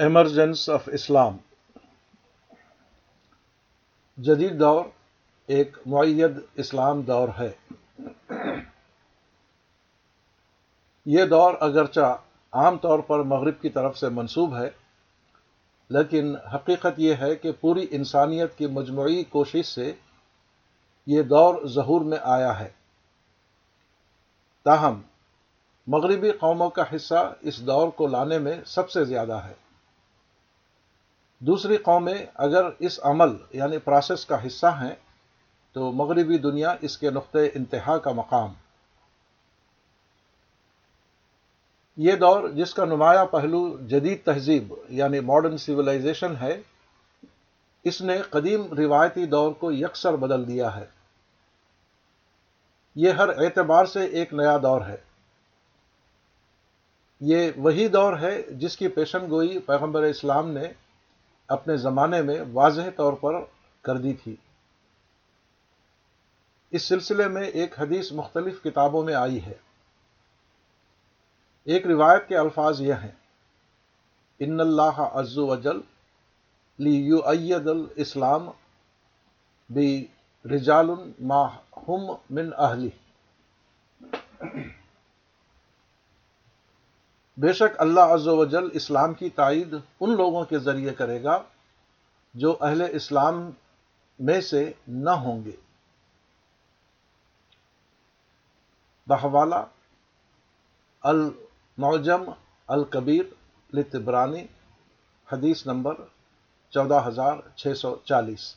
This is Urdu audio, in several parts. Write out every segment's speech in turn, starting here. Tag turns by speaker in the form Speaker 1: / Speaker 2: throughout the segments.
Speaker 1: ایمرجنس آف اسلام جدید دور ایک معید اسلام دور ہے یہ دور اگرچہ عام طور پر مغرب کی طرف سے منسوب ہے لیکن حقیقت یہ ہے کہ پوری انسانیت کی مجموعی کوشش سے یہ دور ظہور میں آیا ہے تاہم مغربی قوموں کا حصہ اس دور کو لانے میں سب سے زیادہ ہے دوسری قومیں اگر اس عمل یعنی پروسیس کا حصہ ہیں تو مغربی دنیا اس کے نقطۂ انتہا کا مقام یہ دور جس کا نمایاں پہلو جدید تہذیب یعنی ماڈرن سویلائزیشن ہے اس نے قدیم روایتی دور کو یکسر بدل دیا ہے یہ ہر اعتبار سے ایک نیا دور ہے یہ وہی دور ہے جس کی پیشن گوئی پیغمبر اسلام نے اپنے زمانے میں واضح طور پر کر دی تھی اس سلسلے میں ایک حدیث مختلف کتابوں میں آئی ہے ایک روایت کے الفاظ یہ ہیں ان اللہ عز لی یو اید الاسلام بی رجال ما ہم من اہلی بے شک اللہ عز و جل اسلام کی تائید ان لوگوں کے ذریعے کرے گا جو اہل اسلام میں سے نہ ہوں گے بہوالا المعجم الکبیر لتبرانی حدیث نمبر چودہ ہزار چھ سو چالیس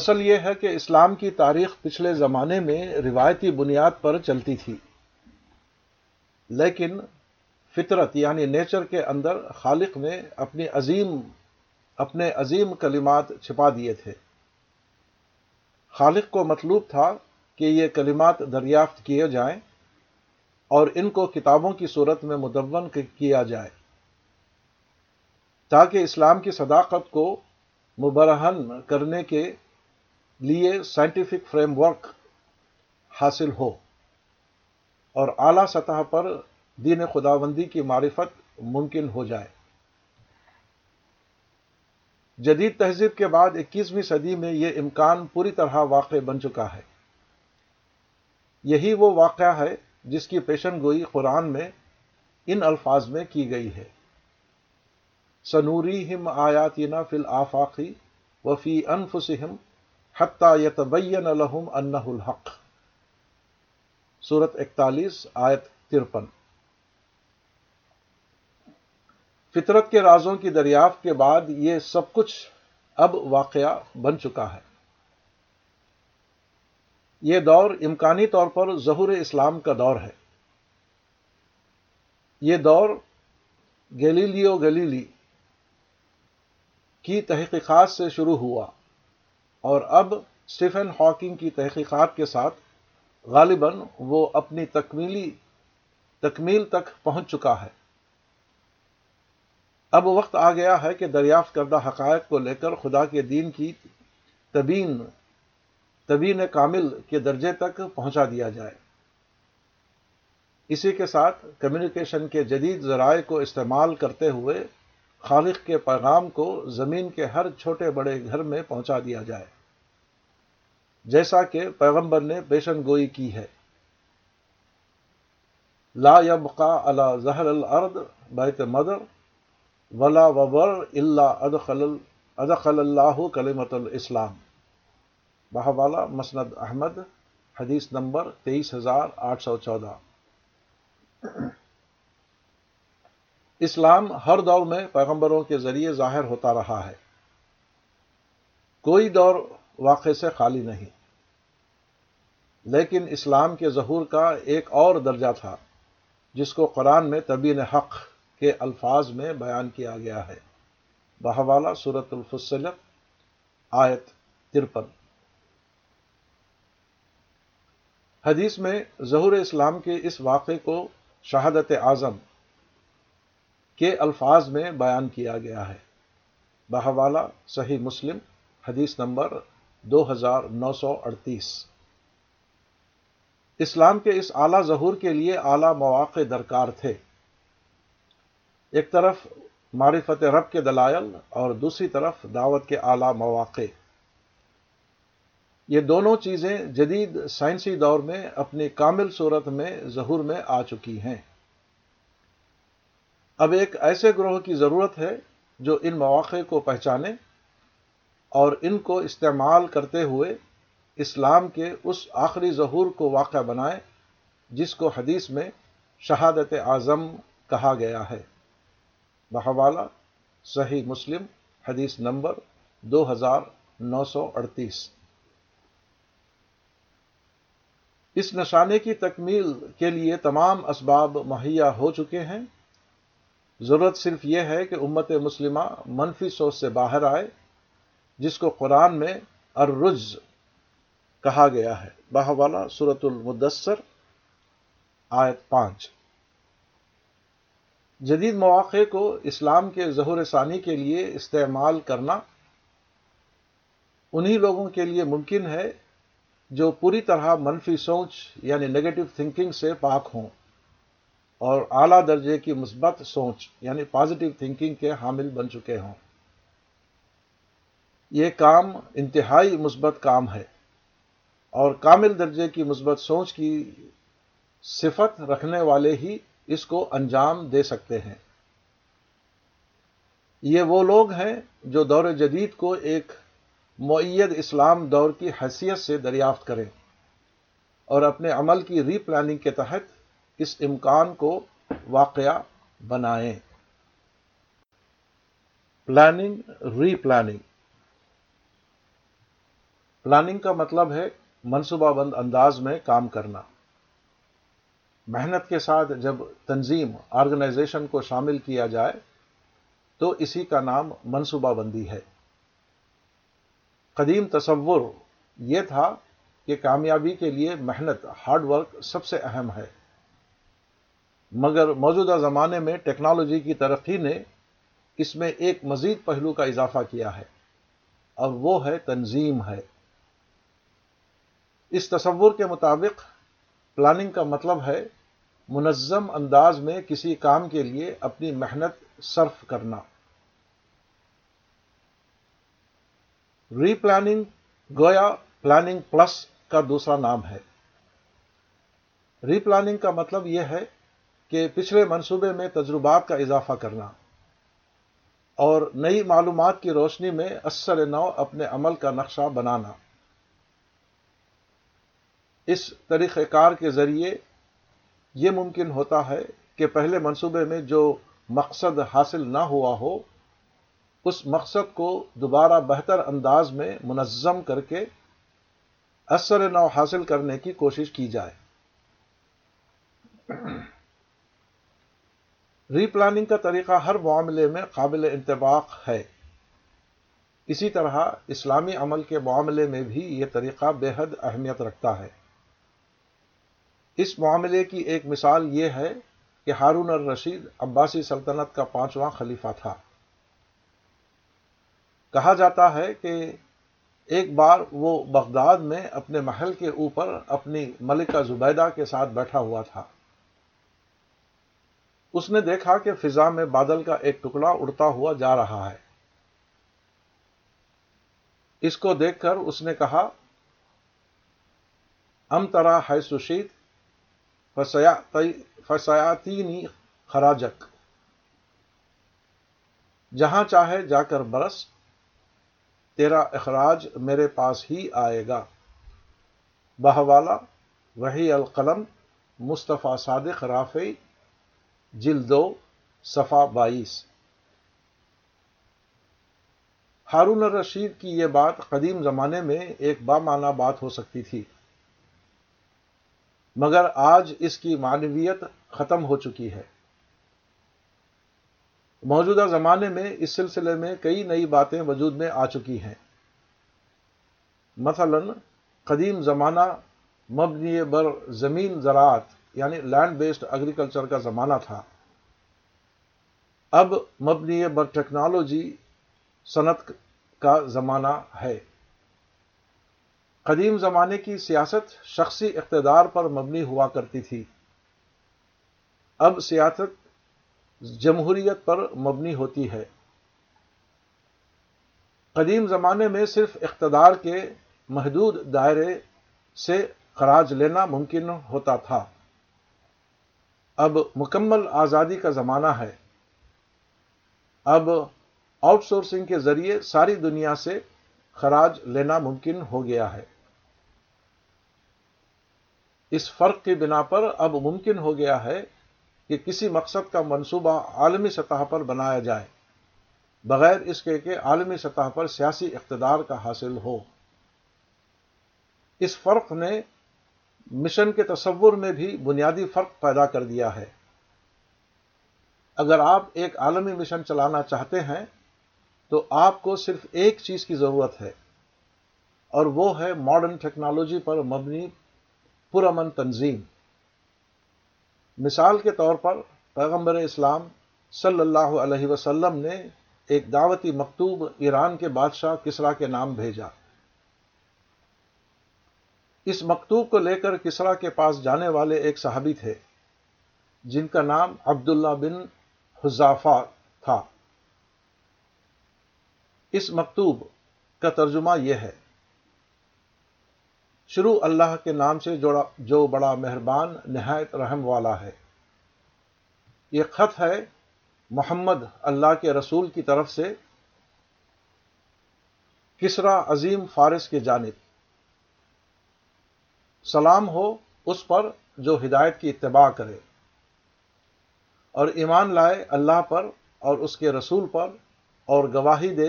Speaker 1: اصل یہ ہے کہ اسلام کی تاریخ پچھلے زمانے میں روایتی بنیاد پر چلتی تھی لیکن فطرت یعنی نیچر کے اندر خالق نے اپنی عظیم اپنے عظیم کلمات چھپا دیے تھے خالق کو مطلوب تھا کہ یہ کلمات دریافت کیے جائیں اور ان کو کتابوں کی صورت میں مدون کیا جائے تاکہ اسلام کی صداقت کو مبرہن کرنے کے لیے سائنٹیفک فریم ورک حاصل ہو اور اعلیٰ سطح پر دین خداوندی کی معرفت ممکن ہو جائے جدید تہذیب کے بعد اکیسویں صدی میں یہ امکان پوری طرح واقع بن چکا ہے یہی وہ واقعہ ہے جس کی پیشن گوئی قرآن میں ان الفاظ میں کی گئی ہے سنوری ہم آیاتی نا فل آفاقی وفی انف حتیٰ یتبین یتبیم انہ الحق صورت اکتالیس آیت ترپن فطرت کے رازوں کی دریافت کے بعد یہ سب کچھ اب واقعہ بن چکا ہے یہ دور امکانی طور پر ظہور اسلام کا دور ہے یہ دور گلیلیو گلیلی کی تحقیقات سے شروع ہوا اور اب اسٹیفن ہاکنگ کی تحقیقات کے ساتھ غالباً وہ اپنی تکمیلی تکمیل تک پہنچ چکا ہے اب وقت آ گیا ہے کہ دریافت کردہ حقائق کو لے کر خدا کے دین کی تبین طبین کامل کے درجے تک پہنچا دیا جائے اسی کے ساتھ کمیونیکیشن کے جدید ذرائع کو استعمال کرتے ہوئے خالق کے پیغام کو زمین کے ہر چھوٹے بڑے گھر میں پہنچا دیا جائے جیسا کہ پیغمبر نے پیشن گوئی کی ہے لا بقا اللہ زہر الرد مدر ولا وبر ادخل اللہ کلمت الاسلام بہبالا مسند احمد حدیث نمبر تیئیس ہزار آٹھ سو چودہ اسلام ہر دور میں پیغمبروں کے ذریعے ظاہر ہوتا رہا ہے کوئی دور واقع سے خالی نہیں لیکن اسلام کے ظہور کا ایک اور درجہ تھا جس کو قرآن میں تبین حق کے الفاظ میں بیان کیا گیا ہے بہوالا صورت الفصلت آیت ترپن حدیث میں ظہور اسلام کے اس واقعے کو شہادت اعظم کے الفاظ میں بیان کیا گیا ہے بہوالا صحیح مسلم حدیث نمبر دو ہزار نو سو اڑتیس اسلام کے اس اعلیٰ ظہور کے لیے اعلیٰ مواقع درکار تھے ایک طرف معرفت رب کے دلائل اور دوسری طرف دعوت کے اعلیٰ مواقع یہ دونوں چیزیں جدید سائنسی دور میں اپنی کامل صورت میں ظہور میں آ چکی ہیں اب ایک ایسے گروہ کی ضرورت ہے جو ان مواقع کو پہچانے اور ان کو استعمال کرتے ہوئے اسلام کے اس آخری ظہور کو واقع بنائے جس کو حدیث میں شہادت اعظم کہا گیا ہے بہوالا صحیح مسلم حدیث نمبر دو ہزار نو سو اڑتیس اس نشانے کی تکمیل کے لیے تمام اسباب مہیا ہو چکے ہیں ضرورت صرف یہ ہے کہ امت مسلمہ منفی سوچ سے باہر آئے جس کو قرآن میں ارج کہا گیا ہے باہوالا سورت المدثر آیت پانچ جدید مواقع کو اسلام کے ظہور ثانی کے لیے استعمال کرنا انہی لوگوں کے لیے ممکن ہے جو پوری طرح منفی سوچ یعنی نگیٹو تھنکنگ سے پاک ہوں اور اعلیٰ درجے کی مثبت سوچ یعنی پازیٹو تھنکنگ کے حامل بن چکے ہوں یہ کام انتہائی مثبت کام ہے اور کامل درجے کی مثبت سوچ کی صفت رکھنے والے ہی اس کو انجام دے سکتے ہیں یہ وہ لوگ ہیں جو دور جدید کو ایک معیت اسلام دور کی حیثیت سے دریافت کریں اور اپنے عمل کی ری پلاننگ کے تحت اس امکان کو واقعہ بنائیں پلاننگ ری پلاننگ پلاننگ کا مطلب ہے منصوبہ بند انداز میں کام کرنا محنت کے ساتھ جب تنظیم آرگنائزیشن کو شامل کیا جائے تو اسی کا نام منصوبہ بندی ہے قدیم تصور یہ تھا کہ کامیابی کے لیے محنت ہارڈ ورک سب سے اہم ہے مگر موجودہ زمانے میں ٹیکنالوجی کی ترقی نے اس میں ایک مزید پہلو کا اضافہ کیا ہے اور وہ ہے تنظیم ہے اس تصور کے مطابق پلاننگ کا مطلب ہے منظم انداز میں کسی کام کے لیے اپنی محنت صرف کرنا ری پلاننگ گویا پلاننگ پلس کا دوسرا نام ہے ری پلاننگ کا مطلب یہ ہے کہ پچھلے منصوبے میں تجربات کا اضافہ کرنا اور نئی معلومات کی روشنی میں اصل نو اپنے عمل کا نقشہ بنانا اس طریقہ کار کے ذریعے یہ ممکن ہوتا ہے کہ پہلے منصوبے میں جو مقصد حاصل نہ ہوا ہو اس مقصد کو دوبارہ بہتر انداز میں منظم کر کے اثر نو حاصل کرنے کی کوشش کی جائے ری پلاننگ کا طریقہ ہر معاملے میں قابل انتباق ہے اسی طرح اسلامی عمل کے معاملے میں بھی یہ طریقہ بے حد اہمیت رکھتا ہے اس معاملے کی ایک مثال یہ ہے کہ ہارون الرشید عباسی سلطنت کا پانچواں خلیفہ تھا کہا جاتا ہے کہ ایک بار وہ بغداد میں اپنے محل کے اوپر اپنی ملکہ زبیدہ کے ساتھ بیٹھا ہوا تھا اس نے دیکھا کہ فضا میں بادل کا ایک ٹکڑا اڑتا ہوا جا رہا ہے اس کو دیکھ کر اس نے کہا ام ترا ہے سشید فسیاتینی خراجک جہاں چاہے جا کر برس تیرا اخراج میرے پاس ہی آئے گا بہوالا وحی القلم مصطفیٰ صادق رافی جلدو صفا بائیس ہارون الرشید کی یہ بات قدیم زمانے میں ایک بامعنی بات ہو سکتی تھی مگر آج اس کی معنویت ختم ہو چکی ہے موجودہ زمانے میں اس سلسلے میں کئی نئی باتیں وجود میں آ چکی ہیں مثلا قدیم زمانہ مبنی بر زمین زراعت یعنی لینڈ بیسڈ ایگریکلچر کا زمانہ تھا اب مبنی بر ٹیکنالوجی صنعت کا زمانہ ہے قدیم زمانے کی سیاست شخصی اقتدار پر مبنی ہوا کرتی تھی اب سیاست جمہوریت پر مبنی ہوتی ہے قدیم زمانے میں صرف اقتدار کے محدود دائرے سے خراج لینا ممکن ہوتا تھا اب مکمل آزادی کا زمانہ ہے اب آؤٹ سورسنگ کے ذریعے ساری دنیا سے خراج لینا ممکن ہو گیا ہے اس فرق کی بنا پر اب ممکن ہو گیا ہے کہ کسی مقصد کا منصوبہ عالمی سطح پر بنایا جائے بغیر اس کے کہ عالمی سطح پر سیاسی اقتدار کا حاصل ہو اس فرق نے مشن کے تصور میں بھی بنیادی فرق پیدا کر دیا ہے اگر آپ ایک عالمی مشن چلانا چاہتے ہیں تو آپ کو صرف ایک چیز کی ضرورت ہے اور وہ ہے ماڈرن ٹیکنالوجی پر مبنی امن تنظیم مثال کے طور پر پیغمبر اسلام صلی اللہ علیہ وسلم نے ایک دعوتی مکتوب ایران کے بادشاہ کسرا کے نام بھیجا اس مکتوب کو لے کر کسرا کے پاس جانے والے ایک صحابی تھے جن کا نام عبداللہ بن حزافہ تھا اس مکتوب کا ترجمہ یہ ہے شروع اللہ کے نام سے جوڑا جو بڑا مہربان نہایت رحم والا ہے یہ خط ہے محمد اللہ کے رسول کی طرف سے کسرا عظیم فارس کے جانب سلام ہو اس پر جو ہدایت کی اتباع کرے اور ایمان لائے اللہ پر اور اس کے رسول پر اور گواہی دے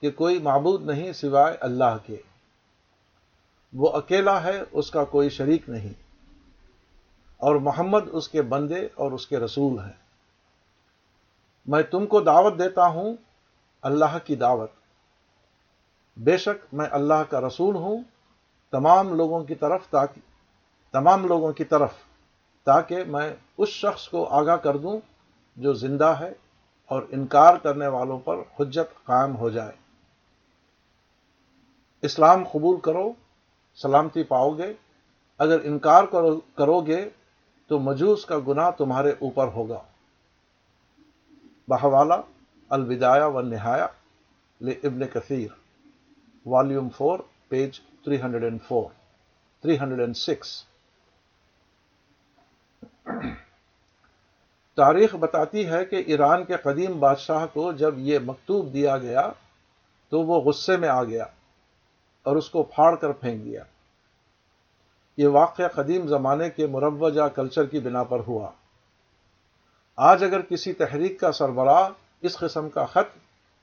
Speaker 1: کہ کوئی معبود نہیں سوائے اللہ کے وہ اکیلا ہے اس کا کوئی شریک نہیں اور محمد اس کے بندے اور اس کے رسول ہیں میں تم کو دعوت دیتا ہوں اللہ کی دعوت بے شک میں اللہ کا رسول ہوں تمام لوگوں کی طرف تاکہ تمام لوگوں کی طرف تاکہ میں اس شخص کو آگاہ کر دوں جو زندہ ہے اور انکار کرنے والوں پر حجت قائم ہو جائے اسلام قبول کرو سلامتی پاؤ گے اگر انکار کرو گے تو مجوس کا گناہ تمہارے اوپر ہوگا بہوالا الوداع و نہایا ابن کثیر volume four page three hundred and four three hundred and six تاریخ بتاتی ہے کہ ایران کے قدیم بادشاہ کو جب یہ مکتوب دیا گیا تو وہ غصے میں آ گیا اور اس کو پھاڑ کر پھینک دیا یہ واقعہ قدیم زمانے کے مروجہ کلچر کی بنا پر ہوا آج اگر کسی تحریک کا سربراہ اس قسم کا خط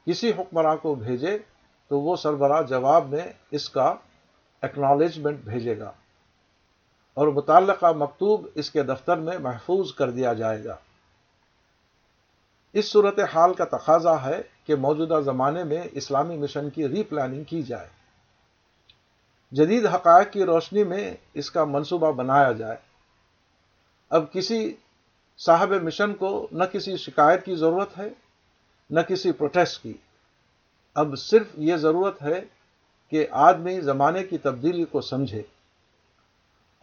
Speaker 1: کسی حکمراں کو بھیجے تو وہ سربراہ جواب میں اس کا ایکنالجمنٹ بھیجے گا اور متعلقہ مکتوب اس کے دفتر میں محفوظ کر دیا جائے گا اس صورت حال کا تقاضا ہے کہ موجودہ زمانے میں اسلامی مشن کی ری پلاننگ کی جائے جدید حقائق کی روشنی میں اس کا منصوبہ بنایا جائے اب کسی صاحب مشن کو نہ کسی شکایت کی ضرورت ہے نہ کسی پروٹیسٹ کی اب صرف یہ ضرورت ہے کہ آدمی زمانے کی تبدیلی کو سمجھے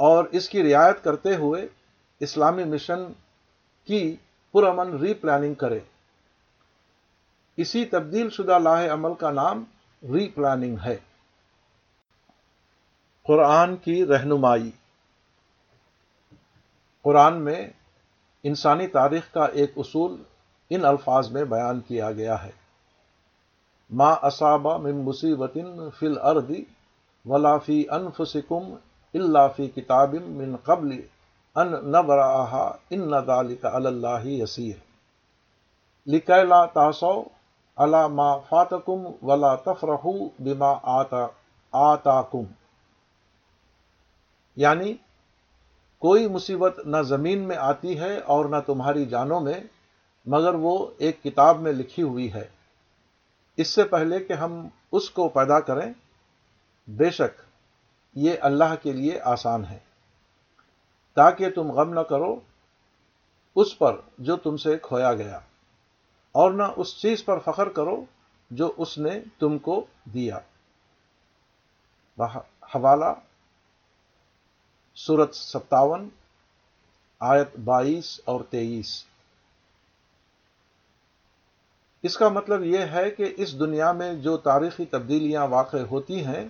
Speaker 1: اور اس کی رعایت کرتے ہوئے اسلامی مشن کی پرامن ری پلاننگ کرے اسی تبدیل شدہ لاہ عمل کا نام ری پلاننگ ہے قرآن کی رہنمائی قرآن میں انسانی تاریخ کا ایک اصول ان الفاظ میں بیان کیا گیا ہے ما اصابہ من مصیبت فی الارض ولا فی انفسکم الا فی کتاب من قبل ان نبرآہا ان علی اللہ یسیر یسیح لا تاسو علی ما فاتکم ولا تفرحو بما آتا آتاکم یعنی کوئی مصیبت نہ زمین میں آتی ہے اور نہ تمہاری جانوں میں مگر وہ ایک کتاب میں لکھی ہوئی ہے اس سے پہلے کہ ہم اس کو پیدا کریں بے شک یہ اللہ کے لیے آسان ہے تاکہ تم غم نہ کرو اس پر جو تم سے کھویا گیا اور نہ اس چیز پر فخر کرو جو اس نے تم کو دیا حوالہ صورت ستاون آیت بائیس اور تیئیس اس کا مطلب یہ ہے کہ اس دنیا میں جو تاریخی تبدیلیاں واقع ہوتی ہیں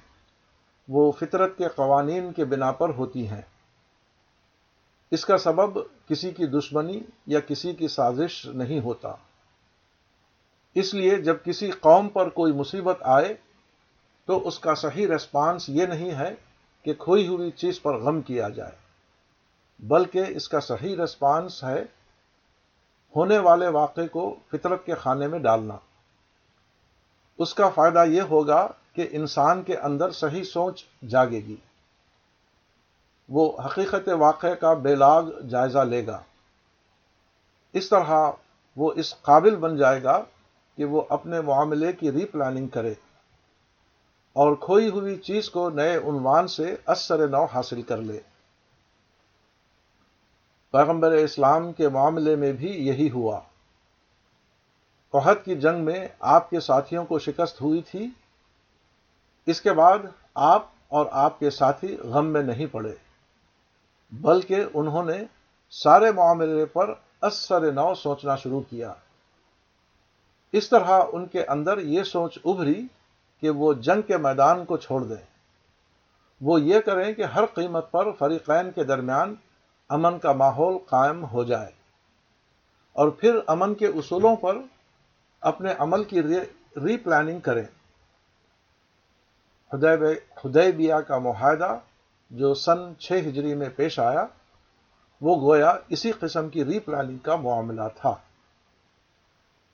Speaker 1: وہ فطرت کے قوانین کے بنا پر ہوتی ہیں اس کا سبب کسی کی دشمنی یا کسی کی سازش نہیں ہوتا اس لیے جب کسی قوم پر کوئی مصیبت آئے تو اس کا صحیح ریسپانس یہ نہیں ہے کہ کھوئی ہوئی چیز پر غم کیا جائے بلکہ اس کا صحیح ریسپانس ہے ہونے والے واقعے کو فطرت کے خانے میں ڈالنا اس کا فائدہ یہ ہوگا کہ انسان کے اندر صحیح سوچ جاگے گی وہ حقیقت واقعے کا بے لاگ جائزہ لے گا اس طرح وہ اس قابل بن جائے گا کہ وہ اپنے معاملے کی ری پلاننگ کرے اور کھوئی ہوئی چیز کو نئے عنوان سے اثر نو حاصل کر لے پیغمبر اسلام کے معاملے میں بھی یہی ہوا قحط کی جنگ میں آپ کے ساتھیوں کو شکست ہوئی تھی اس کے بعد آپ اور آپ کے ساتھی غم میں نہیں پڑے بلکہ انہوں نے سارے معاملے پر اثر نو سوچنا شروع کیا اس طرح ان کے اندر یہ سوچ ابری کہ وہ جنگ کے میدان کو چھوڑ دیں وہ یہ کریں کہ ہر قیمت پر فریقین کے درمیان امن کا ماحول قائم ہو جائے اور پھر امن کے اصولوں پر اپنے عمل کی ری پلاننگ کریں ہدے بیا کا معاہدہ جو سن چھ ہجری میں پیش آیا وہ گویا اسی قسم کی ری پلاننگ کا معاملہ تھا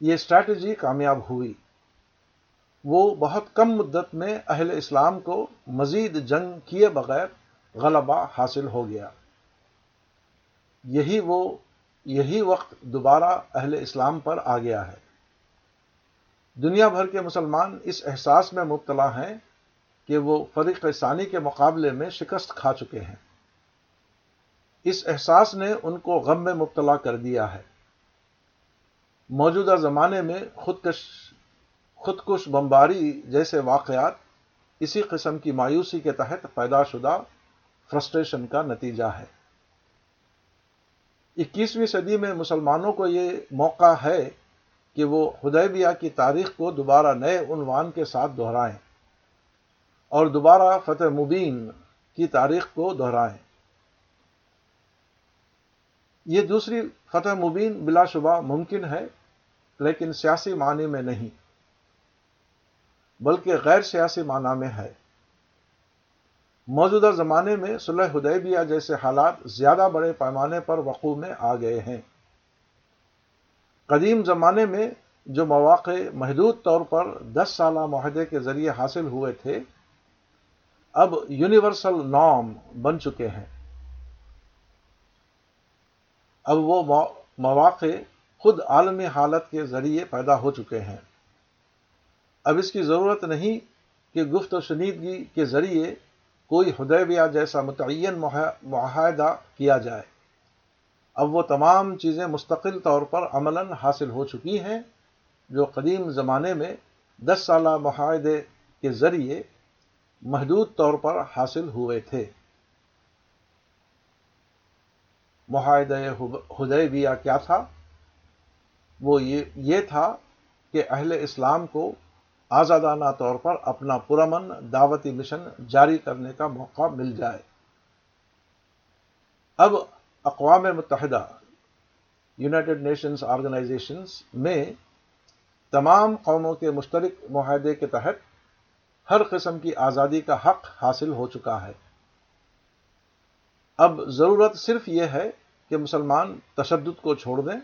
Speaker 1: یہ اسٹریٹجی کامیاب ہوئی وہ بہت کم مدت میں اہل اسلام کو مزید جنگ کیے بغیر غلبہ حاصل ہو گیا یہی وہ یہی وقت دوبارہ اہل اسلام پر آ گیا ہے دنیا بھر کے مسلمان اس احساس میں مبتلا ہیں کہ وہ فریق ثانی کے مقابلے میں شکست کھا چکے ہیں اس احساس نے ان کو غم میں مبتلا کر دیا ہے موجودہ زمانے میں خودکش خود کش بمباری جیسے واقعات اسی قسم کی مایوسی کے تحت پیدا شدہ فرسٹریشن کا نتیجہ ہے اکیسویں صدی میں مسلمانوں کو یہ موقع ہے کہ وہ ہدیبیہ کی تاریخ کو دوبارہ نئے عنوان کے ساتھ دہرائیں اور دوبارہ فتح مبین کی تاریخ کو دہرائیں یہ دوسری فتح مبین بلا شبہ ممکن ہے لیکن سیاسی معنی میں نہیں بلکہ غیر سیاسی معنی میں ہے موجودہ زمانے میں صلح حدیبیہ جیسے حالات زیادہ بڑے پیمانے پر وقوع میں آ گئے ہیں قدیم زمانے میں جو مواقع محدود طور پر دس سالہ معاہدے کے ذریعے حاصل ہوئے تھے اب یونیورسل نام بن چکے ہیں اب وہ مواقع خود عالمی حالت کے ذریعے پیدا ہو چکے ہیں اب اس کی ضرورت نہیں کہ گفت و شنیدگی کے ذریعے کوئی حدیبیہ جیسا متعین معاہدہ کیا جائے اب وہ تمام چیزیں مستقل طور پر عملاً حاصل ہو چکی ہیں جو قدیم زمانے میں دس سالہ معاہدے کے ذریعے محدود طور پر حاصل ہوئے تھے معاہدہ حدیبیہ کیا تھا وہ یہ تھا کہ اہل اسلام کو آزادانہ طور پر اپنا پرامن دعوتی مشن جاری کرنے کا موقع مل جائے اب اقوام متحدہ یونائٹڈ نیشنز آرگنائزیشنز میں تمام قوموں کے مشترک معاہدے کے تحت ہر قسم کی آزادی کا حق حاصل ہو چکا ہے اب ضرورت صرف یہ ہے کہ مسلمان تشدد کو چھوڑ دیں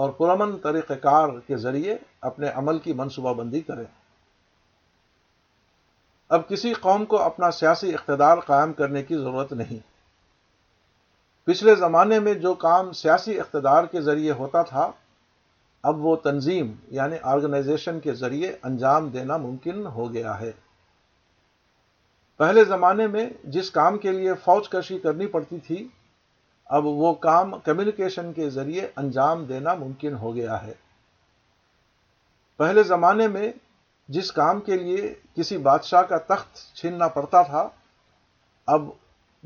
Speaker 1: اور پرامن طریقہ کار کے ذریعے اپنے عمل کی منصوبہ بندی کریں اب کسی قوم کو اپنا سیاسی اقتدار قائم کرنے کی ضرورت نہیں پچھلے زمانے میں جو کام سیاسی اقتدار کے ذریعے ہوتا تھا اب وہ تنظیم یعنی آرگنائزیشن کے ذریعے انجام دینا ممکن ہو گیا ہے پہلے زمانے میں جس کام کے لیے فوج کشی کرنی پڑتی تھی اب وہ کام کمیونیکیشن کے ذریعے انجام دینا ممکن ہو گیا ہے پہلے زمانے میں جس کام کے لیے کسی بادشاہ کا تخت چھیننا پڑتا تھا اب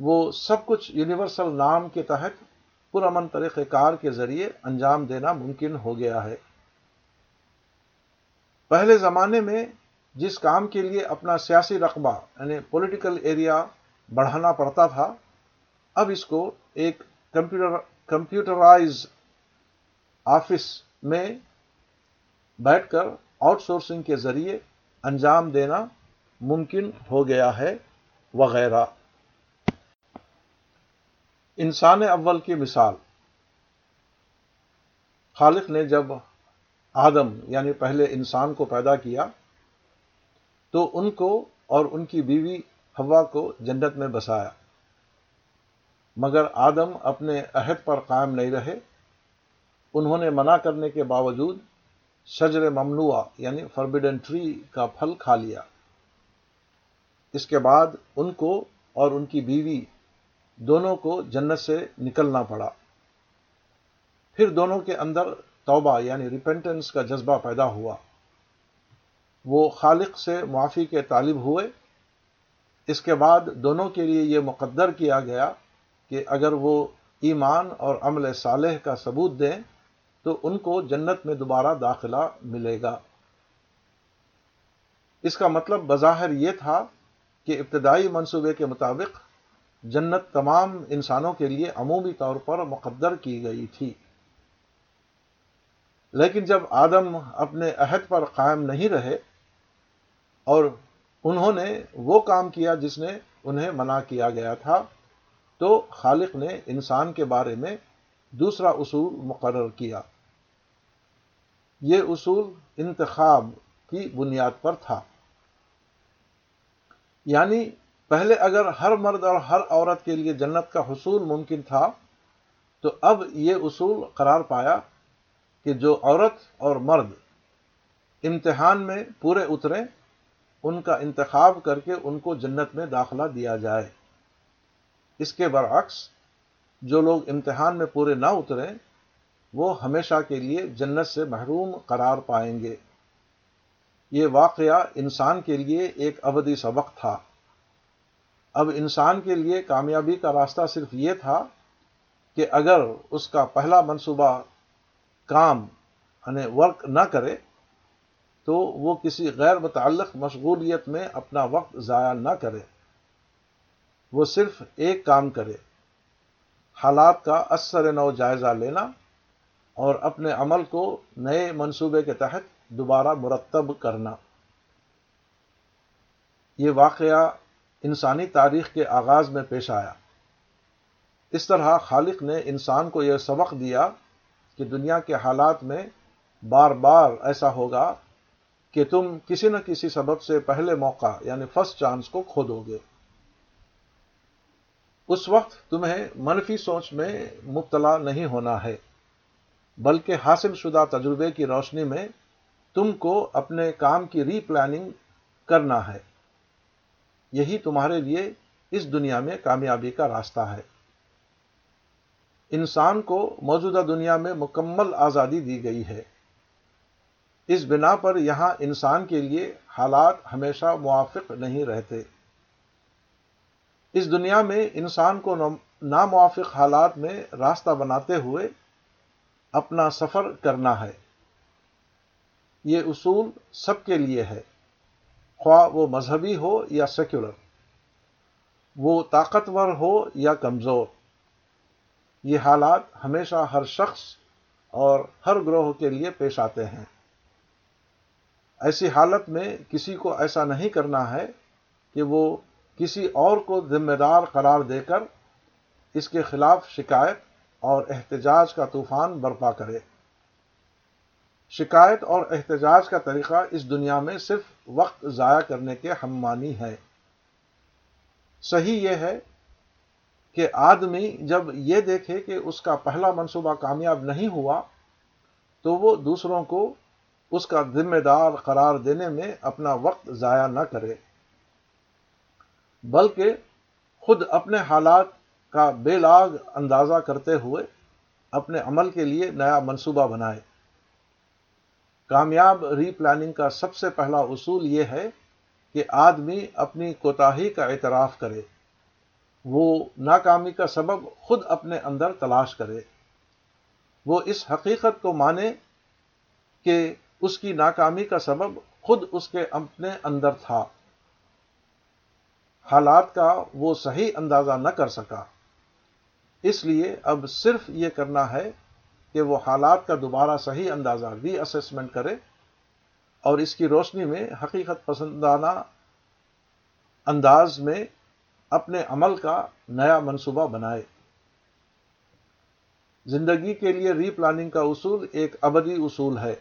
Speaker 1: وہ سب کچھ یونیورسل نام کے تحت پرامن طریقہ کار کے ذریعے انجام دینا ممکن ہو گیا ہے پہلے زمانے میں جس کام کے لیے اپنا سیاسی رقبہ یعنی پولیٹیکل ایریا بڑھانا پڑتا تھا اب اس کو ایک کمپیوٹر کمپیوٹرائز آفس میں بیٹھ کر آؤٹ سورسنگ کے ذریعے انجام دینا ممکن ہو گیا ہے وغیرہ انسان اول کی مثال خالق نے جب آدم یعنی پہلے انسان کو پیدا کیا تو ان کو اور ان کی بیوی ہوا کو جنت میں بسایا مگر آدم اپنے عہد پر قائم نہیں رہے انہوں نے منع کرنے کے باوجود شجر ممنوع یعنی فربیڈن ٹری کا پھل کھا لیا اس کے بعد ان کو اور ان کی بیوی دونوں کو جنت سے نکلنا پڑا پھر دونوں کے اندر توبہ یعنی ریپینٹنس کا جذبہ پیدا ہوا وہ خالق سے معافی کے طالب ہوئے اس کے بعد دونوں کے لیے یہ مقدر کیا گیا کہ اگر وہ ایمان اور عمل صالح کا ثبوت دیں تو ان کو جنت میں دوبارہ داخلہ ملے گا اس کا مطلب بظاہر یہ تھا کہ ابتدائی منصوبے کے مطابق جنت تمام انسانوں کے لیے عمومی طور پر مقدر کی گئی تھی لیکن جب آدم اپنے عہد پر قائم نہیں رہے اور انہوں نے وہ کام کیا جس نے انہیں منع کیا گیا تھا تو خالق نے انسان کے بارے میں دوسرا اصول مقرر کیا یہ اصول انتخاب کی بنیاد پر تھا یعنی پہلے اگر ہر مرد اور ہر عورت کے لیے جنت کا حصول ممکن تھا تو اب یہ اصول قرار پایا کہ جو عورت اور مرد امتحان میں پورے اتریں ان کا انتخاب کر کے ان کو جنت میں داخلہ دیا جائے اس کے برعکس جو لوگ امتحان میں پورے نہ اتریں وہ ہمیشہ کے لیے جنت سے محروم قرار پائیں گے یہ واقعہ انسان کے لیے ایک ابدی سبق تھا اب انسان کے لیے کامیابی کا راستہ صرف یہ تھا کہ اگر اس کا پہلا منصوبہ کام یعنی ورک نہ کرے تو وہ کسی غیر متعلق مشغولیت میں اپنا وقت ضائع نہ کرے وہ صرف ایک کام کرے حالات کا اثر نو جائزہ لینا اور اپنے عمل کو نئے منصوبے کے تحت دوبارہ مرتب کرنا یہ واقعہ انسانی تاریخ کے آغاز میں پیش آیا اس طرح خالق نے انسان کو یہ سبق دیا کہ دنیا کے حالات میں بار بار ایسا ہوگا کہ تم کسی نہ کسی سبب سے پہلے موقع یعنی فرسٹ چانس کو کھو دو گے اس وقت تمہیں منفی سوچ میں مبتلا نہیں ہونا ہے بلکہ حاصل شدہ تجربے کی روشنی میں تم کو اپنے کام کی ری پلاننگ کرنا ہے یہی تمہارے لیے اس دنیا میں کامیابی کا راستہ ہے انسان کو موجودہ دنیا میں مکمل آزادی دی گئی ہے اس بنا پر یہاں انسان کے لیے حالات ہمیشہ موافق نہیں رہتے اس دنیا میں انسان کو ناموافق حالات میں راستہ بناتے ہوئے اپنا سفر کرنا ہے یہ اصول سب کے لیے ہے خواہ وہ مذہبی ہو یا سیکولر وہ طاقتور ہو یا کمزور یہ حالات ہمیشہ ہر شخص اور ہر گروہ کے لیے پیش آتے ہیں ایسی حالت میں کسی کو ایسا نہیں کرنا ہے کہ وہ کسی اور کو ذمہ دار قرار دے کر اس کے خلاف شکایت اور احتجاج کا طوفان برپا کرے شکایت اور احتجاج کا طریقہ اس دنیا میں صرف وقت ضائع کرنے کے ہمانی ہے صحیح یہ ہے کہ آدمی جب یہ دیکھے کہ اس کا پہلا منصوبہ کامیاب نہیں ہوا تو وہ دوسروں کو اس کا ذمہ دار قرار دینے میں اپنا وقت ضائع نہ کرے بلکہ خود اپنے حالات کا بے لاگ اندازہ کرتے ہوئے اپنے عمل کے لیے نیا منصوبہ بنائے کامیاب ری پلاننگ کا سب سے پہلا اصول یہ ہے کہ آدمی اپنی کوتاہی کا اعتراف کرے وہ ناکامی کا سبب خود اپنے اندر تلاش کرے وہ اس حقیقت کو مانے کہ اس کی ناکامی کا سبب خود اس کے اپنے اندر تھا حالات کا وہ صحیح اندازہ نہ کر سکا اس لیے اب صرف یہ کرنا ہے کہ وہ حالات کا دوبارہ صحیح اندازہ ری اسسمنٹ کرے اور اس کی روشنی میں حقیقت پسندانہ انداز میں اپنے عمل کا نیا منصوبہ بنائے زندگی کے لیے ری پلاننگ کا اصول ایک ابدی اصول ہے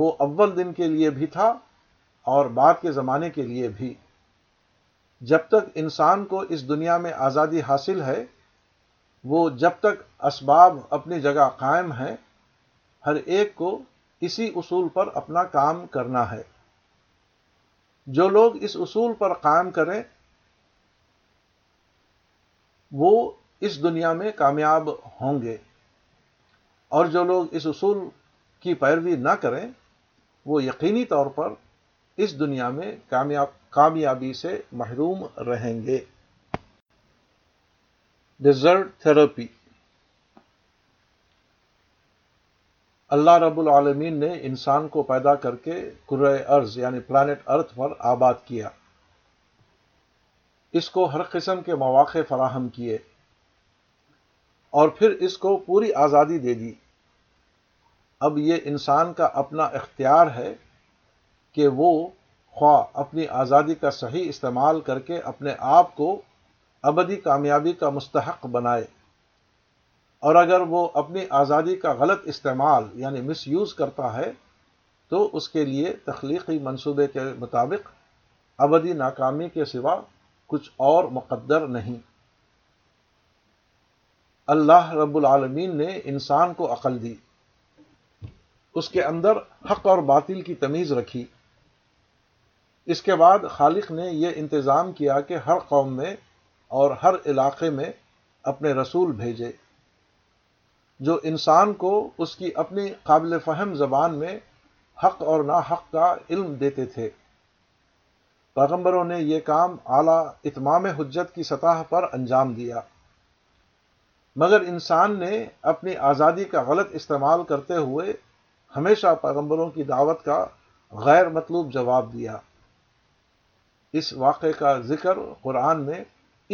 Speaker 1: وہ اول دن کے لیے بھی تھا اور بعد کے زمانے کے لیے بھی جب تک انسان کو اس دنیا میں آزادی حاصل ہے وہ جب تک اسباب اپنی جگہ قائم ہے ہر ایک کو اسی اصول پر اپنا کام کرنا ہے جو لوگ اس اصول پر قائم کریں وہ اس دنیا میں کامیاب ہوں گے اور جو لوگ اس اصول کی پیروی نہ کریں وہ یقینی طور پر اس دنیا میں کامیاب کامیابی سے محروم رہیں گے ڈیزرٹ تھراپی اللہ رب العالمین نے انسان کو پیدا کر کے کرے ارض یعنی پلانٹ ارتھ پر آباد کیا اس کو ہر قسم کے مواقع فراہم کیے اور پھر اس کو پوری آزادی دے دی اب یہ انسان کا اپنا اختیار ہے کہ وہ خواہ اپنی آزادی کا صحیح استعمال کر کے اپنے آپ کو ابدی کامیابی کا مستحق بنائے اور اگر وہ اپنی آزادی کا غلط استعمال یعنی مس یوز کرتا ہے تو اس کے لیے تخلیقی منصوبے کے مطابق ابدی ناکامی کے سوا کچھ اور مقدر نہیں اللہ رب العالمین نے انسان کو عقل دی اس کے اندر حق اور باطل کی تمیز رکھی اس کے بعد خالق نے یہ انتظام کیا کہ ہر قوم میں اور ہر علاقے میں اپنے رسول بھیجے جو انسان کو اس کی اپنی قابل فہم زبان میں حق اور نا حق کا علم دیتے تھے پیغمبروں نے یہ کام اعلیٰ اتمام حجت کی سطح پر انجام دیا مگر انسان نے اپنی آزادی کا غلط استعمال کرتے ہوئے ہمیشہ پیغمبروں کی دعوت کا غیر مطلوب جواب دیا اس واقعے کا ذکر قرآن میں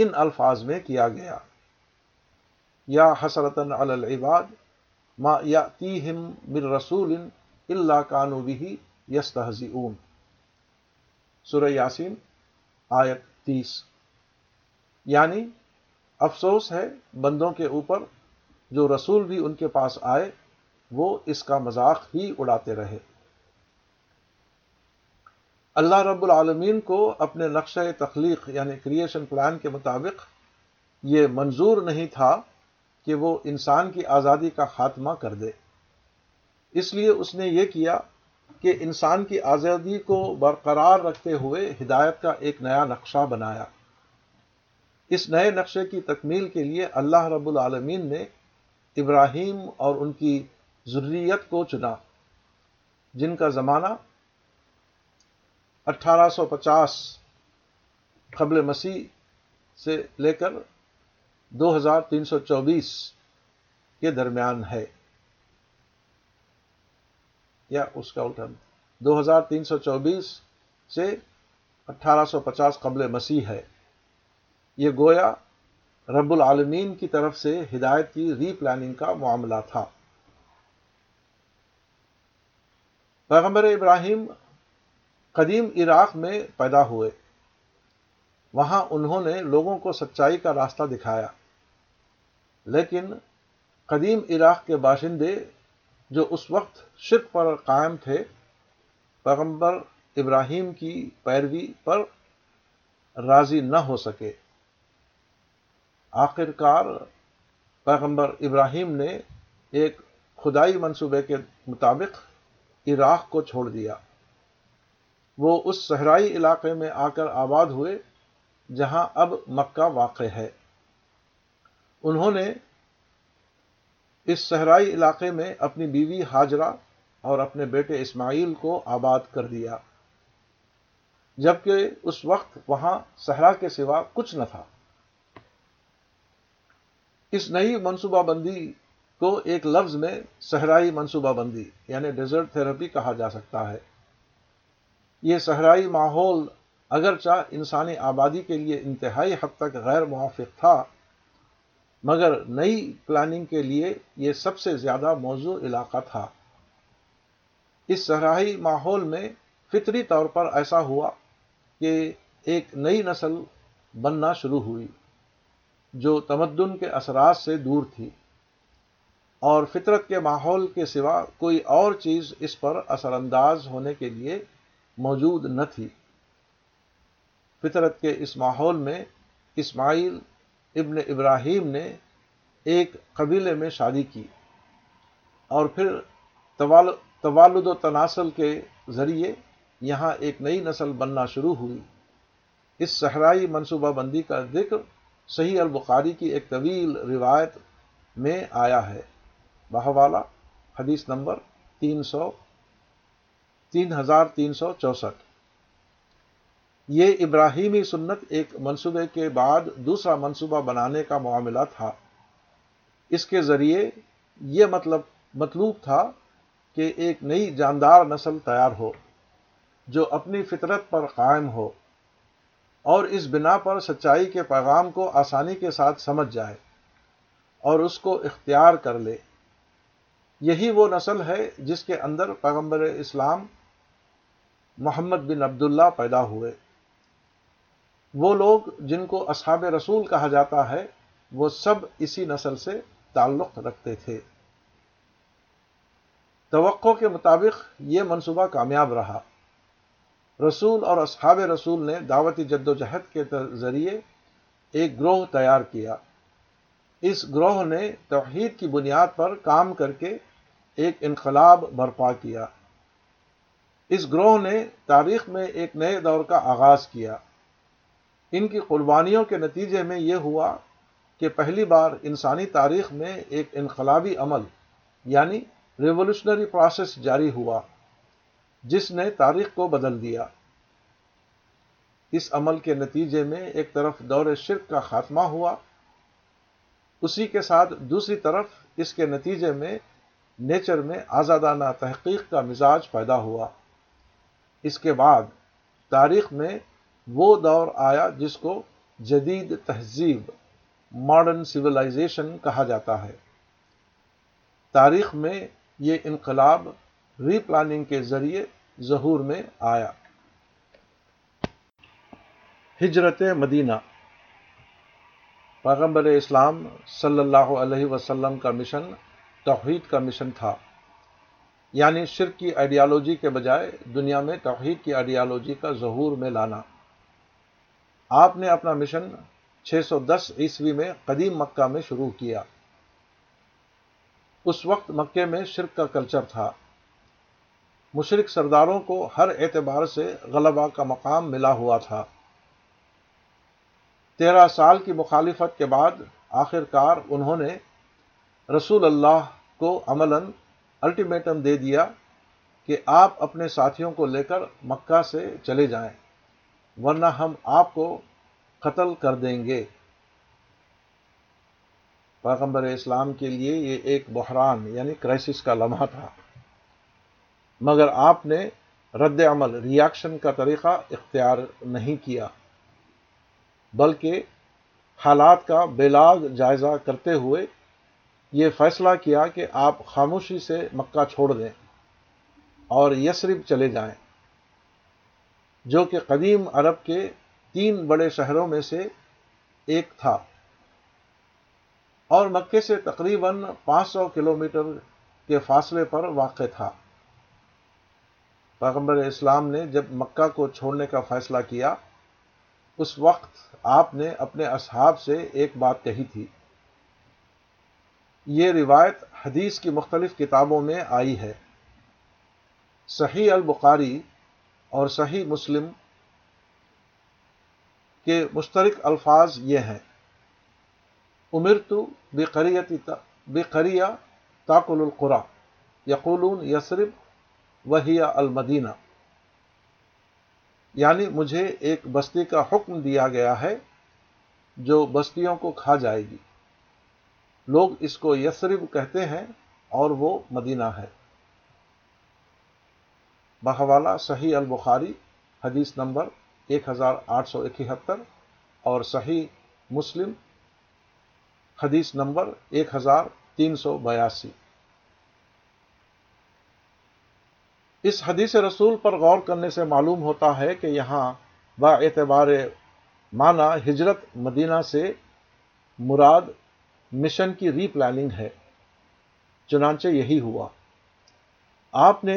Speaker 1: ان الفاظ میں کیا گیا یا حسرتََ العباد ما یا تیم بر رسول اللہ قانوبی یس اون سر یاسین آیت تیس یعنی افسوس ہے بندوں کے اوپر جو رسول بھی ان کے پاس آئے وہ اس کا مذاق ہی اڑاتے رہے اللہ رب العالمین کو اپنے نقشہ تخلیق یعنی کریشن پلان کے مطابق یہ منظور نہیں تھا کہ وہ انسان کی آزادی کا خاتمہ کر دے اس لیے اس نے یہ کیا کہ انسان کی آزادی کو برقرار رکھتے ہوئے ہدایت کا ایک نیا نقشہ بنایا اس نئے نقشے کی تکمیل کے لیے اللہ رب العالمین نے ابراہیم اور ان کی ضروریت کو چنا جن کا زمانہ اٹھارہ سو پچاس قبل مسیح سے لے کر دو ہزار تین سو چوبیس کے درمیان ہے یا اس کا الٹا دو ہزار تین سو چوبیس سے اٹھارہ سو پچاس قبل مسیح ہے یہ گویا رب العالمین کی طرف سے ہدایت کی ری پلاننگ کا معاملہ تھا پیغمبر ابراہیم قدیم عراق میں پیدا ہوئے وہاں انہوں نے لوگوں کو سچائی کا راستہ دکھایا لیکن قدیم عراق کے باشندے جو اس وقت شرک پر قائم تھے پیغمبر ابراہیم کی پیروی پر راضی نہ ہو سکے آخرکار پیغمبر ابراہیم نے ایک خدائی منصوبے کے مطابق عراق کو چھوڑ دیا وہ اس صحرائی علاقے میں آ کر آباد ہوئے جہاں اب مکہ واقع ہے انہوں نے اس صحرائی علاقے میں اپنی بیوی ہاجرہ اور اپنے بیٹے اسماعیل کو آباد کر دیا جبکہ اس وقت وہاں صحرا کے سوا کچھ نہ تھا اس نئی منصوبہ بندی کو ایک لفظ میں صحرائی منصوبہ بندی یعنی ڈیزرٹ تھراپی کہا جا سکتا ہے یہ صحرائی ماحول اگرچہ انسانی آبادی کے لیے انتہائی حد تک غیر موافق تھا مگر نئی پلاننگ کے لیے یہ سب سے زیادہ موضوع علاقہ تھا اس صحرائی ماحول میں فطری طور پر ایسا ہوا کہ ایک نئی نسل بننا شروع ہوئی جو تمدن کے اثرات سے دور تھی اور فطرت کے ماحول کے سوا کوئی اور چیز اس پر اثر انداز ہونے کے لیے موجود نہ تھی فطرت کے اس ماحول میں اسماعیل ابن ابراہیم نے ایک قبیلے میں شادی کی اور پھر توالد و تناسل کے ذریعے یہاں ایک نئی نسل بننا شروع ہوئی اس صحرائی منصوبہ بندی کا ذکر صحیح البخاری کی ایک طویل روایت میں آیا ہے بہوالا حدیث نمبر تین سو تین ہزار تین سو چونسٹھ یہ ابراہیمی سنت ایک منصوبے کے بعد دوسرا منصوبہ بنانے کا معاملہ تھا اس کے ذریعے یہ مطلب مطلوب تھا کہ ایک نئی جاندار نسل تیار ہو جو اپنی فطرت پر قائم ہو اور اس بنا پر سچائی کے پیغام کو آسانی کے ساتھ سمجھ جائے اور اس کو اختیار کر لے یہی وہ نسل ہے جس کے اندر پیغمبر اسلام محمد بن عبداللہ پیدا ہوئے وہ لوگ جن کو اصحاب رسول کہا جاتا ہے وہ سب اسی نسل سے تعلق رکھتے تھے توقع کے مطابق یہ منصوبہ کامیاب رہا رسول اور اصحاب رسول نے دعوتی جد و جہد کے ذریعے ایک گروہ تیار کیا اس گروہ نے توحید کی بنیاد پر کام کر کے ایک انقلاب برپا کیا اس گروہ نے تاریخ میں ایک نئے دور کا آغاز کیا ان کی قربانیوں کے نتیجے میں یہ ہوا کہ پہلی بار انسانی تاریخ میں ایک انقلابی عمل یعنی ریولوشنری پروسیس جاری ہوا جس نے تاریخ کو بدل دیا اس عمل کے نتیجے میں ایک طرف دور شرک کا خاتمہ ہوا اسی کے ساتھ دوسری طرف اس کے نتیجے میں نیچر میں آزادانہ تحقیق کا مزاج پیدا ہوا اس کے بعد تاریخ میں وہ دور آیا جس کو جدید تہذیب ماڈرن سویلائزیشن کہا جاتا ہے تاریخ میں یہ انقلاب ری پلاننگ کے ذریعے ظہور میں آیا ہجرت مدینہ پیغمبر اسلام صلی اللہ علیہ وسلم کا مشن توحید کا مشن تھا یعنی شرک کی آئیڈیالوجی کے بجائے دنیا میں توحید کی آئیڈیالوجی کا ظہور میں لانا آپ نے اپنا مشن چھ سو دس عیسوی میں قدیم مکہ میں شروع کیا اس وقت مکے میں شرک کا کلچر تھا مشرق سرداروں کو ہر اعتبار سے غلبہ کا مقام ملا ہوا تھا تیرہ سال کی مخالفت کے بعد آخر کار انہوں نے رسول اللہ کو عملاً الٹیمیٹم دے دیا کہ آپ اپنے ساتھیوں کو لے کر مکہ سے چلے جائیں ورنہ ہم آپ کو قتل کر دیں گے پیغمبر اسلام کے لیے یہ ایک بحران یعنی کرائسس کا لمحہ تھا مگر آپ نے رد عمل ریاکشن کا طریقہ اختیار نہیں کیا بلکہ حالات کا بے لاگ جائزہ کرتے ہوئے یہ فیصلہ کیا کہ آپ خاموشی سے مکہ چھوڑ دیں اور یسرب چلے جائیں جو کہ قدیم عرب کے تین بڑے شہروں میں سے ایک تھا اور مکے سے تقریباً پانچ سو کلو کے فاصلے پر واقع تھا پیغمبر اسلام نے جب مکہ کو چھوڑنے کا فیصلہ کیا اس وقت آپ نے اپنے اصحاب سے ایک بات کہی تھی یہ روایت حدیث کی مختلف کتابوں میں آئی ہے صحیح البخاری اور صحیح مسلم کے مشترک الفاظ یہ ہیں امرتو تو بے قریتی بے تاقل القرا یقولون یسرب وہیا المدینہ یعنی مجھے ایک بستی کا حکم دیا گیا ہے جو بستیوں کو کھا جائے گی لوگ اس کو یسرب کہتے ہیں اور وہ مدینہ ہے بہوالا صحیح البخاری حدیث نمبر ایک ہزار آٹھ سو اکہتر اور صحیح مسلم حدیث نمبر ایک ہزار تین سو بیاسی اس حدیث رسول پر غور کرنے سے معلوم ہوتا ہے کہ یہاں با اعتبار معنی ہجرت مدینہ سے مراد مشن کی ری پلاننگ ہے چنانچہ یہی ہوا آپ نے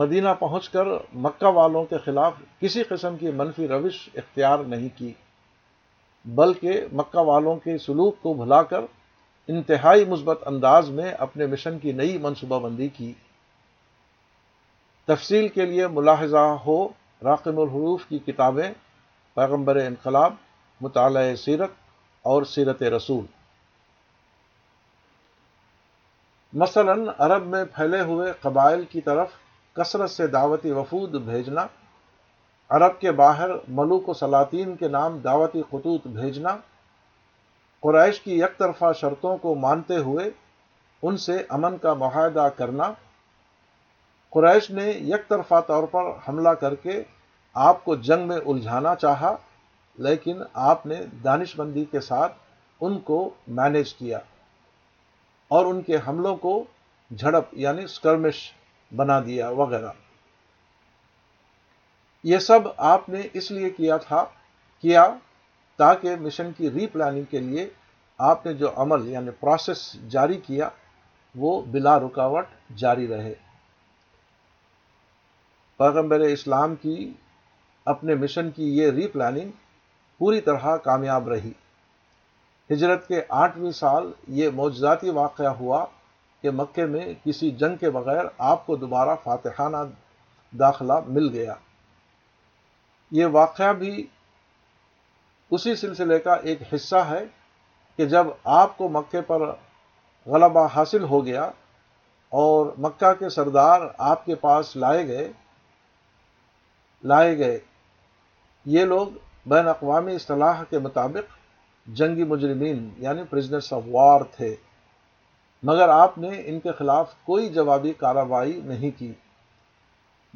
Speaker 1: مدینہ پہنچ کر مکہ والوں کے خلاف کسی قسم کی منفی روش اختیار نہیں کی بلکہ مکہ والوں کے سلوک کو بھلا کر انتہائی مثبت انداز میں اپنے مشن کی نئی منصوبہ بندی کی تفصیل کے لیے ملاحظہ ہو راقم الحروف کی کتابیں پیغمبر انقلاب مطالعہ سیرت اور سیرت رسول مثلا عرب میں پھیلے ہوئے قبائل کی طرف کثرت سے دعوتی وفود بھیجنا عرب کے باہر ملوک و سلاطین کے نام دعوتی خطوط بھیجنا قریش کی یک طرفہ شرطوں کو مانتے ہوئے ان سے امن کا معاہدہ کرنا قریش نے یک طرفہ طور پر حملہ کر کے آپ کو جنگ میں الجھانا چاہا لیکن آپ نے دانش مندی کے ساتھ ان کو مینیج کیا اور ان کے حملوں کو جھڑپ یعنی اسکرمش بنا دیا وغیرہ یہ سب آپ نے اس لیے کیا تھا کیا تاکہ مشن کی ری پلاننگ کے لیے آپ نے جو عمل یعنی پروسیس جاری کیا وہ بلا رکاوٹ جاری رہے پیغمبر اسلام کی اپنے مشن کی یہ ری پلاننگ پوری طرح کامیاب رہی ہجرت کے آٹھویں سال یہ معجزاتی واقعہ ہوا کہ مکے میں کسی جنگ کے بغیر آپ کو دوبارہ فاتحانہ داخلہ مل گیا یہ واقعہ بھی اسی سلسلے کا ایک حصہ ہے کہ جب آپ کو مکے پر غلبہ حاصل ہو گیا اور مکہ کے سردار آپ کے پاس لائے گئے لائے گئے یہ لوگ بین الاقوامی اصطلاح کے مطابق جنگی مجرمین یعنی پرزنرس آف وار تھے مگر آپ نے ان کے خلاف کوئی جوابی کارروائی نہیں کی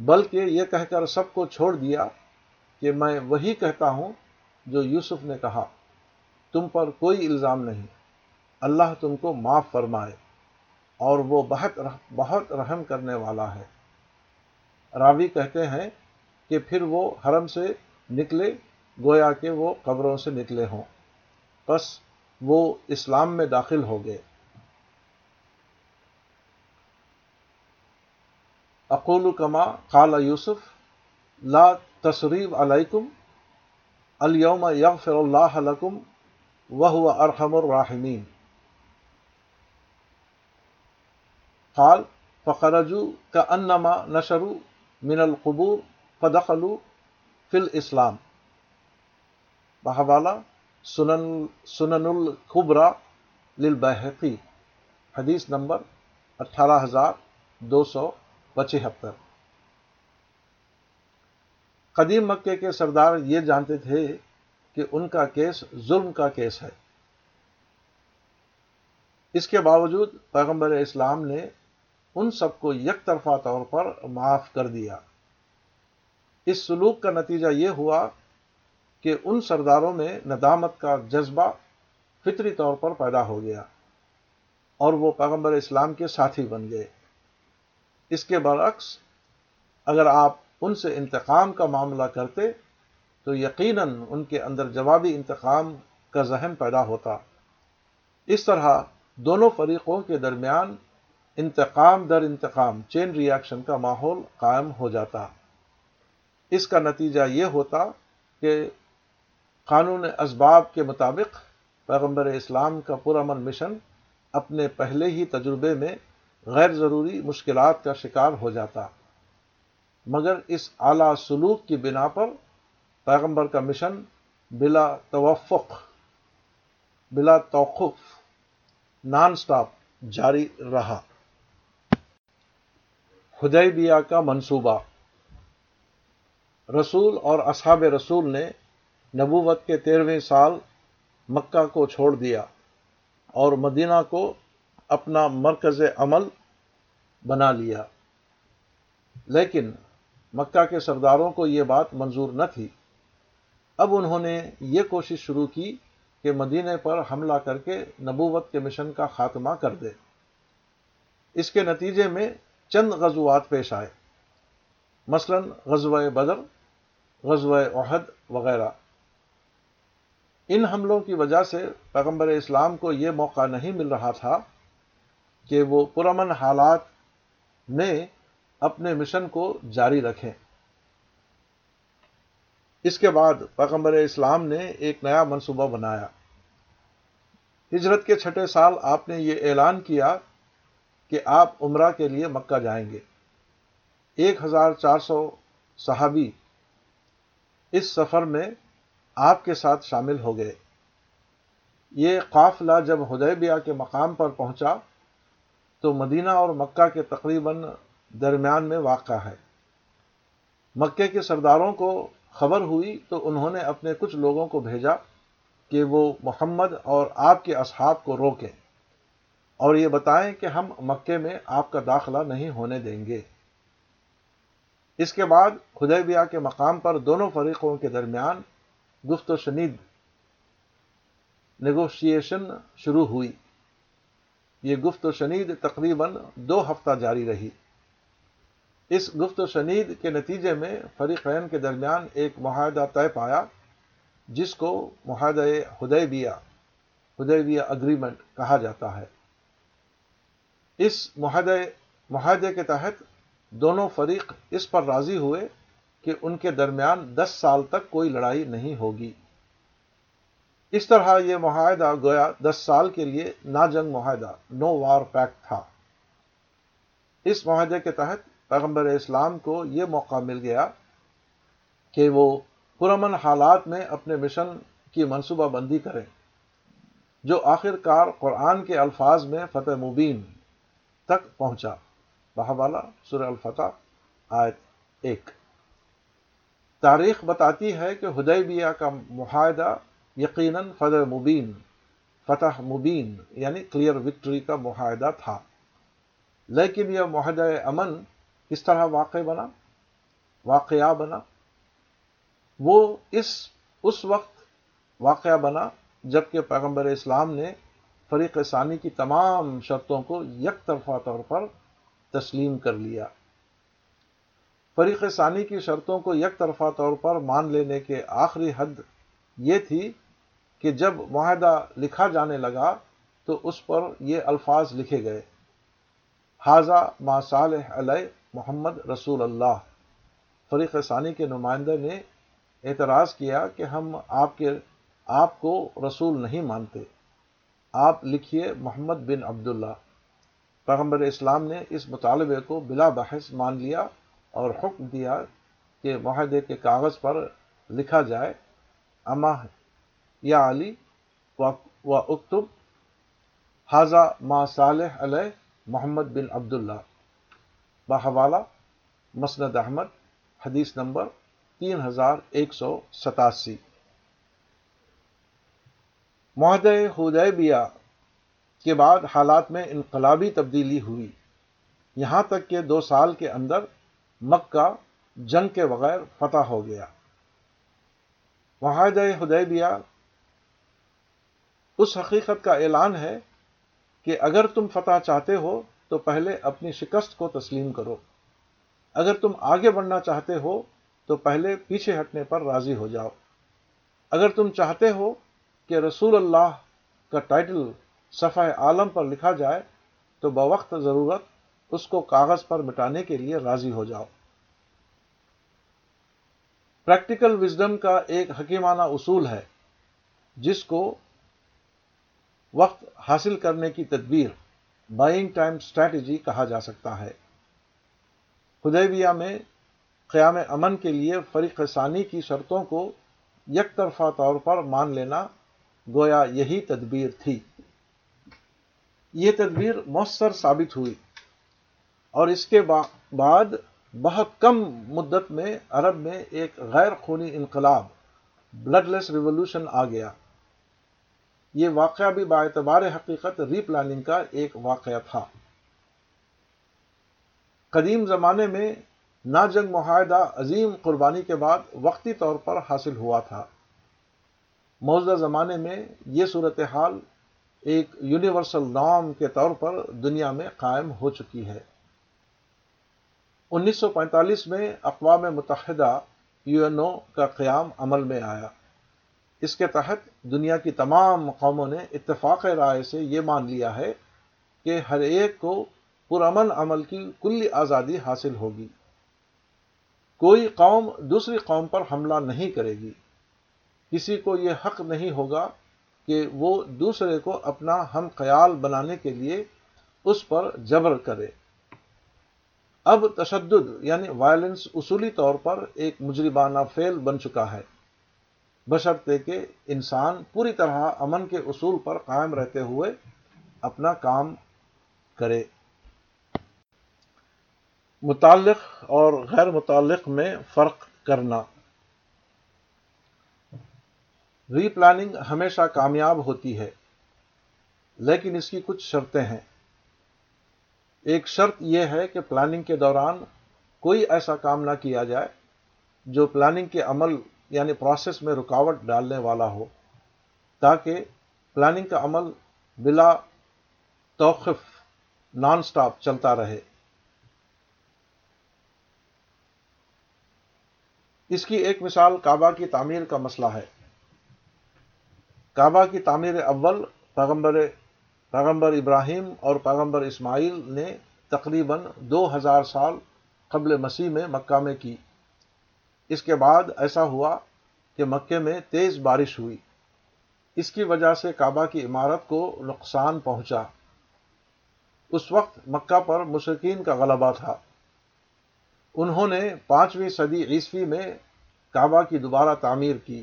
Speaker 1: بلکہ یہ کہہ کر سب کو چھوڑ دیا کہ میں وہی کہتا ہوں جو یوسف نے کہا تم پر کوئی الزام نہیں اللہ تم کو معاف فرمائے اور وہ بہت بہت رحم کرنے والا ہے راوی کہتے ہیں کہ پھر وہ حرم سے نکلے گویا کہ وہ قبروں سے نکلے ہوں پس وہ اسلام میں داخل ہو گئے اقول کما خالہ یوسف لا تصریب علیکم الوم یغفر اللہ وہ ارحم الراحمین خال فخرجو کا انما نشرو من القبور فدخلو فل اسلام بہبالا سنن سنن الخبرا للبحقی حدیث نمبر اٹھارہ ہزار دو سو پچہتر قدیم مکے کے سردار یہ جانتے تھے کہ ان کا کیس ظلم کا کیس ہے اس کے باوجود پیغمبر اسلام نے ان سب کو یک طرفہ طور پر معاف کر دیا اس سلوک کا نتیجہ یہ ہوا کہ ان سرداروں میں ندامت کا جذبہ فطری طور پر پیدا ہو گیا اور وہ پیغمبر اسلام کے ساتھی بن گئے اس کے برعکس اگر آپ ان سے انتقام کا معاملہ کرتے تو یقیناً ان کے اندر جوابی انتقام کا ذہن پیدا ہوتا اس طرح دونوں فریقوں کے درمیان انتقام در انتقام چین ایکشن کا ماحول قائم ہو جاتا اس کا نتیجہ یہ ہوتا کہ قانون اسباب کے مطابق پیغمبر اسلام کا پرامن مشن اپنے پہلے ہی تجربے میں غیر ضروری مشکلات کا شکار ہو جاتا مگر اس اعلی سلوک کی بنا پر پیغمبر کا مشن بلا توفق بلا توقف نان سٹاپ جاری رہا حدیبیہ کا منصوبہ رسول اور اصحاب رسول نے نبوت کے تیرہویں سال مکہ کو چھوڑ دیا اور مدینہ کو اپنا مرکز عمل بنا لیا لیکن مکہ کے سرداروں کو یہ بات منظور نہ تھی اب انہوں نے یہ کوشش شروع کی کہ مدینہ پر حملہ کر کے نبوت کے مشن کا خاتمہ کر دے اس کے نتیجے میں چند غزوات پیش آئے مثلا غزوہ بدر غزوہ عہد وغیرہ ان حملوں کی وجہ سے پیغمبر اسلام کو یہ موقع نہیں مل رہا تھا کہ وہ پرامن حالات میں اپنے مشن کو جاری رکھیں اس کے بعد پیغمبر اسلام نے ایک نیا منصوبہ بنایا ہجرت کے چھٹے سال آپ نے یہ اعلان کیا کہ آپ عمرہ کے لیے مکہ جائیں گے ایک ہزار چار سو صحابی اس سفر میں آپ کے ساتھ شامل ہو گئے یہ قافلہ جب حدیبیہ کے مقام پر پہنچا تو مدینہ اور مکہ کے تقریباً درمیان میں واقع ہے مکے کے سرداروں کو خبر ہوئی تو انہوں نے اپنے کچھ لوگوں کو بھیجا کہ وہ محمد اور آپ کے اصحاب کو روکیں اور یہ بتائیں کہ ہم مکے میں آپ کا داخلہ نہیں ہونے دیں گے اس کے بعد ہدے کے مقام پر دونوں فریقوں کے درمیان گفت و شنید نیگوشیشن شروع ہوئی یہ گفت و شنید تقریباً دو ہفتہ جاری رہی اس گفت و شنید کے نتیجے میں فریقین کے درمیان ایک معاہدہ طے پایا جس کو معاہدہ ہدے بیا بیا اگریمنٹ کہا جاتا ہے اس معاہدے معاہدے کے تحت دونوں فریق اس پر راضی ہوئے کہ ان کے درمیان دس سال تک کوئی لڑائی نہیں ہوگی اس طرح یہ معاہدہ گویا دس سال کے لیے نا جنگ معاہدہ نو وار پیکٹ تھا اس معاہدے کے تحت پیغمبر اسلام کو یہ موقع مل گیا کہ وہ پرامن حالات میں اپنے مشن کی منصوبہ بندی کریں جو آخر کار قرآن کے الفاظ میں فتح مبین تک پہنچا بہبالا سر الفتح آیت ایک تاریخ بتاتی ہے کہ ہدیبیہ کا معاہدہ یقیناً فض مبین فتح مبین یعنی کلیئر وکٹری کا معاہدہ تھا لیکن یہ معاہدہ امن کس طرح واقع بنا واقعہ بنا وہ اس اس وقت واقعہ بنا جب کہ پیغمبر اسلام نے فریق ثانی کی تمام شرطوں کو یک طرفہ طور پر تسلیم کر لیا فریق ثانی کی شرطوں کو یک طرفہ طور پر مان لینے کے آخری حد یہ تھی کہ جب معاہدہ لکھا جانے لگا تو اس پر یہ الفاظ لکھے گئے حاضہ ما صالح علیہ محمد رسول اللہ فریق ثانی کے نمائندے نے اعتراض کیا کہ ہم آپ کے آپ کو رسول نہیں مانتے آپ لکھیے محمد بن عبداللہ پیغمبر اسلام نے اس مطالبے کو بلا بحث مان لیا اور حکم دیا کہ معاہدے کے کاغذ پر لکھا جائے اما یا علی و اکتب حاضہ ما صالح علیہ محمد بن عبداللہ بحوالہ مسند احمد حدیث نمبر تین ہزار ایک سو ستاسی معاہدے ہدے کے بعد حالات میں انقلابی تبدیلی ہوئی یہاں تک کہ دو سال کے اندر مکہ جنگ کے بغیر فتح ہو گیا معاہدہ حدیبیہ اس حقیقت کا اعلان ہے کہ اگر تم فتح چاہتے ہو تو پہلے اپنی شکست کو تسلیم کرو اگر تم آگے بڑھنا چاہتے ہو تو پہلے پیچھے ہٹنے پر راضی ہو جاؤ اگر تم چاہتے ہو کہ رسول اللہ کا ٹائٹل صفحہ عالم پر لکھا جائے تو بوقت ضرورت اس کو کاغذ پر مٹانے کے لیے راضی ہو جاؤ پریکٹیکل وزڈم کا ایک حکیمانہ اصول ہے جس کو وقت حاصل کرنے کی تدبیر بائنگ ٹائم اسٹریٹجی کہا جا سکتا ہے خدیبیہ میں قیام امن کے لیے فریق ثانی کی شرطوں کو یک طرفہ طور پر مان لینا گویا یہی تدبیر تھی یہ تدبیر مؤثر ثابت ہوئی اور اس کے بعد بہت کم مدت میں عرب میں ایک غیر خونی انقلاب بلڈ لیس ریولوشن آ گیا یہ واقعہ بھی باعتبار حقیقت ری پلاننگ کا ایک واقعہ تھا قدیم زمانے میں نا جنگ معاہدہ عظیم قربانی کے بعد وقتی طور پر حاصل ہوا تھا موجودہ زمانے میں یہ صورتحال ایک یونیورسل نام کے طور پر دنیا میں قائم ہو چکی ہے انیس سو پینتالیس میں اقوام متحدہ یو این او کا قیام عمل میں آیا اس کے تحت دنیا کی تمام قوموں نے اتفاق رائے سے یہ مان لیا ہے کہ ہر ایک کو پرامن عمل کی کلی آزادی حاصل ہوگی کوئی قوم دوسری قوم پر حملہ نہیں کرے گی کسی کو یہ حق نہیں ہوگا کہ وہ دوسرے کو اپنا ہم خیال بنانے کے لیے اس پر جبر کرے اب تشدد یعنی وائلنس اصولی طور پر ایک مجربانہ فیل بن چکا ہے بشرطے کہ انسان پوری طرح امن کے اصول پر قائم رہتے ہوئے اپنا کام کرے متعلق اور غیر متعلق میں فرق کرنا ری پلاننگ ہمیشہ کامیاب ہوتی ہے لیکن اس کی کچھ شرطیں ہیں ایک شرط یہ ہے کہ پلاننگ کے دوران کوئی ایسا کام نہ کیا جائے جو پلاننگ کے عمل یعنی پروسیس میں رکاوٹ ڈالنے والا ہو تاکہ پلاننگ کا عمل بلا توقف نان سٹاپ چلتا رہے اس کی ایک مثال کعبہ کی تعمیر کا مسئلہ ہے کعبہ کی تعمیر اول پیغمبر پیغمبر ابراہیم اور پیغمبر اسماعیل نے تقریباً دو ہزار سال قبل مسیح میں مکہ میں کی اس کے بعد ایسا ہوا کہ مکے میں تیز بارش ہوئی اس کی وجہ سے کعبہ کی عمارت کو نقصان پہنچا اس وقت مکہ پر مشرقین کا غلبہ تھا انہوں نے پانچویں صدی عیسوی میں کعبہ کی دوبارہ تعمیر کی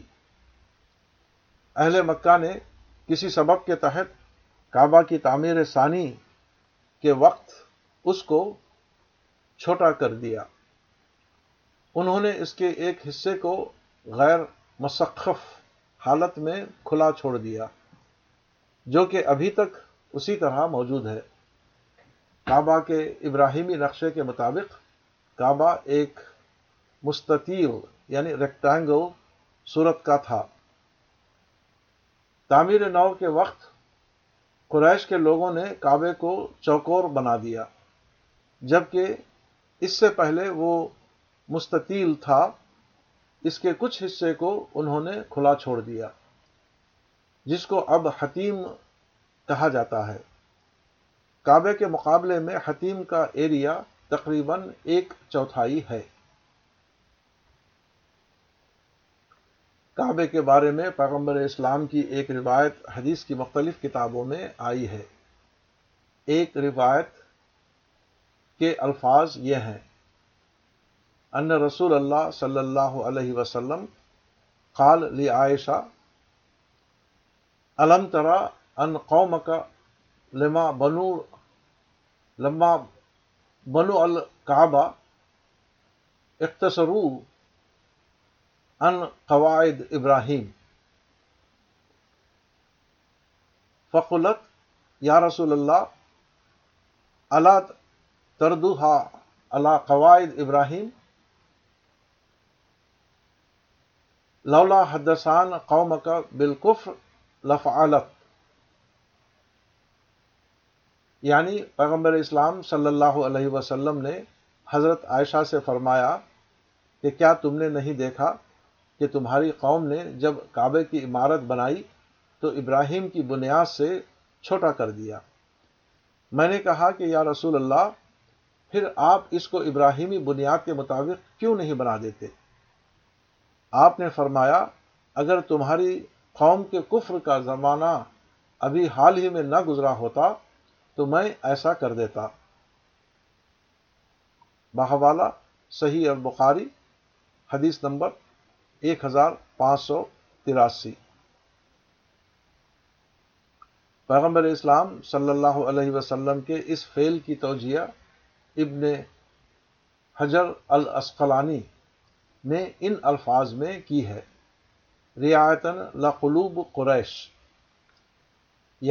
Speaker 1: اہل مکہ نے کسی سبق کے تحت کعبہ کی تعمیر ثانی کے وقت اس کو چھوٹا کر دیا انہوں نے اس کے ایک حصے کو غیر مسقف حالت میں کھلا چھوڑ دیا جو کہ ابھی تک اسی طرح موجود ہے کعبہ کے ابراہیمی نقشے کے مطابق کعبہ ایک مستطیل یعنی ریکٹینگل صورت کا تھا تعمیر نو کے وقت قریش کے لوگوں نے کعبے کو چوکور بنا دیا جبکہ اس سے پہلے وہ مستطیل تھا اس کے کچھ حصے کو انہوں نے کھلا چھوڑ دیا جس کو اب حتیم کہا جاتا ہے کعبے کے مقابلے میں حتیم کا ایریا تقریباً ایک چوتھائی ہے کعبے کے بارے میں پیغمبر اسلام کی ایک روایت حدیث کی مختلف کتابوں میں آئی ہے ایک روایت کے الفاظ یہ ہیں ان رسول اللہ صلی اللہ علیہ وسلم قال لی عائشہ علم ترا ان قوم کا لما بنو لما بنو القعبہ اختصرو ان قواعد ابراہیم فقلت یا رسول اللہ اللہ تردوہا اللہ قواعد ابراہیم لولا حدسان قوم کا بالکف لفعلت یعنی پیغمبر اسلام صلی اللہ علیہ وسلم نے حضرت عائشہ سے فرمایا کہ کیا تم نے نہیں دیکھا کہ تمہاری قوم نے جب کعبے کی عمارت بنائی تو ابراہیم کی بنیاد سے چھوٹا کر دیا میں نے کہا کہ یا رسول اللہ پھر آپ اس کو ابراہیمی بنیاد کے مطابق کیوں نہیں بنا دیتے آپ نے فرمایا اگر تمہاری قوم کے کفر کا زمانہ ابھی حال ہی میں نہ گزرا ہوتا تو میں ایسا کر دیتا بہوالا صحیح اور بخاری حدیث نمبر ایک ہزار پانچ سو تراسی پیغمبر اسلام صلی اللہ علیہ وسلم کے اس فعل کی توجیہ ابن حجر الاسقلانی نے ان الفاظ میں کی ہے رعایتن لقلوب قریش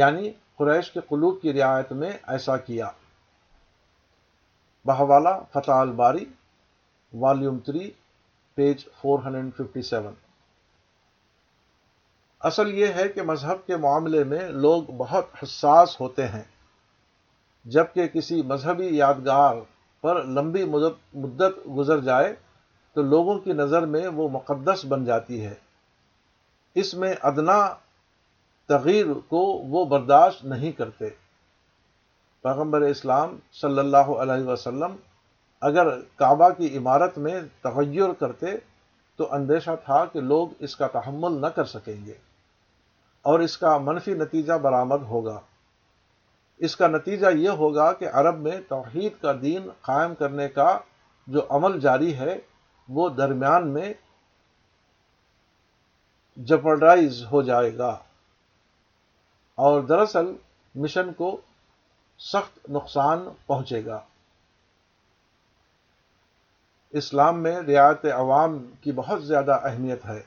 Speaker 1: یعنی قریش کے قلوب کی رعایت میں ایسا کیا بہوالا فتح الباری والیوم تھری پیج 457 اصل یہ ہے کہ مذہب کے معاملے میں لوگ بہت حساس ہوتے ہیں جبکہ کسی مذہبی یادگار پر لمبی مدت گزر جائے تو لوگوں کی نظر میں وہ مقدس بن جاتی ہے اس میں ادنا تغیر کو وہ برداشت نہیں کرتے پیغمبر اسلام صلی اللہ علیہ وسلم اگر کعبہ کی عمارت میں تغیر کرتے تو اندیشہ تھا کہ لوگ اس کا تحمل نہ کر سکیں گے اور اس کا منفی نتیجہ برآمد ہوگا اس کا نتیجہ یہ ہوگا کہ عرب میں توحید کا دین قائم کرنے کا جو عمل جاری ہے وہ درمیان میں جپرڈائز ہو جائے گا اور دراصل مشن کو سخت نقصان پہنچے گا اسلام میں رعایت عوام کی بہت زیادہ اہمیت ہے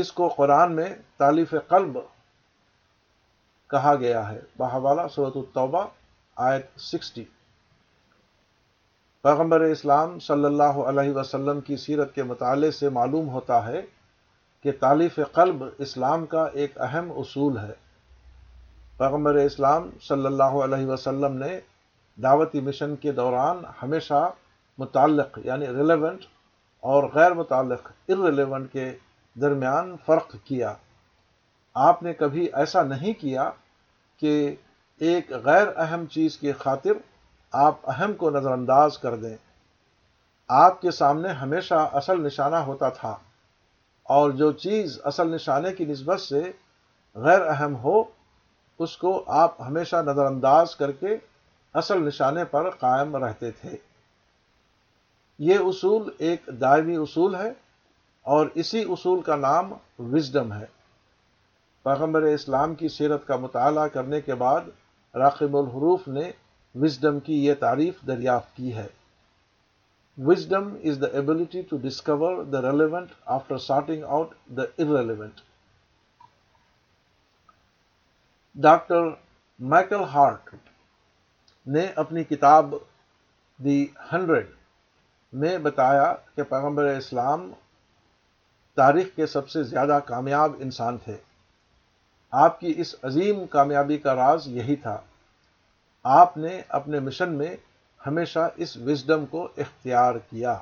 Speaker 1: اس کو قرآن میں تالیف قلب کہا گیا ہے بہوالا صورت الطبہ آیت سکسٹی پیغمبر اسلام صلی اللہ علیہ وسلم کی سیرت کے مطالعے سے معلوم ہوتا ہے کہ تالیف قلب اسلام کا ایک اہم اصول ہے پیغمبر اسلام صلی اللہ علیہ وسلم نے دعوتی مشن کے دوران ہمیشہ متعلق یعنی ریلیونٹ اور غیر متعلق ارریلیونٹ کے درمیان فرق کیا آپ نے کبھی ایسا نہیں کیا کہ ایک غیر اہم چیز کی خاطر آپ اہم کو نظر انداز کر دیں آپ کے سامنے ہمیشہ اصل نشانہ ہوتا تھا اور جو چیز اصل نشانے کی نسبت سے غیر اہم ہو اس کو آپ ہمیشہ نظر انداز کر کے اصل نشانے پر قائم رہتے تھے یہ اصول ایک دائمی اصول ہے اور اسی اصول کا نام وزڈم ہے پیغمبر اسلام کی سیرت کا مطالعہ کرنے کے بعد راقب الحروف نے وزڈم کی یہ تعریف دریافت کی ہے wisdom is the ability to discover the relevant after sorting out the irrelevant doctor Michael Hart نے اپنی کتاب دی ہنڈریڈ میں بتایا کہ پیغمبر اسلام تاریخ کے سب سے زیادہ کامیاب انسان تھے آپ کی اس عظیم کامیابی کا راز یہی تھا آپ نے اپنے مشن میں ہمیشہ اس وزڈم کو اختیار کیا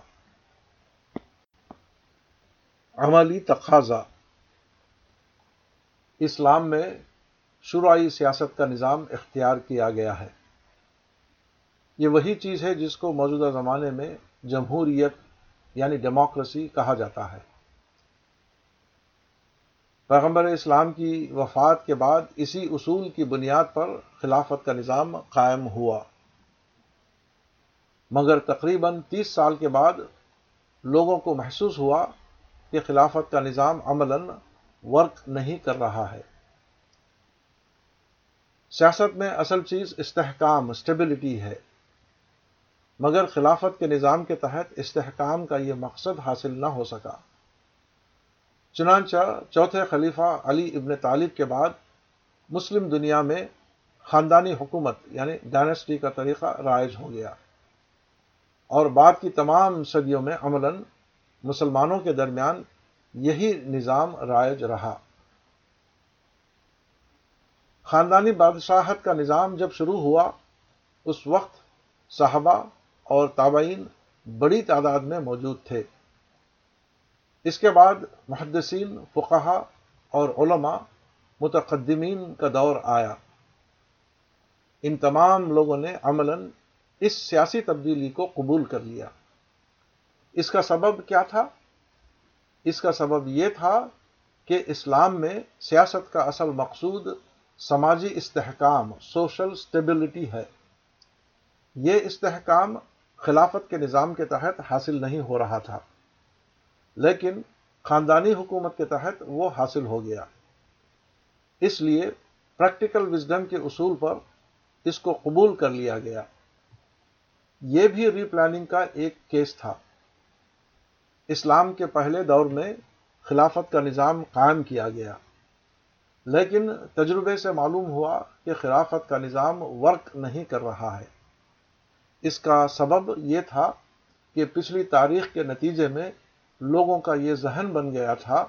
Speaker 1: عملی تقاضا اسلام میں شروعی سیاست کا نظام اختیار کیا گیا ہے یہ وہی چیز ہے جس کو موجودہ زمانے میں جمہوریت یعنی ڈیموکریسی کہا جاتا ہے پیغمبر اسلام کی وفات کے بعد اسی اصول کی بنیاد پر خلافت کا نظام قائم ہوا مگر تقریباً تیس سال کے بعد لوگوں کو محسوس ہوا کہ خلافت کا نظام عملاً ورک نہیں کر رہا ہے سیاست میں اصل چیز استحکام اسٹیبلٹی ہے مگر خلافت کے نظام کے تحت استحکام کا یہ مقصد حاصل نہ ہو سکا چنانچہ چوتھے خلیفہ علی ابن طالب کے بعد مسلم دنیا میں خاندانی حکومت یعنی ڈائنیسٹی کا طریقہ رائج ہو گیا اور بعد کی تمام صدیوں میں عملا مسلمانوں کے درمیان یہی نظام رائج رہا خاندانی بادشاہت کا نظام جب شروع ہوا اس وقت صحابہ اور تابعین بڑی تعداد میں موجود تھے اس کے بعد محدثین فقہ اور علماء متقدمین کا دور آیا ان تمام لوگوں نے عملاً اس سیاسی تبدیلی کو قبول کر لیا اس کا سبب کیا تھا اس کا سبب یہ تھا کہ اسلام میں سیاست کا اصل مقصود سماجی استحکام سوشل اسٹیبلٹی ہے یہ استحکام خلافت کے نظام کے تحت حاصل نہیں ہو رہا تھا لیکن خاندانی حکومت کے تحت وہ حاصل ہو گیا اس لیے پریکٹیکل وزڈم کے اصول پر اس کو قبول کر لیا گیا یہ بھی ری پلاننگ کا ایک کیس تھا اسلام کے پہلے دور میں خلافت کا نظام قائم کیا گیا لیکن تجربے سے معلوم ہوا کہ خلافت کا نظام ورک نہیں کر رہا ہے اس کا سبب یہ تھا کہ پچھلی تاریخ کے نتیجے میں لوگوں کا یہ ذہن بن گیا تھا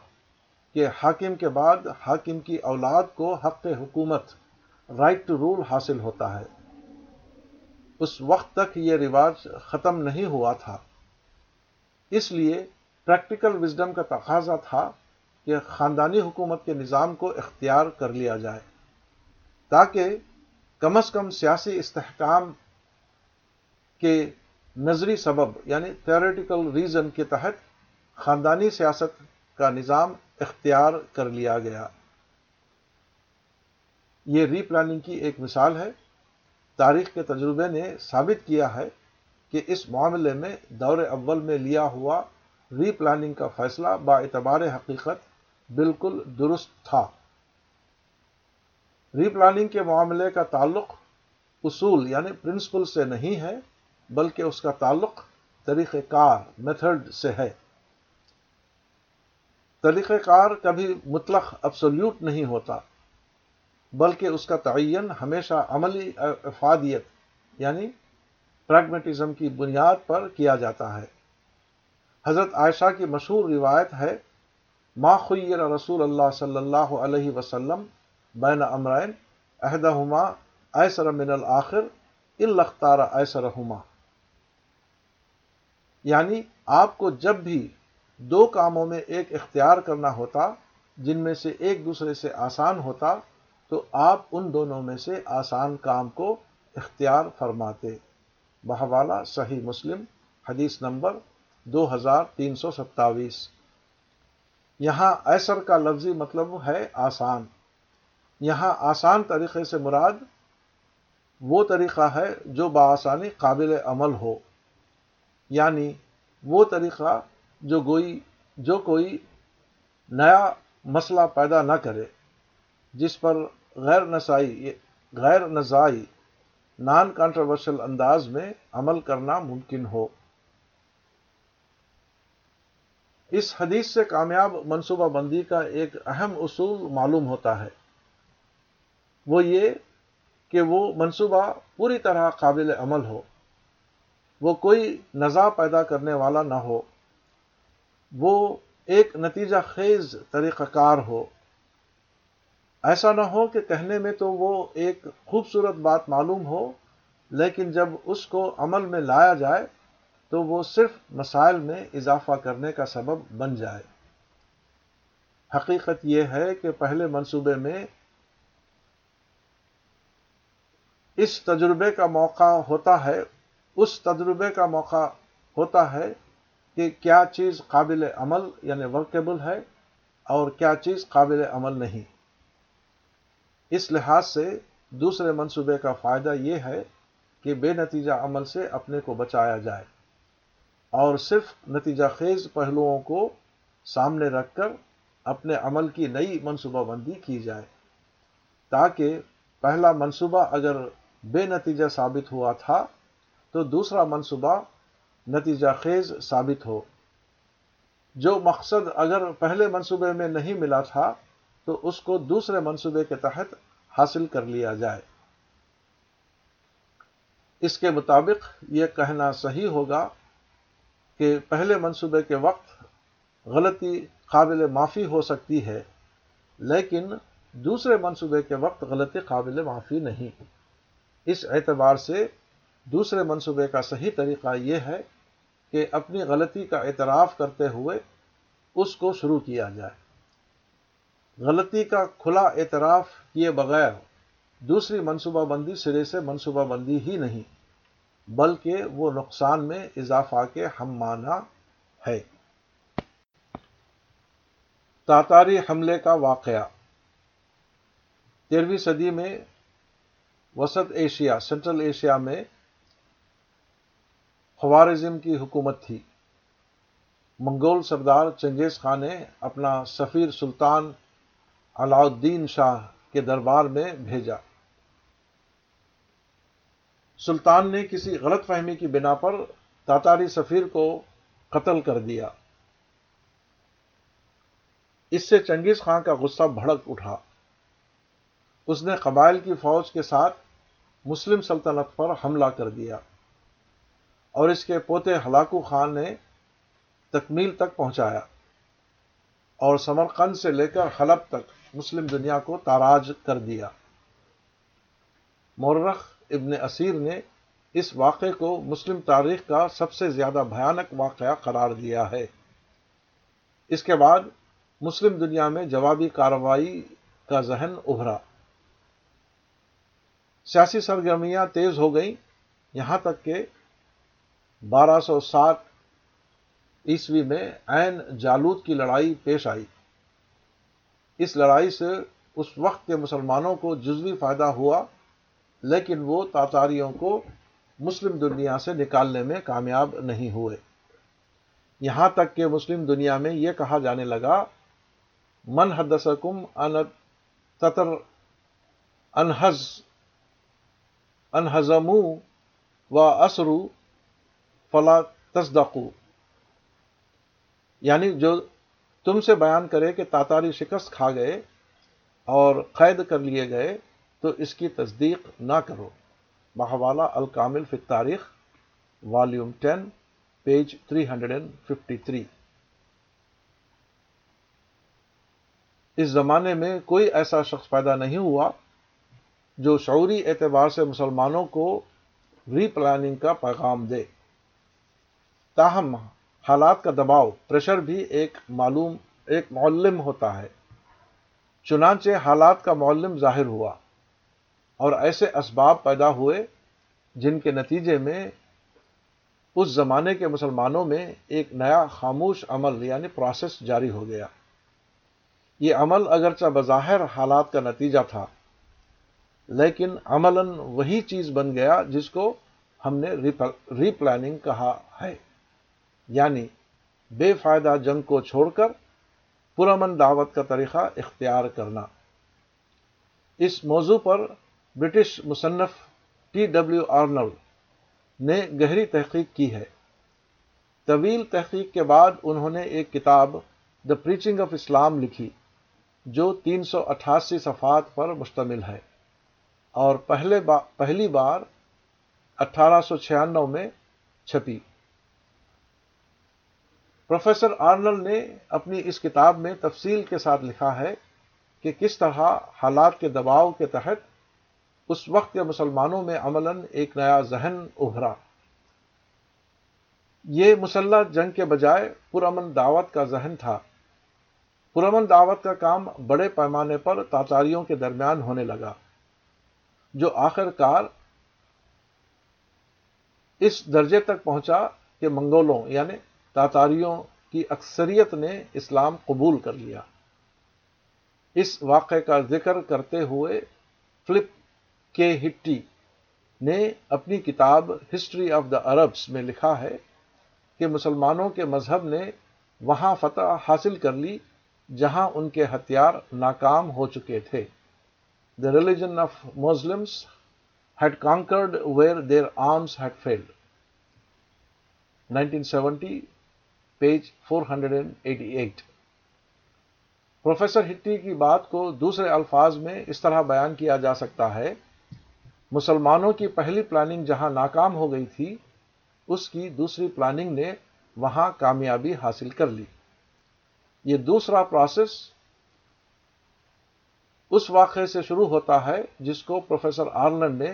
Speaker 1: کہ حاکم کے بعد حاکم کی اولاد کو حق حکومت رائٹ ٹو رول حاصل ہوتا ہے اس وقت تک یہ رواج ختم نہیں ہوا تھا اس لیے پریکٹیکل وزڈم کا تقاضا تھا کہ خاندانی حکومت کے نظام کو اختیار کر لیا جائے تاکہ کم از کم سیاسی استحکام نظری سبب یعنی تھیوریٹیکل ریزن کے تحت خاندانی سیاست کا نظام اختیار کر لیا گیا یہ ری پلاننگ کی ایک مثال ہے تاریخ کے تجربے نے ثابت کیا ہے کہ اس معاملے میں دور اول میں لیا ہوا ری پلاننگ کا فیصلہ با اعتبار حقیقت بالکل درست تھا ری پلاننگ کے معاملے کا تعلق اصول یعنی پرنسپل سے نہیں ہے بلکہ اس کا تعلق طریقہ کار میتھڈ سے ہے طریقہ کار کبھی مطلق ابسولیوٹ نہیں ہوتا بلکہ اس کا تعین ہمیشہ عملی افادیت یعنی پریگمیٹزم کی بنیاد پر کیا جاتا ہے حضرت عائشہ کی مشہور روایت ہے ما خیر رسول اللہ صلی اللہ علیہ وسلم بین امرائن عہدہ ہما من الآخر الختارہ ایسر ہما یعنی آپ کو جب بھی دو کاموں میں ایک اختیار کرنا ہوتا جن میں سے ایک دوسرے سے آسان ہوتا تو آپ ان دونوں میں سے آسان کام کو اختیار فرماتے بہوالا صحیح مسلم حدیث نمبر دو ہزار تین سو ستاویس یہاں ایسر کا لفظی مطلب ہے آسان یہاں آسان طریقے سے مراد وہ طریقہ ہے جو بآسانی قابل عمل ہو یعنی وہ طریقہ جو گوئی جو کوئی نیا مسئلہ پیدا نہ کرے جس پر غیر نسائی غیر نزائی نان کانٹروورشل انداز میں عمل کرنا ممکن ہو اس حدیث سے کامیاب منصوبہ بندی کا ایک اہم اصول معلوم ہوتا ہے وہ یہ کہ وہ منصوبہ پوری طرح قابل عمل ہو وہ کوئی نزا پیدا کرنے والا نہ ہو وہ ایک نتیجہ خیز طریقہ کار ہو ایسا نہ ہو کہ کہنے میں تو وہ ایک خوبصورت بات معلوم ہو لیکن جب اس کو عمل میں لایا جائے تو وہ صرف مسائل میں اضافہ کرنے کا سبب بن جائے حقیقت یہ ہے کہ پہلے منصوبے میں اس تجربے کا موقع ہوتا ہے اس تجربے کا موقع ہوتا ہے کہ کیا چیز قابل عمل یعنی ورکیبل ہے اور کیا چیز قابل عمل نہیں اس لحاظ سے دوسرے منصوبے کا فائدہ یہ ہے کہ بے نتیجہ عمل سے اپنے کو بچایا جائے اور صرف نتیجہ خیز پہلوؤں کو سامنے رکھ کر اپنے عمل کی نئی منصوبہ بندی کی جائے تاکہ پہلا منصوبہ اگر بے نتیجہ ثابت ہوا تھا تو دوسرا منصوبہ نتیجہ خیز ثابت ہو جو مقصد اگر پہلے منصوبے میں نہیں ملا تھا تو اس کو دوسرے منصوبے کے تحت حاصل کر لیا جائے اس کے مطابق یہ کہنا صحیح ہوگا کہ پہلے منصوبے کے وقت غلطی قابل معافی ہو سکتی ہے لیکن دوسرے منصوبے کے وقت غلطی قابل معافی نہیں اس اعتبار سے دوسرے منصوبے کا صحیح طریقہ یہ ہے کہ اپنی غلطی کا اعتراف کرتے ہوئے اس کو شروع کیا جائے غلطی کا کھلا اعتراف کیے بغیر دوسری منصوبہ بندی سرے سے منصوبہ بندی ہی نہیں بلکہ وہ نقصان میں اضافہ کے ہم مانا ہے تاتاری حملے کا واقعہ تیرہویں صدی میں وسط ایشیا سینٹرل ایشیا میں خوارزم کی حکومت تھی منگول سردار چنگیز خان نے اپنا سفیر سلطان علاؤدین شاہ کے دربار میں بھیجا سلطان نے کسی غلط فہمی کی بنا پر تاتاری سفیر کو قتل کر دیا اس سے چنگیز خان کا غصہ بھڑک اٹھا اس نے قبائل کی فوج کے ساتھ مسلم سلطنت پر حملہ کر دیا اور اس کے پوتے ہلاکو خان نے تکمیل تک پہنچایا اور سمر سے لے کر حلب تک مسلم دنیا کو تاراج کر دیا مورخ ابن اسیر نے اس واقعے کو مسلم تاریخ کا سب سے زیادہ بھیانک واقعہ قرار دیا ہے اس کے بعد مسلم دنیا میں جوابی کارروائی کا ذہن ابھرا سیاسی سرگرمیاں تیز ہو گئیں یہاں تک کہ بارہ سو سات عیسوی میں عین جالوت کی لڑائی پیش آئی اس لڑائی سے اس وقت کے مسلمانوں کو جزوی فائدہ ہوا لیکن وہ تاتاریوں کو مسلم دنیا سے نکالنے میں کامیاب نہیں ہوئے یہاں تک کہ مسلم دنیا میں یہ کہا جانے لگا من تتر انحز انہزم و اسرو فلا تصدقو یعنی جو تم سے بیان کرے کہ تاتاری شکست کھا گئے اور قید کر لیے گئے تو اس کی تصدیق نہ کرو بہوالا الکامل فی تاریخ volume ten page three hundred and fifty three اس زمانے میں کوئی ایسا شخص پیدا نہیں ہوا جو شعوری اعتبار سے مسلمانوں کو ری پلاننگ کا پیغام دے تاہم حالات کا دباؤ پریشر بھی ایک معلوم ایک معلم ہوتا ہے چنانچہ حالات کا معلم ظاہر ہوا اور ایسے اسباب پیدا ہوئے جن کے نتیجے میں اس زمانے کے مسلمانوں میں ایک نیا خاموش عمل یعنی پروسیس جاری ہو گیا یہ عمل اگرچہ بظاہر حالات کا نتیجہ تھا لیکن عملاً وہی چیز بن گیا جس کو ہم نے ری پلاننگ کہا ہے یعنی بے فائدہ جنگ کو چھوڑ کر پرامن دعوت کا طریقہ اختیار کرنا اس موضوع پر برٹش مصنف ٹی ڈبلیو آرنل نے گہری تحقیق کی ہے طویل تحقیق کے بعد انہوں نے ایک کتاب دا پریچنگ آف اسلام لکھی جو تین سو اٹھاسی صفحات پر مشتمل ہے اور پہلے با پہلی بار اٹھارہ سو چھیانوے میں چھپی پروفیسر آرنل نے اپنی اس کتاب میں تفصیل کے ساتھ لکھا ہے کہ کس طرح حالات کے دباؤ کے تحت اس وقت کے مسلمانوں میں عملاً ایک نیا ذہن ابھرا یہ مسلح جنگ کے بجائے پرامن دعوت کا ذہن تھا پرامن دعوت کا کام بڑے پیمانے پر تاتاریوں کے درمیان ہونے لگا جو آخر کار اس درجے تک پہنچا کہ منگولوں یعنی تاتاریوں کی اکثریت نے اسلام قبول کر لیا اس واقعے کا ذکر کرتے ہوئے فلپ کے ہٹی نے اپنی کتاب ہسٹری آف دا عربس میں لکھا ہے کہ مسلمانوں کے مذہب نے وہاں فتح حاصل کر لی جہاں ان کے ہتھیار ناکام ہو چکے تھے the religion of Muslims had conquered where their arms had failed 1970 seventy page 488 professor Hitti کی بات کو دوسرے الفاظ میں اس طرح بیان کیا جا سکتا ہے مسلمانوں کی پہلی پلاننگ جہاں ناکام ہو گئی تھی اس کی دوسری پلاننگ نے وہاں کامیابی حاصل کر لی یہ دوسرا پروسیس اس واقعے سے شروع ہوتا ہے جس کو پروفیسر آرلن نے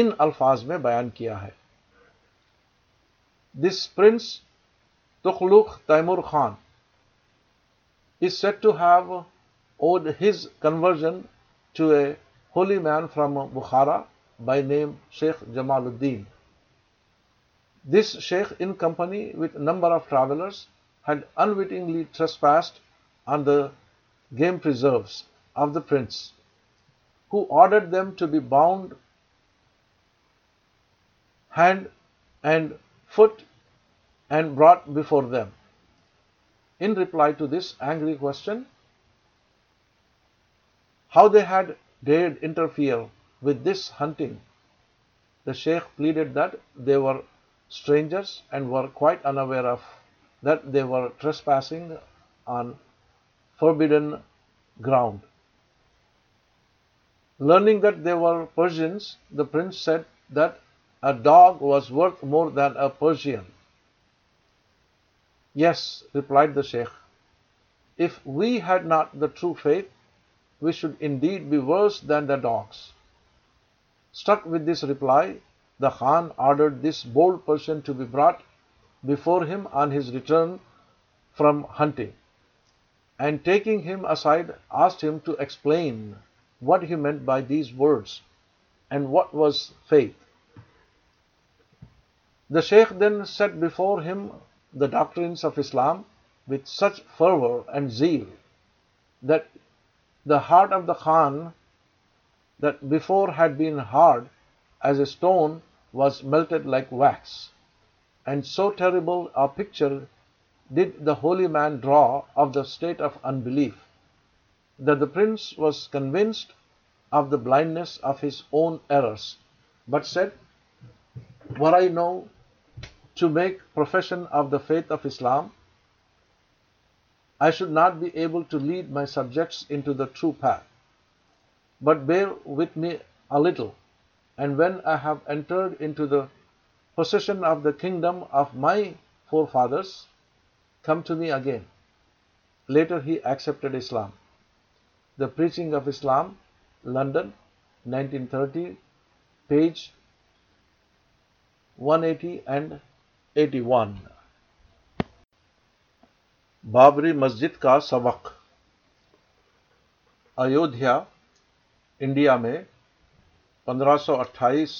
Speaker 1: ان الفاظ میں بیان کیا ہے this prince Tughlugh Timur Khan is said to have owed his conversion to a holy man from Bukhara by name Sheikh Jamali this Sheikh in company with number of travellers had unwittingly trespassed on the game prince who ordered them to be bound hand and foot and brought before them. In reply to this angry question, how they had dared interfere with this hunting, the Sheikh pleaded that they were strangers and were quite unaware of that they were trespassing on forbidden ground. Learning that they were Persians, the prince said that a dog was worth more than a Persian. Yes, replied the Shaykh, if we had not the true faith, we should indeed be worse than the dogs. Struck with this reply, the Khan ordered this bold person to be brought before him on his return from hunting, and taking him aside, asked him to explain what he meant by these words and what was faith. The Shaykh then set before him the doctrines of Islam with such fervor and zeal that the heart of the Khan, that before had been hard as a stone, was melted like wax. And so terrible a picture did the holy man draw of the state of unbelief, that the prince was convinced of the blindness of his own errors, but said, "Were I know to make profession of the faith of Islam, I should not be able to lead my subjects into the true path. But bear with me a little, and when I have entered into the possession of the kingdom of my forefathers, come to me again. Later he accepted Islam. The Preaching of Islam, London, 1930, page 180 and 81 Babri Masjid کا سبق ایودھیا انڈیا میں پندرہ سو اٹھائیس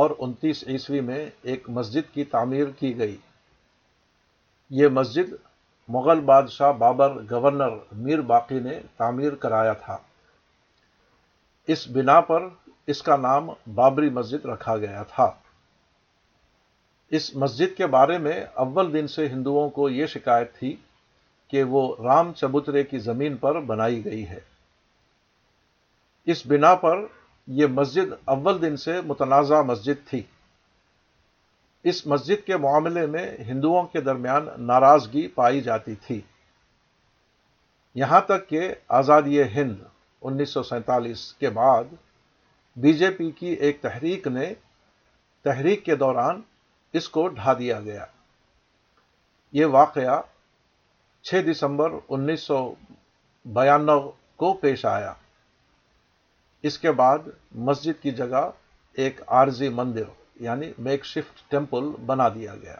Speaker 1: اور انتیس عیسوی میں ایک مسجد کی تعمیر کی گئی یہ مسجد مغل بادشاہ بابر گورنر میر باقی نے تعمیر کرایا تھا اس بنا پر اس کا نام بابری مسجد رکھا گیا تھا اس مسجد کے بارے میں اول دن سے ہندوؤں کو یہ شکایت تھی کہ وہ رام چبوترے کی زمین پر بنائی گئی ہے اس بنا پر یہ مسجد اول دن سے متنازع مسجد تھی اس مسجد کے معاملے میں ہندوؤں کے درمیان ناراضگی پائی جاتی تھی یہاں تک کہ آزادی ہند انیس سو سینتالیس کے بعد بی جے پی کی ایک تحریک نے تحریک کے دوران اس کو ڈھا دیا گیا یہ واقعہ چھ دسمبر انیس سو بیانو کو پیش آیا اس کے بعد مسجد کی جگہ ایک عارضی مندر یعنی میک شفٹ ٹیمپل بنا دیا گیا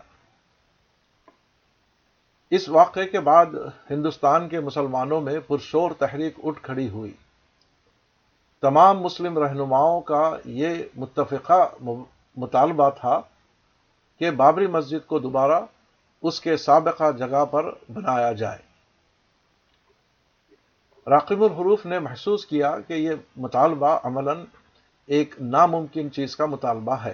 Speaker 1: اس واقعے کے بعد ہندوستان کے مسلمانوں میں پرشور تحریک اٹھ کھڑی ہوئی تمام مسلم رہنماؤں کا یہ متفقہ مطالبہ تھا کہ بابری مسجد کو دوبارہ اس کے سابقہ جگہ پر بنایا جائے راقب الحروف نے محسوس کیا کہ یہ مطالبہ عمل ایک ناممکن چیز کا مطالبہ ہے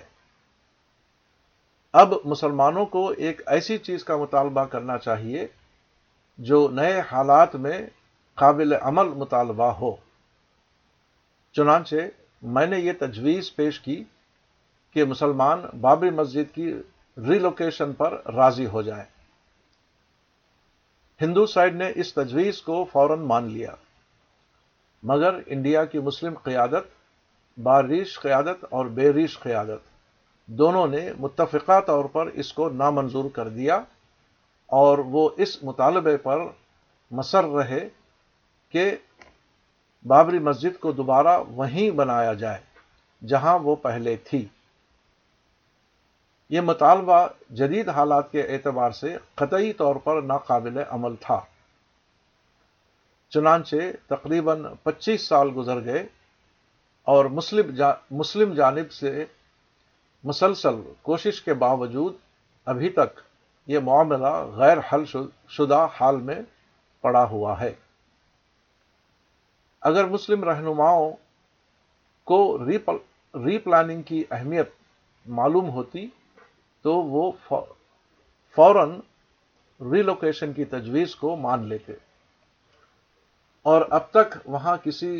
Speaker 1: اب مسلمانوں کو ایک ایسی چیز کا مطالبہ کرنا چاہیے جو نئے حالات میں قابل عمل مطالبہ ہو چنانچہ میں نے یہ تجویز پیش کی کہ مسلمان بابری مسجد کی ری لوکیشن پر راضی ہو جائے ہندو سائڈ نے اس تجویز کو فوراً مان لیا مگر انڈیا کی مسلم قیادت باریش قیادت اور بے ریش قیادت دونوں نے متفقہ طور پر اس کو نامنظور کر دیا اور وہ اس مطالبے پر مصر رہے کہ بابری مسجد کو دوبارہ وہیں بنایا جائے جہاں وہ پہلے تھی یہ مطالبہ جدید حالات کے اعتبار سے قطعی طور پر ناقابل عمل تھا چنانچہ تقریباً پچیس سال گزر گئے اور مسلم جانب سے مسلسل کوشش کے باوجود ابھی تک یہ معاملہ غیر حل شدہ حال میں پڑا ہوا ہے اگر مسلم رہنماؤں کو ری پلاننگ کی اہمیت معلوم ہوتی تو وہ فوراً ریلوکیشن کی تجویز کو مان لیتے اور اب تک وہاں کسی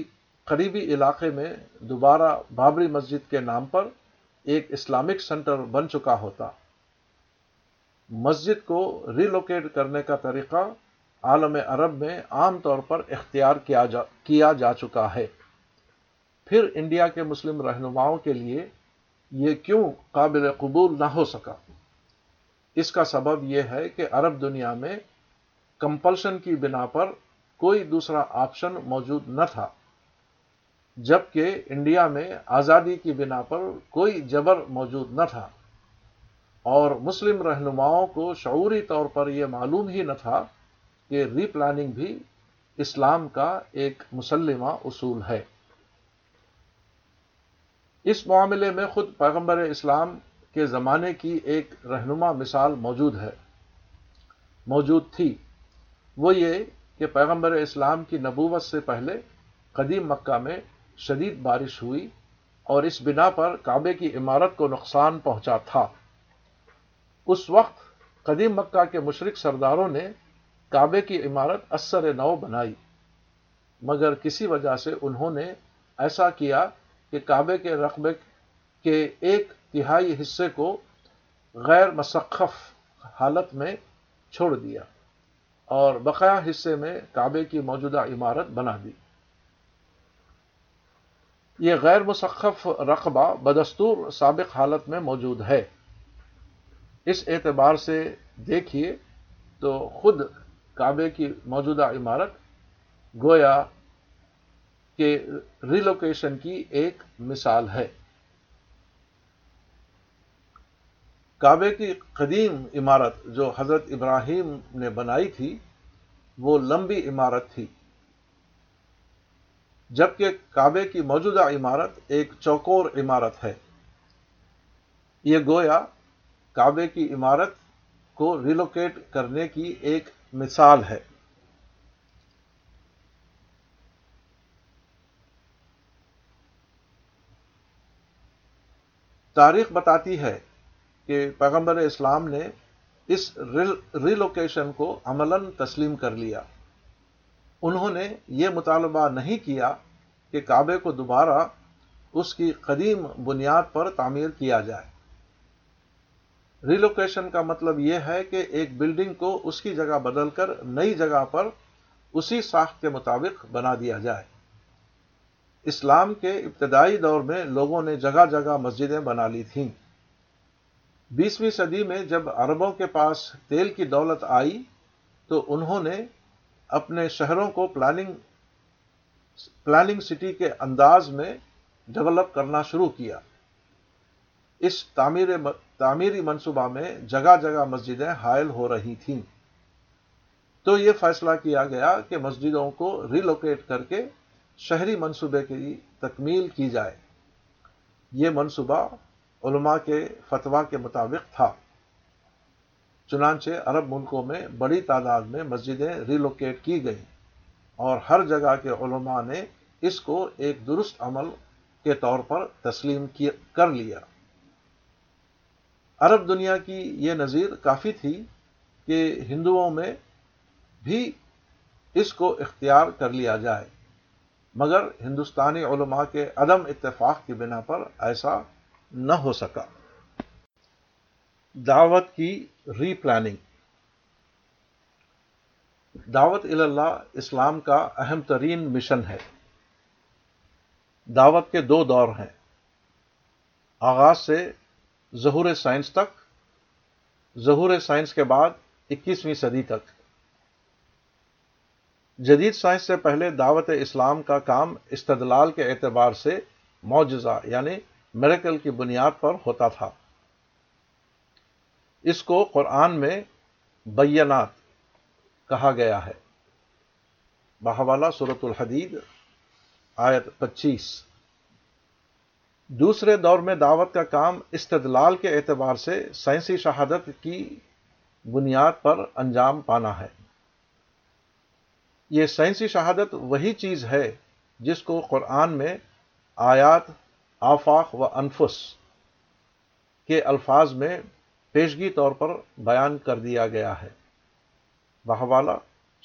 Speaker 1: قریبی علاقے میں دوبارہ بابری مسجد کے نام پر ایک اسلامک سینٹر بن چکا ہوتا مسجد کو ریلوکیٹ کرنے کا طریقہ عالم عرب میں عام طور پر اختیار کیا جا, کیا جا چکا ہے پھر انڈیا کے مسلم رہنماؤں کے لیے یہ کیوں قابل قبول نہ ہو سکا اس کا سبب یہ ہے کہ عرب دنیا میں کمپلشن کی بنا پر کوئی دوسرا آپشن موجود نہ تھا جبکہ انڈیا میں آزادی کی بنا پر کوئی جبر موجود نہ تھا اور مسلم رہنماؤں کو شعوری طور پر یہ معلوم ہی نہ تھا کہ ری پلاننگ بھی اسلام کا ایک مسلمہ اصول ہے اس معاملے میں خود پیغمبر اسلام کے زمانے کی ایک رہنما مثال موجود ہے موجود تھی وہ یہ کہ پیغمبر اسلام کی نبوت سے پہلے قدیم مکہ میں شدید بارش ہوئی اور اس بنا پر کعبے کی عمارت کو نقصان پہنچا تھا اس وقت قدیم مکہ کے مشرق سرداروں نے کعبے کی عمارت اثر نو بنائی مگر کسی وجہ سے انہوں نے ایسا کیا کہ کعبے کے رقبے کے ایک تہائی حصے کو غیر مسقف حالت میں چھوڑ دیا اور بقایا حصے میں کعبے کی موجودہ عمارت بنا دی یہ غیر مسقف رقبہ بدستور سابق حالت میں موجود ہے اس اعتبار سے دیکھیے تو خود کعبے کی موجودہ عمارت گویا کے ریلوکیشن کی ایک مثال ہے کعبے کی قدیم عمارت جو حضرت ابراہیم نے بنائی تھی وہ لمبی عمارت تھی جبکہ کعبے کی موجودہ عمارت ایک چوکور عمارت ہے یہ گویا کعبے کی عمارت کو ریلوکیٹ کرنے کی ایک مثال ہے تاریخ بتاتی ہے کہ پیغمبر اسلام نے اس ریلوکیشن کو عملاً تسلیم کر لیا انہوں نے یہ مطالبہ نہیں کیا کہ کعبے کو دوبارہ اس کی قدیم بنیاد پر تعمیر کیا جائے ریلوکیشن کا مطلب یہ ہے کہ ایک بلڈنگ کو اس کی جگہ بدل کر نئی جگہ پر اسی ساخت کے مطابق بنا دیا جائے اسلام کے ابتدائی دور میں لوگوں نے جگہ جگہ مسجدیں بنا لی تھیں بیسویں صدی میں جب عربوں کے پاس تیل کی دولت آئی تو انہوں نے اپنے شہروں کو پلاننگ پلاننگ سٹی کے انداز میں ڈیولپ کرنا شروع کیا اس تعمیر تعمیری منصوبہ میں جگہ جگہ مسجدیں حائل ہو رہی تھیں تو یہ فیصلہ کیا گیا کہ مسجدوں کو ریلوکیٹ کر کے شہری منصوبے کی تکمیل کی جائے یہ منصوبہ علماء کے فتویٰ کے مطابق تھا چنانچہ عرب ملکوں میں بڑی تعداد میں مسجدیں ریلوکیٹ کی گئیں اور ہر جگہ کے علماء نے اس کو ایک درست عمل کے طور پر تسلیم کر لیا عرب دنیا کی یہ نظیر کافی تھی کہ ہندوؤں میں بھی اس کو اختیار کر لیا جائے مگر ہندوستانی علماء کے عدم اتفاق کی بنا پر ایسا نہ ہو سکا دعوت کی ری پلاننگ دعوت اللہ اسلام کا اہم ترین مشن ہے دعوت کے دو دور ہیں آغاز سے ظہور سائنس تک ظہور سائنس کے بعد اکیسویں صدی تک جدید سائنس سے پہلے دعوت اسلام کا کام استدلال کے اعتبار سے معجزہ یعنی میریکل کی بنیاد پر ہوتا تھا اس کو قرآن میں بینات کہا گیا ہے بہوالا صورت الحدید آیت پچیس دوسرے دور میں دعوت کا کام استدلال کے اعتبار سے سائنسی شہادت کی بنیاد پر انجام پانا ہے یہ سائنسی شہادت وہی چیز ہے جس کو قرآن میں آیات آفاق و انفس کے الفاظ میں پیشگی طور پر بیان کر دیا گیا ہے بہوالا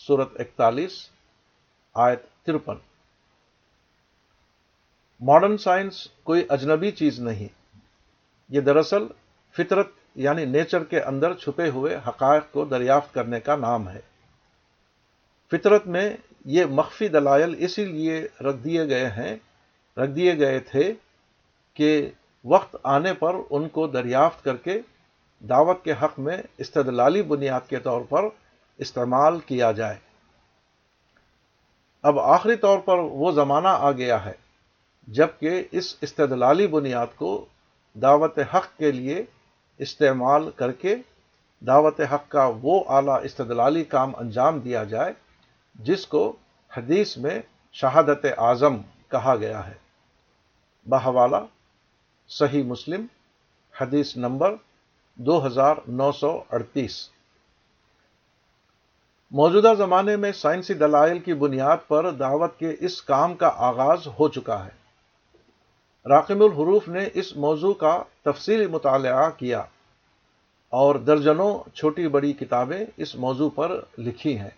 Speaker 1: صورت اکتالیس آیت ترپن ماڈرن سائنس کوئی اجنبی چیز نہیں یہ دراصل فطرت یعنی نیچر کے اندر چھپے ہوئے حقائق کو دریافت کرنے کا نام ہے فطرت میں یہ مخفی دلائل اسی لیے رکھ دیے گئے ہیں رکھ دیے گئے تھے کہ وقت آنے پر ان کو دریافت کر کے دعوت کے حق میں استدلالی بنیاد کے طور پر استعمال کیا جائے اب آخری طور پر وہ زمانہ آ گیا ہے جب کہ اس استدلالی بنیاد کو دعوت حق کے لیے استعمال کر کے دعوت حق کا وہ اعلیٰ استدلالی کام انجام دیا جائے جس کو حدیث میں شہادت اعظم کہا گیا ہے بہوالا صحیح مسلم حدیث نمبر دو ہزار نو سو اڑتیس موجودہ زمانے میں سائنسی دلائل کی بنیاد پر دعوت کے اس کام کا آغاز ہو چکا ہے راقم الحروف نے اس موضوع کا تفصیلی مطالعہ کیا اور درجنوں چھوٹی بڑی کتابیں اس موضوع پر لکھی ہیں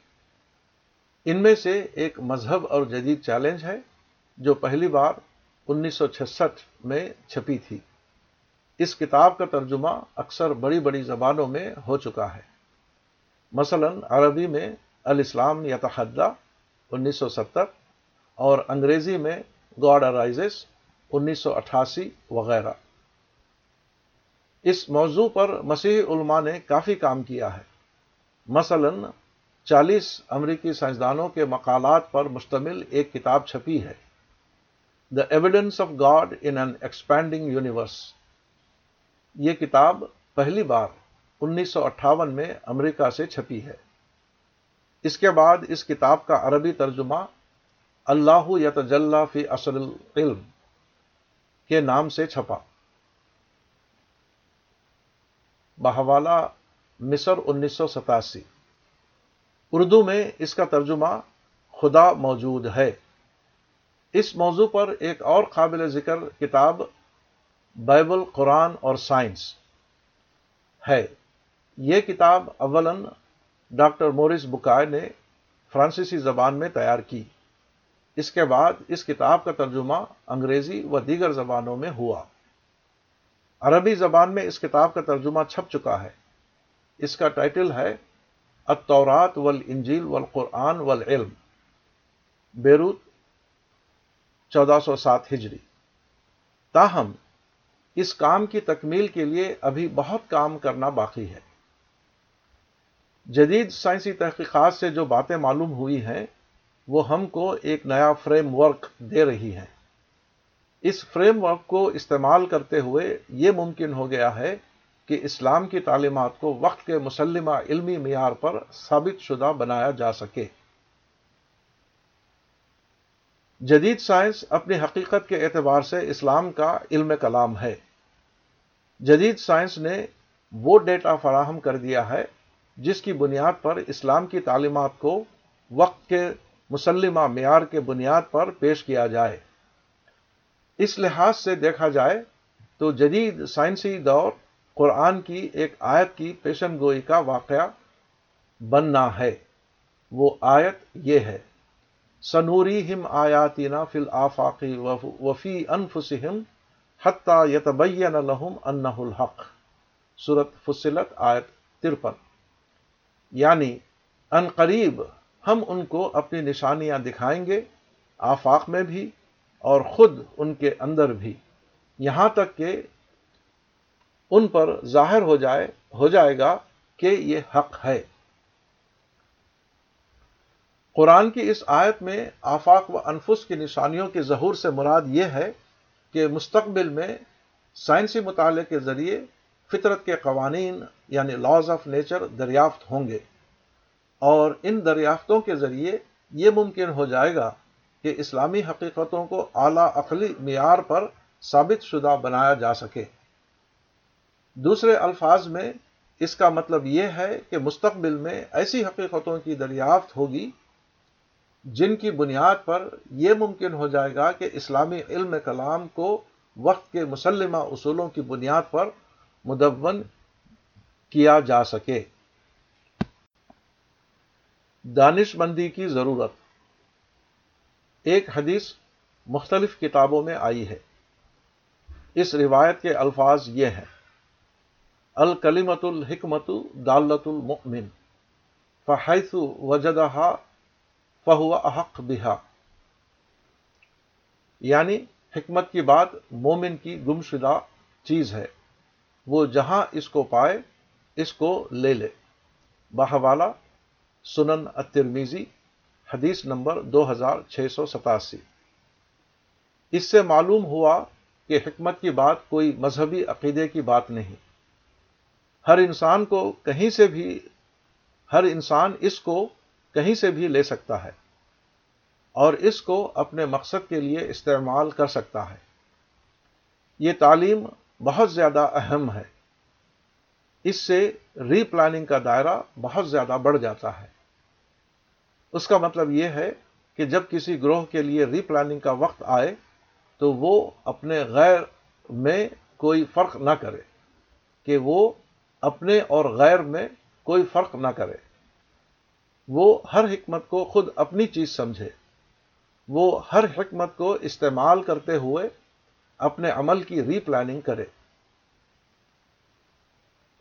Speaker 1: ان میں سے ایک مذہب اور جدید چیلنج ہے جو پہلی بار انیس سو چھسٹھ میں چھپی تھی اس کتاب کا ترجمہ اکثر بڑی بڑی زبانوں میں ہو چکا ہے مثلا عربی میں الاسلام یتحدہ انیس سو ستر اور انگریزی میں گاڈ ارائزس انیس سو اٹھاسی وغیرہ اس موضوع پر مسیح علماء نے کافی کام کیا ہے مثلاً چالیس امریکی سائنسدانوں کے مقالات پر مشتمل ایک کتاب چھپی ہے the evidence of God in an expanding universe یہ کتاب پہلی بار انیس سو اٹھاون میں امریکہ سے چھپی ہے اس کے بعد اس کتاب کا عربی ترجمہ اللہ یا فی اصل العلم کے نام سے چھپا بہوالا مصر انیس سو ستاسی اردو میں اس کا ترجمہ خدا موجود ہے اس موضوع پر ایک اور قابل ذکر کتاب بائبل قرآن اور سائنس ہے یہ کتاب اولن ڈاکٹر مورس بکائے نے فرانسیسی زبان میں تیار کی اس کے بعد اس کتاب کا ترجمہ انگریزی و دیگر زبانوں میں ہوا عربی زبان میں اس کتاب کا ترجمہ چھپ چکا ہے اس کا ٹائٹل ہے التورات والانجیل انجیل و القرآن و علم بیروت چودہ سو سات ہجری تاہم اس کام کی تکمیل کے لیے ابھی بہت کام کرنا باقی ہے جدید سائنسی تحقیقات سے جو باتیں معلوم ہوئی ہیں وہ ہم کو ایک نیا فریم ورک دے رہی ہیں اس فریم ورک کو استعمال کرتے ہوئے یہ ممکن ہو گیا ہے کہ اسلام کی تعلیمات کو وقت کے مسلمہ علمی معیار پر ثابت شدہ بنایا جا سکے جدید سائنس اپنی حقیقت کے اعتبار سے اسلام کا علم کلام ہے جدید سائنس نے وہ ڈیٹا فراہم کر دیا ہے جس کی بنیاد پر اسلام کی تعلیمات کو وقت کے مسلمہ معیار کے بنیاد پر پیش کیا جائے اس لحاظ سے دیکھا جائے تو جدید سائنسی دور قرآن کی ایک آیت کی پیشن گوئی کا واقعہ بننا ہے وہ آیت یہ ہے سنوری ہم فل آفاقی وفی الحق صورت فصلت آیت ترپن یعنی ان قریب ہم ان کو اپنی نشانیاں دکھائیں گے آفاق میں بھی اور خود ان کے اندر بھی یہاں تک کہ ان پر ظاہر ہو جائے ہو جائے گا کہ یہ حق ہے قرآن کی اس آیت میں آفاق و انفس کی نشانیوں کے ظہور سے مراد یہ ہے کہ مستقبل میں سائنسی مطالعے کے ذریعے فطرت کے قوانین یعنی لاز آف نیچر دریافت ہوں گے اور ان دریافتوں کے ذریعے یہ ممکن ہو جائے گا کہ اسلامی حقیقتوں کو اعلیٰ عقلی معیار پر ثابت شدہ بنایا جا سکے دوسرے الفاظ میں اس کا مطلب یہ ہے کہ مستقبل میں ایسی حقیقتوں کی دریافت ہوگی جن کی بنیاد پر یہ ممکن ہو جائے گا کہ اسلامی علم کلام کو وقت کے مسلمہ اصولوں کی بنیاد پر مدون کیا جا سکے دانش مندی کی ضرورت ایک حدیث مختلف کتابوں میں آئی ہے اس روایت کے الفاظ یہ ہیں الکلیمت الحکمت دالت المؤمن فحیث وجدہ فہو احق بہا یعنی حکمت کی بات مومن کی گمشدہ چیز ہے وہ جہاں اس کو پائے اس کو لے لے بہوالا سنن اترمیزی حدیث نمبر دو ہزار چھ سو ستاسی اس سے معلوم ہوا کہ حکمت کی بات کوئی مذہبی عقیدے کی بات نہیں ہر انسان کو کہیں سے بھی ہر انسان اس کو کہیں سے بھی لے سکتا ہے اور اس کو اپنے مقصد کے لیے استعمال کر سکتا ہے یہ تعلیم بہت زیادہ اہم ہے اس سے ری پلاننگ کا دائرہ بہت زیادہ بڑھ جاتا ہے اس کا مطلب یہ ہے کہ جب کسی گروہ کے لیے ری پلاننگ کا وقت آئے تو وہ اپنے غیر میں کوئی فرق نہ کرے کہ وہ اپنے اور غیر میں کوئی فرق نہ کرے وہ ہر حکمت کو خود اپنی چیز سمجھے وہ ہر حکمت کو استعمال کرتے ہوئے اپنے عمل کی ری پلاننگ کرے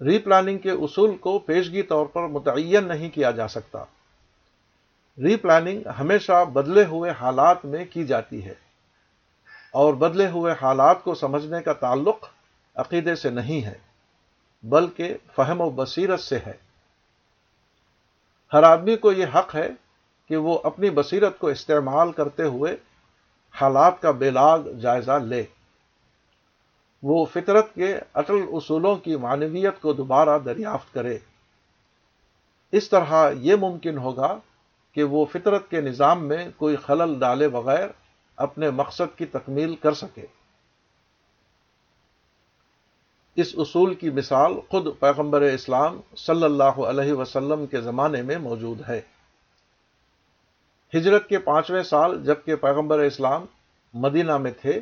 Speaker 1: ری پلاننگ کے اصول کو پیشگی طور پر متعین نہیں کیا جا سکتا ری پلاننگ ہمیشہ بدلے ہوئے حالات میں کی جاتی ہے اور بدلے ہوئے حالات کو سمجھنے کا تعلق عقیدے سے نہیں ہے بلکہ فہم و بصیرت سے ہے ہر آدمی کو یہ حق ہے کہ وہ اپنی بصیرت کو استعمال کرتے ہوئے حالات کا بے لاگ جائزہ لے وہ فطرت کے اٹل اصولوں کی معنویت کو دوبارہ دریافت کرے اس طرح یہ ممکن ہوگا کہ وہ فطرت کے نظام میں کوئی خلل ڈالے بغیر اپنے مقصد کی تکمیل کر سکے اس اصول کی مثال خود پیغمبر اسلام صلی اللہ علیہ وسلم کے زمانے میں موجود ہے ہجرت کے پانچویں سال جب کہ پیغمبر اسلام مدینہ میں تھے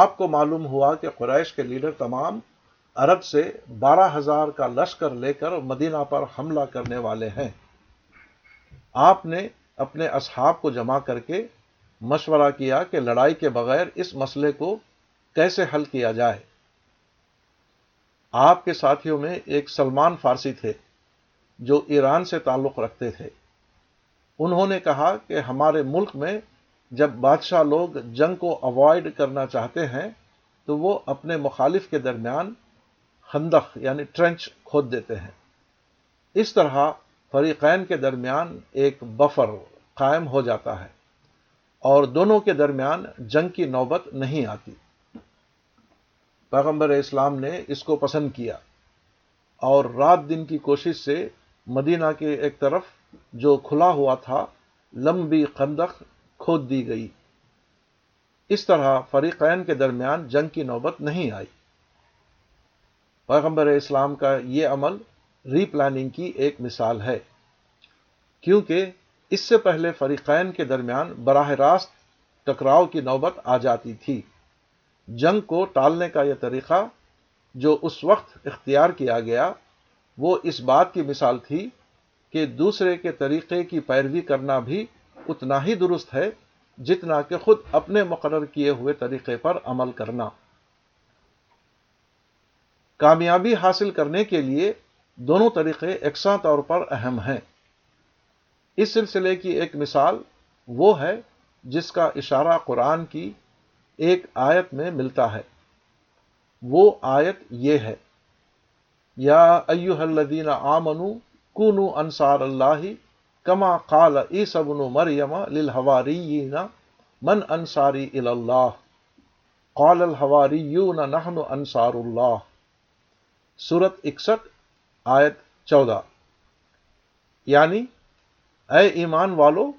Speaker 1: آپ کو معلوم ہوا کہ قریش کے لیڈر تمام عرب سے بارہ ہزار کا لشکر لے کر مدینہ پر حملہ کرنے والے ہیں آپ نے اپنے اصحاب کو جمع کر کے مشورہ کیا کہ لڑائی کے بغیر اس مسئلے کو کیسے حل کیا جائے آپ کے ساتھیوں میں ایک سلمان فارسی تھے جو ایران سے تعلق رکھتے تھے انہوں نے کہا کہ ہمارے ملک میں جب بادشاہ لوگ جنگ کو اوائڈ کرنا چاہتے ہیں تو وہ اپنے مخالف کے درمیان ہندق یعنی ٹرنچ کھود دیتے ہیں اس طرح فریقین کے درمیان ایک بفر قائم ہو جاتا ہے اور دونوں کے درمیان جنگ کی نوبت نہیں آتی پیغمبر اسلام نے اس کو پسند کیا اور رات دن کی کوشش سے مدینہ کے ایک طرف جو کھلا ہوا تھا لمبی خندق کھود دی گئی اس طرح فریقین کے درمیان جنگ کی نوبت نہیں آئی پیغمبر اسلام کا یہ عمل ری پلاننگ کی ایک مثال ہے کیونکہ اس سے پہلے فریقین کے درمیان براہ راست ٹکراؤ کی نوبت آ جاتی تھی جنگ کو ٹالنے کا یہ طریقہ جو اس وقت اختیار کیا گیا وہ اس بات کی مثال تھی کہ دوسرے کے طریقے کی پیروی کرنا بھی اتنا ہی درست ہے جتنا کہ خود اپنے مقرر کیے ہوئے طریقے پر عمل کرنا کامیابی حاصل کرنے کے لیے دونوں طریقے یکساں طور پر اہم ہیں اس سلسلے کی ایک مثال وہ ہے جس کا اشارہ قرآن کی ایک آیت میں ملتا ہے وہ آیت یہ ہے یا ایو الذین آمنو کونو انصار اللہ کما کال ای سب نو للحواریین لواری من انصاری اللہ قال الحواریون یو نہ اللہ سورت اکسٹھ آیت چودہ یعنی اے ایمان والو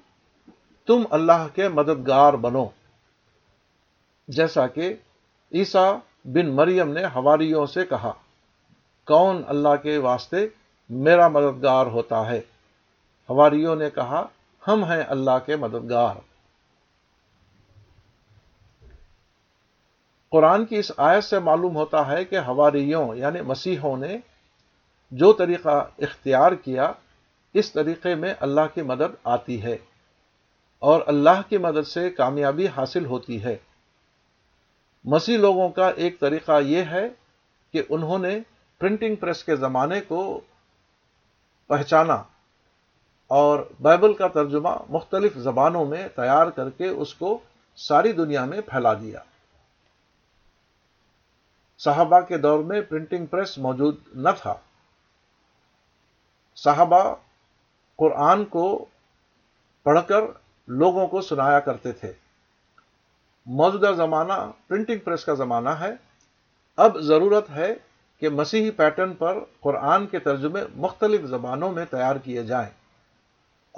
Speaker 1: تم اللہ کے مددگار بنو جیسا کہ عیسیٰ بن مریم نے ہماریوں سے کہا کون اللہ کے واسطے میرا مددگار ہوتا ہے ہماریوں نے کہا ہم ہیں اللہ کے مددگار قرآن کی اس آیت سے معلوم ہوتا ہے کہ ہماریوں یعنی مسیحوں نے جو طریقہ اختیار کیا اس طریقے میں اللہ کی مدد آتی ہے اور اللہ کی مدد سے کامیابی حاصل ہوتی ہے مسیح لوگوں کا ایک طریقہ یہ ہے کہ انہوں نے پرنٹنگ پریس کے زمانے کو پہچانا اور بائبل کا ترجمہ مختلف زبانوں میں تیار کر کے اس کو ساری دنیا میں پھیلا دیا صحابہ کے دور میں پرنٹنگ پریس موجود نہ تھا صحابہ قرآن کو پڑھ کر لوگوں کو سنایا کرتے تھے موجودہ زمانہ پرنٹنگ پریس کا زمانہ ہے اب ضرورت ہے کہ مسیحی پیٹرن پر قرآن کے ترجمے مختلف زبانوں میں تیار کیے جائیں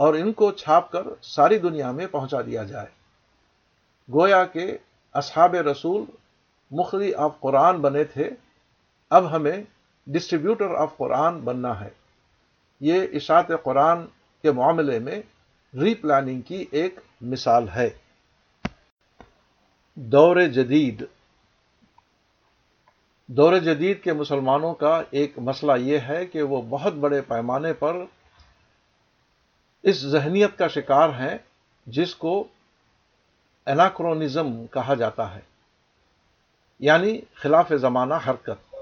Speaker 1: اور ان کو چھاپ کر ساری دنیا میں پہنچا دیا جائے گویا کہ اصحاب رسول مخری آف قرآن بنے تھے اب ہمیں ڈسٹریبیوٹر آف قرآن بننا ہے یہ اشاعت قرآن کے معاملے میں ری پلاننگ کی ایک مثال ہے دور جدید دور جدید کے مسلمانوں کا ایک مسئلہ یہ ہے کہ وہ بہت بڑے پیمانے پر اس ذہنیت کا شکار ہیں جس کو اناکرونزم کہا جاتا ہے یعنی خلاف زمانہ حرکت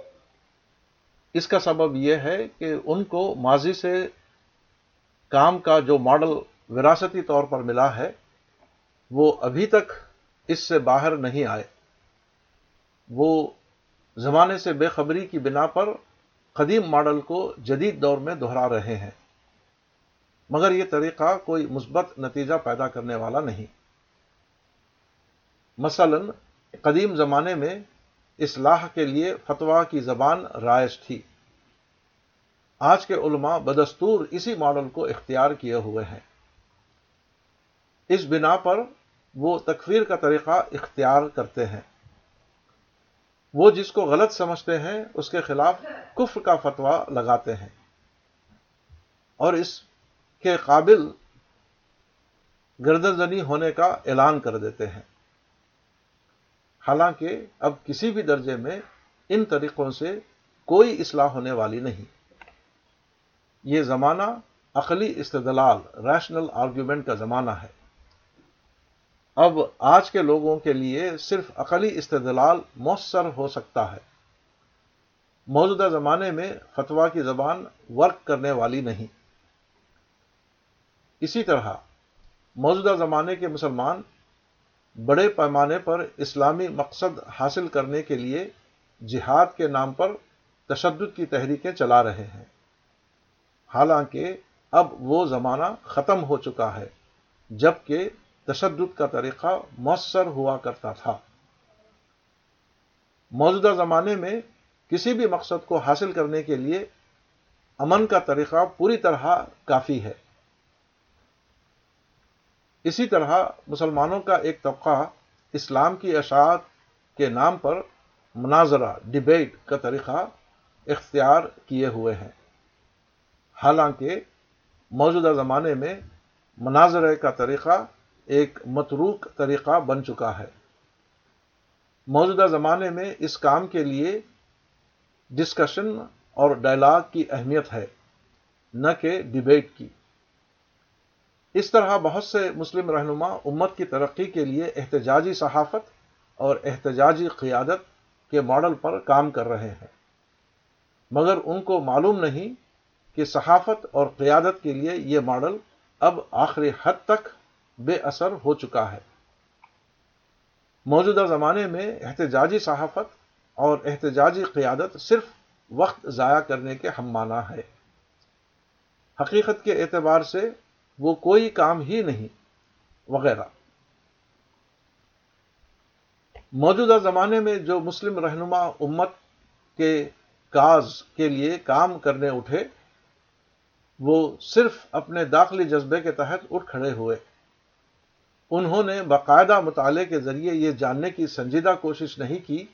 Speaker 1: اس کا سبب یہ ہے کہ ان کو ماضی سے کام کا جو ماڈل وراثتی طور پر ملا ہے وہ ابھی تک اس سے باہر نہیں آئے وہ زمانے سے بے خبری کی بنا پر قدیم ماڈل کو جدید دور میں دہرا رہے ہیں مگر یہ طریقہ کوئی مثبت نتیجہ پیدا کرنے والا نہیں مثلا قدیم زمانے میں اصلاح کے لیے فتویٰ کی زبان رائج تھی آج کے علماء بدستور اسی ماڈل کو اختیار کیے ہوئے ہیں اس بنا پر وہ تکفیر کا طریقہ اختیار کرتے ہیں وہ جس کو غلط سمجھتے ہیں اس کے خلاف کفر کا فتویٰ لگاتے ہیں اور اس کے قابل زنی ہونے کا اعلان کر دیتے ہیں حالانکہ اب کسی بھی درجے میں ان طریقوں سے کوئی اصلاح ہونے والی نہیں یہ زمانہ عقلی استدلال ریشنل آرگیومنٹ کا زمانہ ہے اب آج کے لوگوں کے لیے صرف عقلی استدلال مؤثر ہو سکتا ہے موجودہ زمانے میں فتوا کی زبان ورک کرنے والی نہیں اسی طرح موجودہ زمانے کے مسلمان بڑے پیمانے پر اسلامی مقصد حاصل کرنے کے لیے جہاد کے نام پر تشدد کی تحریکیں چلا رہے ہیں حالانکہ اب وہ زمانہ ختم ہو چکا ہے جبکہ تشدد کا طریقہ مؤثر ہوا کرتا تھا موجودہ زمانے میں کسی بھی مقصد کو حاصل کرنے کے لیے امن کا طریقہ پوری طرح کافی ہے اسی طرح مسلمانوں کا ایک طبقہ اسلام کی اشاعت کے نام پر مناظرہ ڈبیٹ کا طریقہ اختیار کیے ہوئے ہیں حالانکہ موجودہ زمانے میں مناظرے کا طریقہ ایک متروک طریقہ بن چکا ہے موجودہ زمانے میں اس کام کے لیے ڈسکشن اور ڈائلاگ کی اہمیت ہے نہ کہ ڈبیٹ کی اس طرح بہت سے مسلم رہنما امت کی ترقی کے لیے احتجاجی صحافت اور احتجاجی قیادت کے ماڈل پر کام کر رہے ہیں مگر ان کو معلوم نہیں کہ صحافت اور قیادت کے لیے یہ ماڈل اب آخری حد تک بے اثر ہو چکا ہے موجودہ زمانے میں احتجاجی صحافت اور احتجاجی قیادت صرف وقت ضائع کرنے کے ہم مانا ہے حقیقت کے اعتبار سے وہ کوئی کام ہی نہیں وغیرہ موجودہ زمانے میں جو مسلم رہنما امت کے کاز کے لیے کام کرنے اٹھے وہ صرف اپنے داخلی جذبے کے تحت اٹھ کھڑے ہوئے انہوں نے باقاعدہ مطالعے کے ذریعے یہ جاننے کی سنجیدہ کوشش نہیں کی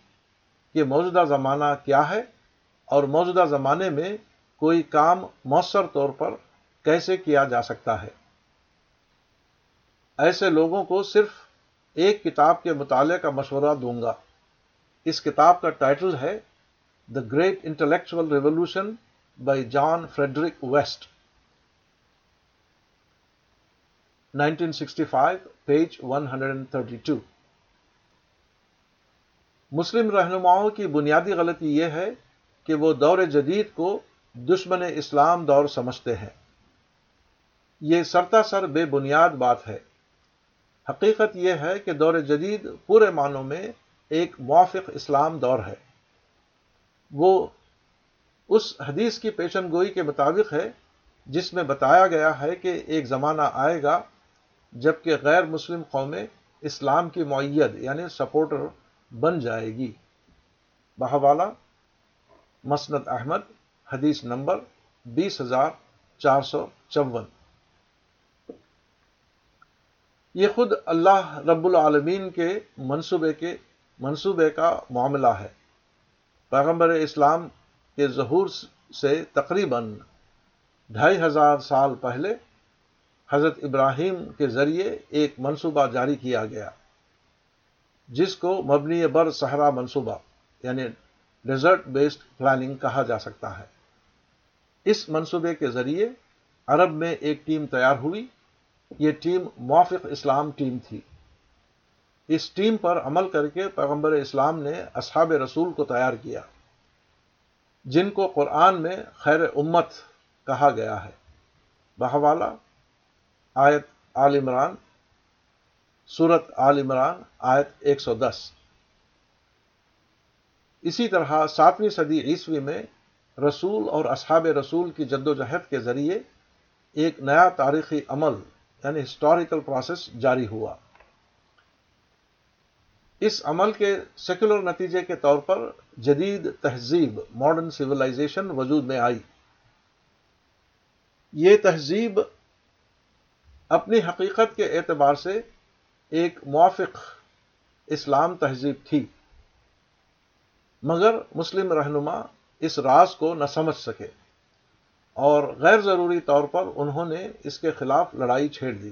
Speaker 1: کہ موجودہ زمانہ کیا ہے اور موجودہ زمانے میں کوئی کام مؤثر طور پر کیسے کیا جا سکتا ہے ایسے لوگوں کو صرف ایک کتاب کے مطالعے کا مشورہ دوں گا اس کتاب کا ٹائٹل ہے the great intellectual revolution by John Frederick West 1965 page 132 مسلم رہنماؤں کی بنیادی غلطی یہ ہے کہ وہ دور جدید کو دشمن اسلام دور سمجھتے ہیں یہ سرتا سر بے بنیاد بات ہے حقیقت یہ ہے کہ دور جدید پورے معنوں میں ایک موافق اسلام دور ہے وہ اس حدیث کی پیشن گوئی کے مطابق ہے جس میں بتایا گیا ہے کہ ایک زمانہ آئے گا جبکہ غیر مسلم قومیں اسلام کی معیت یعنی سپورٹر بن جائے گی بہوالا مسند احمد حدیث نمبر بیس ہزار چار سو چون یہ خود اللہ رب العالمین کے منصوبے کے منصوبے کا معاملہ ہے پیغمبر اسلام کے ظہور سے تقریباً ڈھائی ہزار سال پہلے حضرت ابراہیم کے ذریعے ایک منصوبہ جاری کیا گیا جس کو مبنی بر صحرا منصوبہ یعنی ڈیزرٹ بیسڈ پلاننگ کہا جا سکتا ہے اس منصوبے کے ذریعے عرب میں ایک ٹیم تیار ہوئی یہ ٹیم موافق اسلام ٹیم تھی اس ٹیم پر عمل کر کے پیغمبر اسلام نے اصحاب رسول کو تیار کیا جن کو قرآن میں خیر امت کہا گیا ہے بہوالا آیت آل عمران صورت آل عمران آیت ایک سو دس اسی طرح ساتویں صدی عیسوی میں رسول اور اصحاب رسول کی جد و جہد کے ذریعے ایک نیا تاریخی عمل یعنی ہسٹوریکل پروسیس جاری ہوا اس عمل کے سیکولر نتیجے کے طور پر جدید تہذیب ماڈرن سویلائزیشن وجود میں آئی یہ تہذیب اپنی حقیقت کے اعتبار سے ایک موافق اسلام تہذیب تھی مگر مسلم رہنما اس راز کو نہ سمجھ سکے اور غیر ضروری طور پر انہوں نے اس کے خلاف لڑائی چھیڑ دی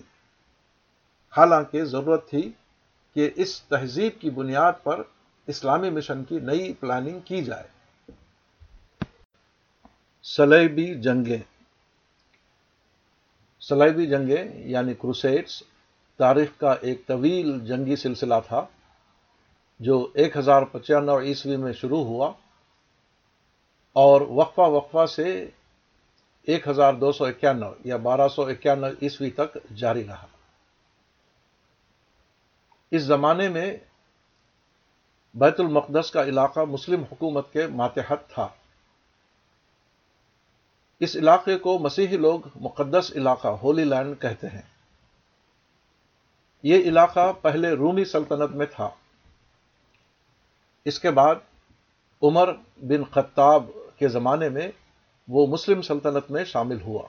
Speaker 1: حالانکہ ضرورت تھی کہ اس تہذیب کی بنیاد پر اسلامی مشن کی نئی پلاننگ کی جائے سلیبی جنگیں سلیبی جنگیں یعنی کروسیٹس تاریخ کا ایک طویل جنگی سلسلہ تھا جو ایک ہزار پچانوے عیسوی میں شروع ہوا اور وقفہ وقفہ سے ایک ہزار دو سو اکیانوے یا بارہ سو اکیانوے عیسوی تک جاری رہا اس زمانے میں بیت المقدس کا علاقہ مسلم حکومت کے ماتحت تھا اس علاقے کو مسیحی لوگ مقدس علاقہ ہولی لینڈ کہتے ہیں یہ علاقہ پہلے رومی سلطنت میں تھا اس کے بعد عمر بن خطاب کے زمانے میں وہ مسلم سلطنت میں شامل ہوا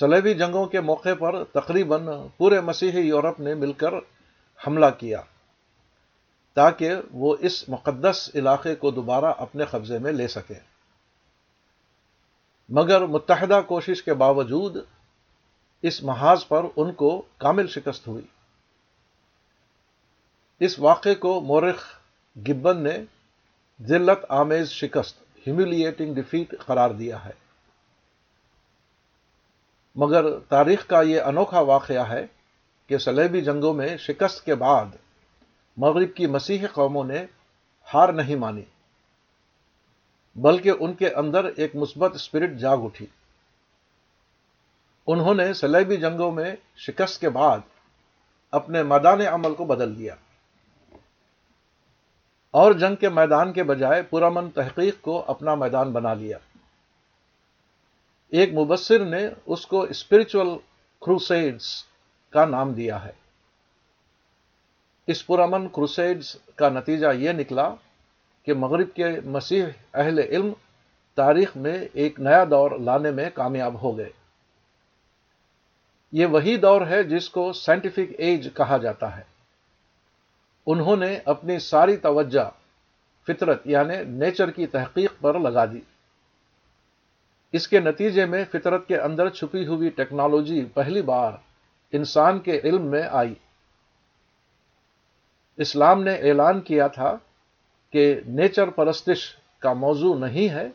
Speaker 1: سلیبی جنگوں کے موقع پر تقریباً پورے مسیحی یورپ نے مل کر حملہ کیا تاکہ وہ اس مقدس علاقے کو دوبارہ اپنے قبضے میں لے سکیں مگر متحدہ کوشش کے باوجود اس محاذ پر ان کو کامل شکست ہوئی اس واقعے کو مورخ گبن نے ذلت آمیز شکست ہیوملیٹنگ ڈیفیٹ قرار دیا ہے مگر تاریخ کا یہ انوکھا واقعہ ہے کہ سلیبی جنگوں میں شکست کے بعد مغرب کی مسیح قوموں نے ہار نہیں مانی بلکہ ان کے اندر ایک مثبت اسپرٹ جاگ اٹھی انہوں نے سلیبی جنگوں میں شکست کے بعد اپنے میدان عمل کو بدل دیا اور جنگ کے میدان کے بجائے پرامن تحقیق کو اپنا میدان بنا لیا ایک مبصر نے اس کو اسپرچل کروسیڈس کا نام دیا ہے اس پرامن کروسیڈس کا نتیجہ یہ نکلا کہ مغرب کے مسیح اہل علم تاریخ میں ایک نیا دور لانے میں کامیاب ہو گئے یہ وہی دور ہے جس کو سائنٹیفک ایج کہا جاتا ہے انہوں نے اپنی ساری توجہ فطرت یعنی نیچر کی تحقیق پر لگا دی اس کے نتیجے میں فطرت کے اندر چھپی ہوئی ٹیکنالوجی پہلی بار انسان کے علم میں آئی اسلام نے اعلان کیا تھا کہ نیچر پرستش کا موضوع نہیں ہے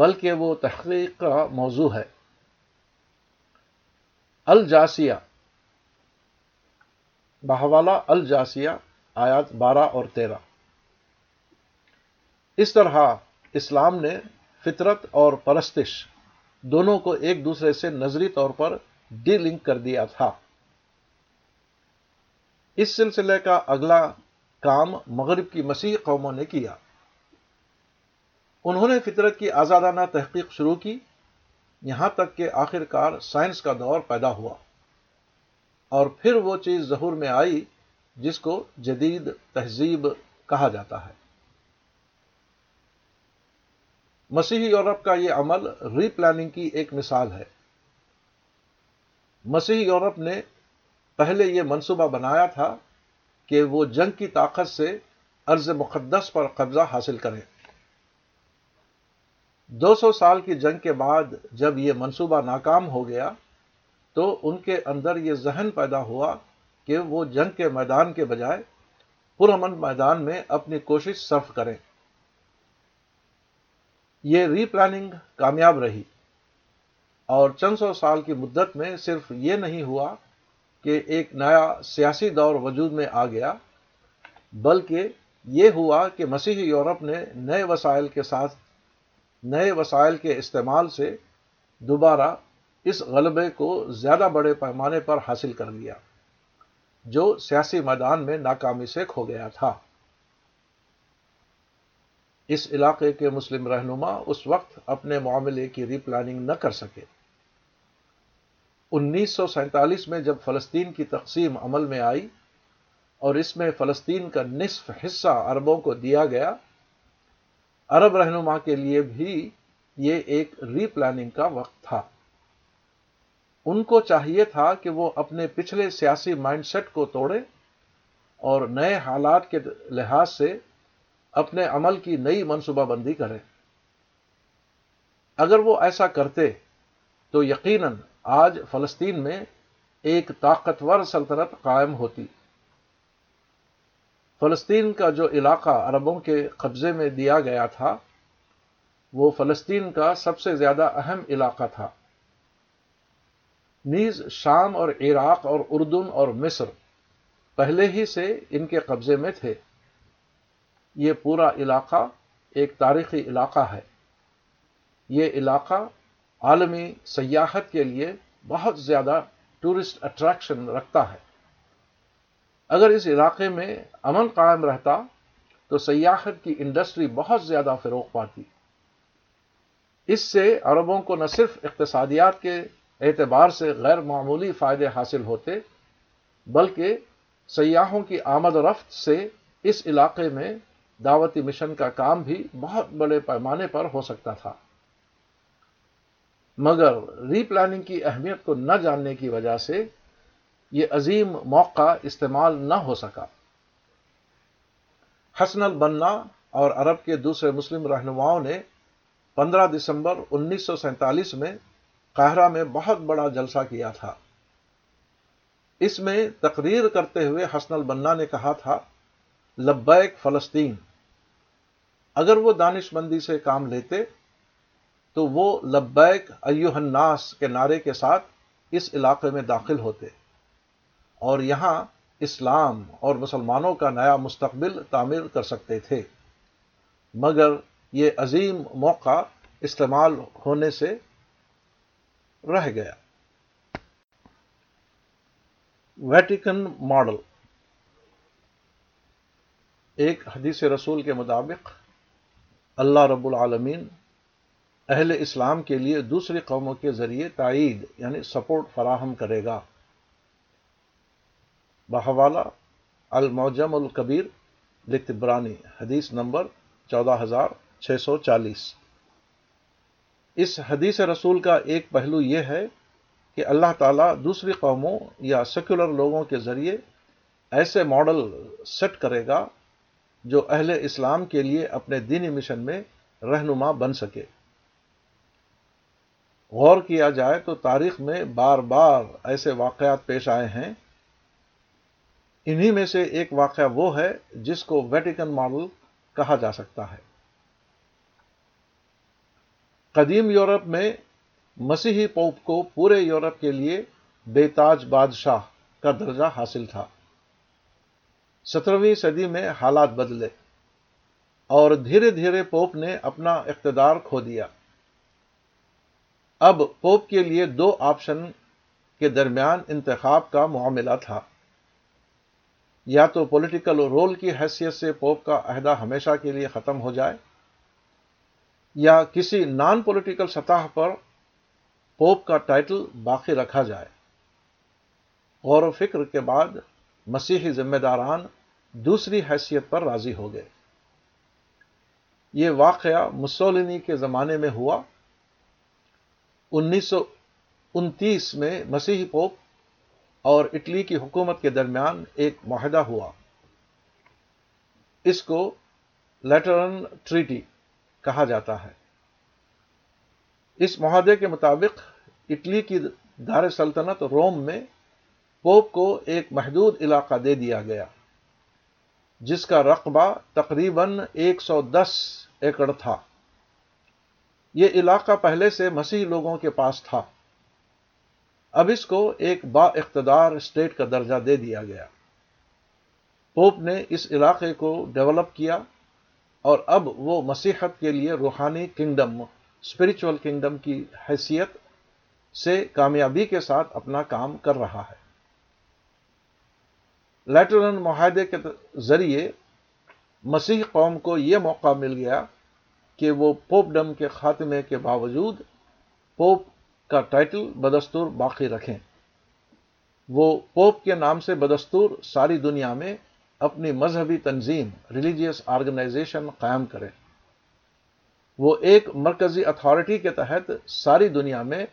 Speaker 1: بلکہ وہ تحقیق کا موضوع ہے الجاسیہ بہوالا الجاسیہ آیات بارہ اور تیرہ اس طرح اسلام نے فطرت اور پرستش دونوں کو ایک دوسرے سے نظری طور پر ڈی لنک کر دیا تھا اس سلسلے کا اگلا کام مغرب کی مسیح قوموں نے کیا انہوں نے فطرت کی آزادانہ تحقیق شروع کی یہاں تک کہ آخر کار سائنس کا دور پیدا ہوا اور پھر وہ چیز ظہور میں آئی جس کو جدید تہذیب کہا جاتا ہے مسیحی یورپ کا یہ عمل ری پلاننگ کی ایک مثال ہے مسیحی یورپ نے پہلے یہ منصوبہ بنایا تھا کہ وہ جنگ کی طاقت سے ارض مقدس پر قبضہ حاصل کریں دو سو سال کی جنگ کے بعد جب یہ منصوبہ ناکام ہو گیا تو ان کے اندر یہ ذہن پیدا ہوا کہ وہ جنگ کے میدان کے بجائے پرامن میدان میں اپنی کوشش صرف کریں یہ ری پلاننگ کامیاب رہی اور چند سو سال کی مدت میں صرف یہ نہیں ہوا کہ ایک نیا سیاسی دور وجود میں آ گیا بلکہ یہ ہوا کہ مسیحی یورپ نے نئے وسائل کے ساتھ نئے وسائل کے استعمال سے دوبارہ اس غلبے کو زیادہ بڑے پیمانے پر حاصل کر لیا جو سیاسی میدان میں ناکامی سے کھو گیا تھا اس علاقے کے مسلم رہنما اس وقت اپنے معاملے کی ری پلاننگ نہ کر سکے انیس سو سینتالیس میں جب فلسطین کی تقسیم عمل میں آئی اور اس میں فلسطین کا نصف حصہ عربوں کو دیا گیا عرب رہنما کے لیے بھی یہ ایک ری پلاننگ کا وقت تھا ان کو چاہیے تھا کہ وہ اپنے پچھلے سیاسی مائنڈ سیٹ کو توڑے اور نئے حالات کے لحاظ سے اپنے عمل کی نئی منصوبہ بندی کرے اگر وہ ایسا کرتے تو یقیناً آج فلسطین میں ایک طاقتور سلطنت قائم ہوتی فلسطین کا جو علاقہ عربوں کے قبضے میں دیا گیا تھا وہ فلسطین کا سب سے زیادہ اہم علاقہ تھا نیز شام اور عراق اور اردن اور مصر پہلے ہی سے ان کے قبضے میں تھے یہ پورا علاقہ ایک تاریخی علاقہ ہے یہ علاقہ عالمی سیاحت کے لیے بہت زیادہ ٹورسٹ اٹریکشن رکھتا ہے اگر اس علاقے میں امن قائم رہتا تو سیاحت کی انڈسٹری بہت زیادہ فروغ پاتی اس سے عربوں کو نہ صرف اقتصادیات کے اعتبار سے غیر معمولی فائدے حاصل ہوتے بلکہ سیاحوں کی آمد و رفت سے اس علاقے میں دعوتی مشن کا کام بھی بہت بڑے پیمانے پر ہو سکتا تھا مگر ری پلاننگ کی اہمیت کو نہ جاننے کی وجہ سے یہ عظیم موقع استعمال نہ ہو سکا حسن البنا اور عرب کے دوسرے مسلم رہنماؤں نے پندرہ دسمبر انیس سو سینتالیس میں قاہرہ میں بہت بڑا جلسہ کیا تھا اس میں تقریر کرتے ہوئے حسن البنا نے کہا تھا لبیک فلسطین اگر وہ دانش مندی سے کام لیتے تو وہ لبیک ایوہ الناس کے نعرے کے ساتھ اس علاقے میں داخل ہوتے اور یہاں اسلام اور مسلمانوں کا نیا مستقبل تعمیر کر سکتے تھے مگر یہ عظیم موقع استعمال ہونے سے رہ گیا ویٹیکن ماڈل ایک حدیث رسول کے مطابق اللہ رب العالمین اہل اسلام کے لیے دوسری قوموں کے ذریعے تائید یعنی سپورٹ فراہم کرے گا بحوالہ الموجم الکبیر لبرانی حدیث نمبر چودہ ہزار چھ سو چالیس اس حدیث رسول کا ایک پہلو یہ ہے کہ اللہ تعالیٰ دوسری قوموں یا سیکولر لوگوں کے ذریعے ایسے ماڈل سیٹ کرے گا جو اہل اسلام کے لیے اپنے دینی مشن میں رہنما بن سکے غور کیا جائے تو تاریخ میں بار بار ایسے واقعات پیش آئے ہیں انہی میں سے ایک واقعہ وہ ہے جس کو ویٹیکن ماڈل کہا جا سکتا ہے قدیم یورپ میں مسیحی پوپ کو پورے یورپ کے لیے بیتاج بادشاہ کا درجہ حاصل تھا سترہویں صدی میں حالات بدلے اور دھیرے دھیرے پوپ نے اپنا اقتدار کھو دیا اب پوپ کے لیے دو آپشن کے درمیان انتخاب کا معاملہ تھا یا تو پولیٹیکل رول کی حیثیت سے پوپ کا عہدہ ہمیشہ کے لیے ختم ہو جائے یا کسی نان پولیٹیکل سطح پر پوپ کا ٹائٹل باقی رکھا جائے غور و فکر کے بعد مسیحی ذمہ داران دوسری حیثیت پر راضی ہو گئے یہ واقعہ مسولینی کے زمانے میں ہوا انتیس میں مسیحی پوپ اور اٹلی کی حکومت کے درمیان ایک معاہدہ ہوا اس کو لیٹرن ٹریٹی کہا جاتا ہے اس معاہدے کے مطابق اٹلی کی دار سلطنت روم میں پوپ کو ایک محدود علاقہ دے دیا گیا جس کا رقبہ تقریباً ایک سو دس ایکڑ تھا یہ علاقہ پہلے سے مسیح لوگوں کے پاس تھا اب اس کو ایک با اقتدار اسٹیٹ کا درجہ دے دیا گیا پوپ نے اس علاقے کو ڈیولپ کیا اور اب وہ مسیحت کے لیے روحانی کنگڈم اسپرچل کنگڈم کی حیثیت سے کامیابی کے ساتھ اپنا کام کر رہا ہے لیٹرن معاہدے کے ذریعے مسیح قوم کو یہ موقع مل گیا کہ وہ پوپ ڈم کے خاتمے کے باوجود پوپ کا ٹائٹل بدستور باقی رکھیں وہ پوپ کے نام سے بدستور ساری دنیا میں اپنی مذہبی تنظیم ریلیجیس آرگنائزیشن قائم کریں وہ ایک مرکزی اتھارٹی کے تحت ساری دنیا میں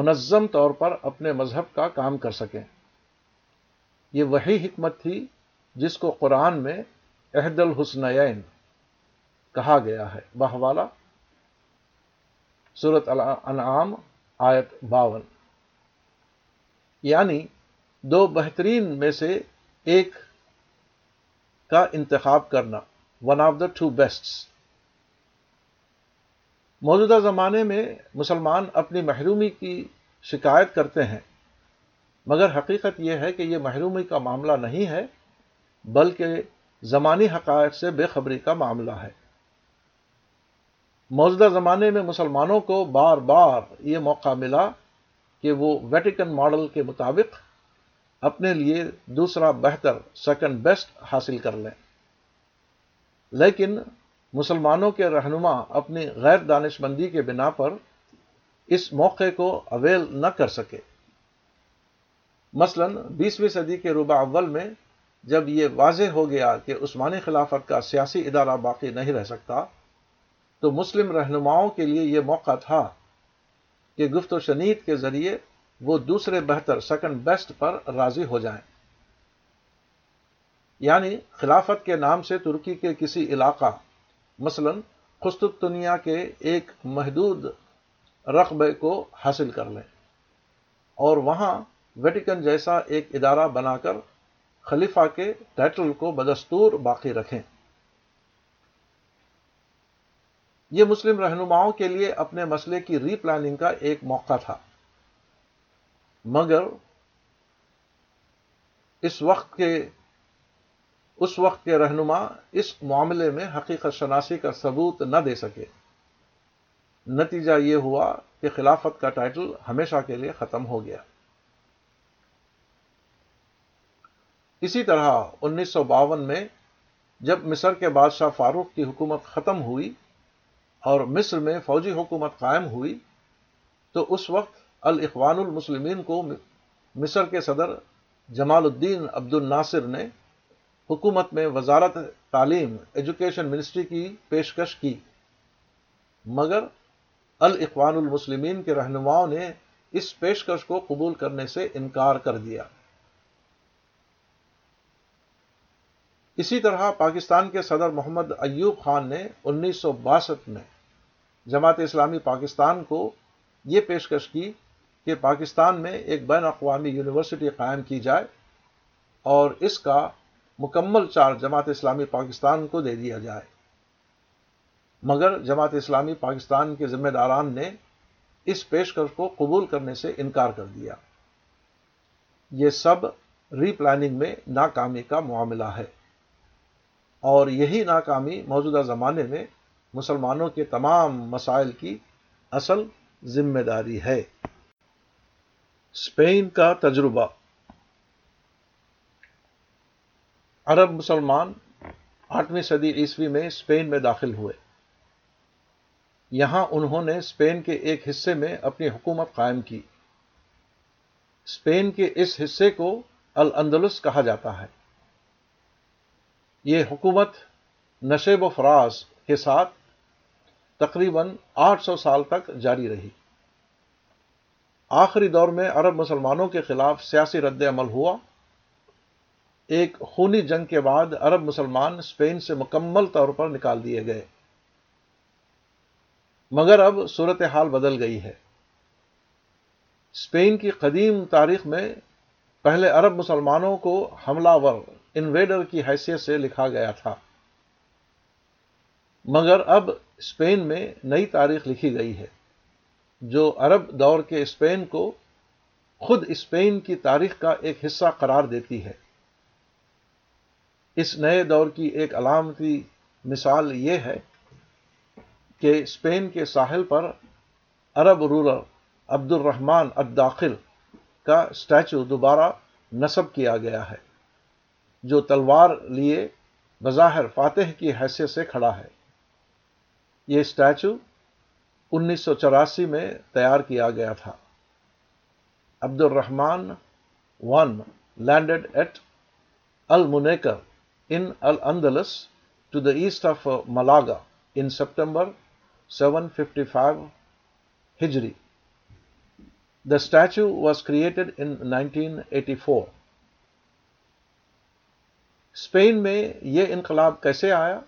Speaker 1: منظم طور پر اپنے مذہب کا کام کر سکیں یہ وہی حکمت تھی جس کو قرآن میں عہد الحسنین کہا گیا ہے باہوال صورت انعام آیت باون یعنی دو بہترین میں سے ایک کا انتخاب کرنا one of the two best موجودہ زمانے میں مسلمان اپنی محرومی کی شکایت کرتے ہیں مگر حقیقت یہ ہے کہ یہ محرومی کا معاملہ نہیں ہے بلکہ زمانی حقائق سے بے خبری کا معاملہ ہے موجودہ زمانے میں مسلمانوں کو بار بار یہ موقع ملا کہ وہ ویٹیکن ماڈل کے مطابق اپنے لیے دوسرا بہتر سیکنڈ بیسٹ حاصل کر لیں لیکن مسلمانوں کے رہنما اپنی غیر دانش مندی کے بنا پر اس موقع کو اویل نہ کر سکے مثلاً بیسویں صدی کے روبا اول میں جب یہ واضح ہو گیا کہ عثمانی خلافت کا سیاسی ادارہ باقی نہیں رہ سکتا تو مسلم رہنماؤں کے لیے یہ موقع تھا کہ گفت و شنید کے ذریعے وہ دوسرے بہتر سیکنڈ بیسٹ پر راضی ہو جائیں یعنی خلافت کے نام سے ترکی کے کسی علاقہ مثلا خسط دنیا کے ایک محدود رقبے کو حاصل کر لیں اور وہاں ویٹیکن جیسا ایک ادارہ بنا کر خلیفہ کے ٹائٹل کو بدستور باقی رکھیں یہ مسلم رہنماؤں کے لیے اپنے مسئلے کی ری پلاننگ کا ایک موقع تھا مگر اس وقت کے اس وقت کے رہنما اس معاملے میں حقیقت شناسی کا ثبوت نہ دے سکے نتیجہ یہ ہوا کہ خلافت کا ٹائٹل ہمیشہ کے لیے ختم ہو گیا اسی طرح انیس سو باون میں جب مصر کے بادشاہ فاروق کی حکومت ختم ہوئی اور مصر میں فوجی حکومت قائم ہوئی تو اس وقت الاخوان المسلمین کو مصر کے صدر جمال الدین عبد الناصر نے حکومت میں وزارت تعلیم ایجوکیشن منسٹری کی پیشکش کی مگر الاخوان المسلمین کے رہنماؤں نے اس پیشکش کو قبول کرنے سے انکار کر دیا اسی طرح پاکستان کے صدر محمد ایوب خان نے انیس سو باسٹھ میں جماعت اسلامی پاکستان کو یہ پیشکش کی کہ پاکستان میں ایک بین الاقوامی یونیورسٹی قائم کی جائے اور اس کا مکمل چارج جماعت اسلامی پاکستان کو دے دیا جائے مگر جماعت اسلامی پاکستان کے ذمہ داران نے اس پیشکش کو قبول کرنے سے انکار کر دیا یہ سب ری پلاننگ میں ناکامی کا معاملہ ہے اور یہی ناکامی موجودہ زمانے میں مسلمانوں کے تمام مسائل کی اصل ذمہ داری ہے اسپین کا تجربہ عرب مسلمان آٹھویں صدی عیسوی میں اسپین میں داخل ہوئے یہاں انہوں نے اسپین کے ایک حصے میں اپنی حکومت قائم کی اسپین کے اس حصے کو الاندلس کہا جاتا ہے یہ حکومت نشے و فراز کے ساتھ تقریباً آٹھ سو سال تک جاری رہی آخری دور میں عرب مسلمانوں کے خلاف سیاسی رد عمل ہوا ایک خونی جنگ کے بعد عرب مسلمان اسپین سے مکمل طور پر نکال دیے گئے مگر اب صورتحال بدل گئی ہے اسپین کی قدیم تاریخ میں پہلے عرب مسلمانوں کو حملہ ور انویڈر کی حیثیت سے لکھا گیا تھا مگر اب اسپین میں نئی تاریخ لکھی گئی ہے جو عرب دور کے اسپین کو خود اسپین کی تاریخ کا ایک حصہ قرار دیتی ہے اس نئے دور کی ایک علامتی مثال یہ ہے کہ اسپین کے ساحل پر عرب رورر عبد الرحمان الداخل کا اسٹیچو دوبارہ نصب کیا گیا ہے جو تلوار لیے بظاہر فاتح کی حیثیت سے کھڑا ہے یہ اسٹیچو انیس سو چوراسی میں تیار کیا گیا تھا Abd al Rahman one landed at in al Andalus to the east of Malaga in September seven fifty five ہجری the statue was created in nineteen eighty four Spain میں یہ انقلاب کیسے آیا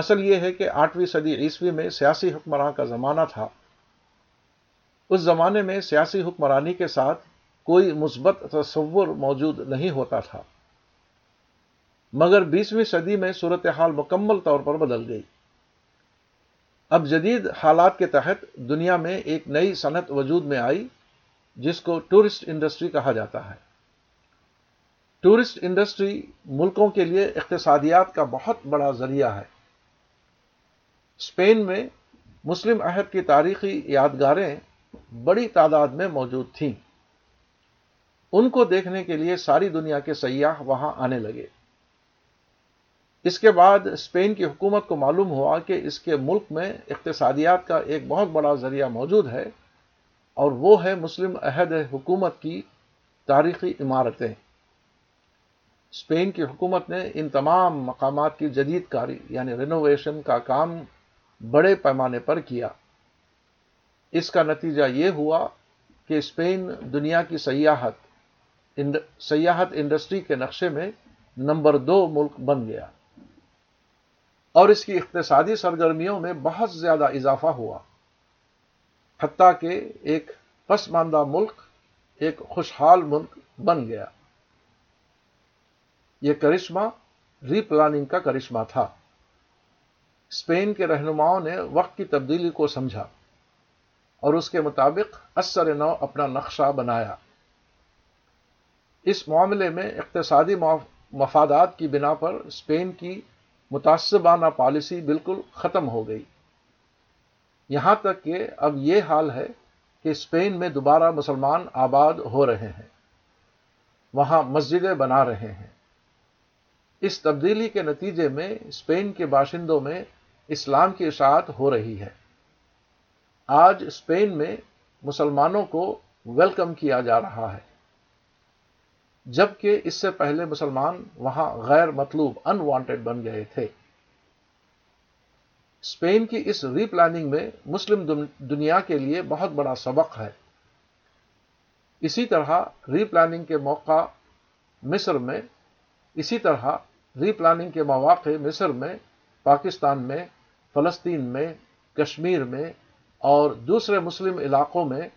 Speaker 1: اصل یہ ہے کہ آٹھویں صدی عیسوی میں سیاسی حکمراں کا زمانہ تھا اس زمانے میں سیاسی حکمرانی کے ساتھ کوئی مثبت تصور موجود نہیں ہوتا تھا مگر بیسویں صدی میں صورتحال مکمل طور پر بدل گئی اب جدید حالات کے تحت دنیا میں ایک نئی صنعت وجود میں آئی جس کو ٹورسٹ انڈسٹری کہا جاتا ہے ٹورسٹ انڈسٹری ملکوں کے لیے اقتصادیات کا بہت بڑا ذریعہ ہے اسپین میں مسلم عہد کی تاریخی یادگاریں بڑی تعداد میں موجود تھیں ان کو دیکھنے کے لیے ساری دنیا کے سیاح وہاں آنے لگے اس کے بعد اسپین کی حکومت کو معلوم ہوا کہ اس کے ملک میں اقتصادیات کا ایک بہت بڑا ذریعہ موجود ہے اور وہ ہے مسلم عہد حکومت کی تاریخی عمارتیں اسپین کی حکومت نے ان تمام مقامات کی جدید کاری یعنی رینوویشن کا کام بڑے پیمانے پر کیا اس کا نتیجہ یہ ہوا کہ اسپین دنیا کی سیاحت سیاحت انڈسٹری کے نقشے میں نمبر دو ملک بن گیا اور اس کی اقتصادی سرگرمیوں میں بہت زیادہ اضافہ ہوا حتیٰ کہ ایک پسماندہ ملک ایک خوشحال ملک بن گیا یہ کرشمہ ری پلاننگ کا کرشمہ تھا اسپین کے رہنماؤں نے وقت کی تبدیلی کو سمجھا اور اس کے مطابق اثر نو اپنا نقشہ بنایا اس معاملے میں اقتصادی مفادات کی بنا پر اسپین کی متاثبانہ پالیسی بالکل ختم ہو گئی یہاں تک کہ اب یہ حال ہے کہ اسپین میں دوبارہ مسلمان آباد ہو رہے ہیں وہاں مسجدیں بنا رہے ہیں اس تبدیلی کے نتیجے میں اسپین کے باشندوں میں اسلام کی اشاعت ہو رہی ہے آج اسپین میں مسلمانوں کو ویلکم کیا جا رہا ہے جبکہ اس سے پہلے مسلمان وہاں غیر مطلوب انوانٹیڈ بن گئے تھے اسپین کی اس ری پلاننگ میں مسلم دنیا کے لیے بہت بڑا سبق ہے اسی طرح ری پلاننگ کے موقع مصر میں اسی طرح ری پلاننگ کے مواقع مصر میں پاکستان میں فلسطین میں کشمیر میں اور دوسرے مسلم علاقوں میں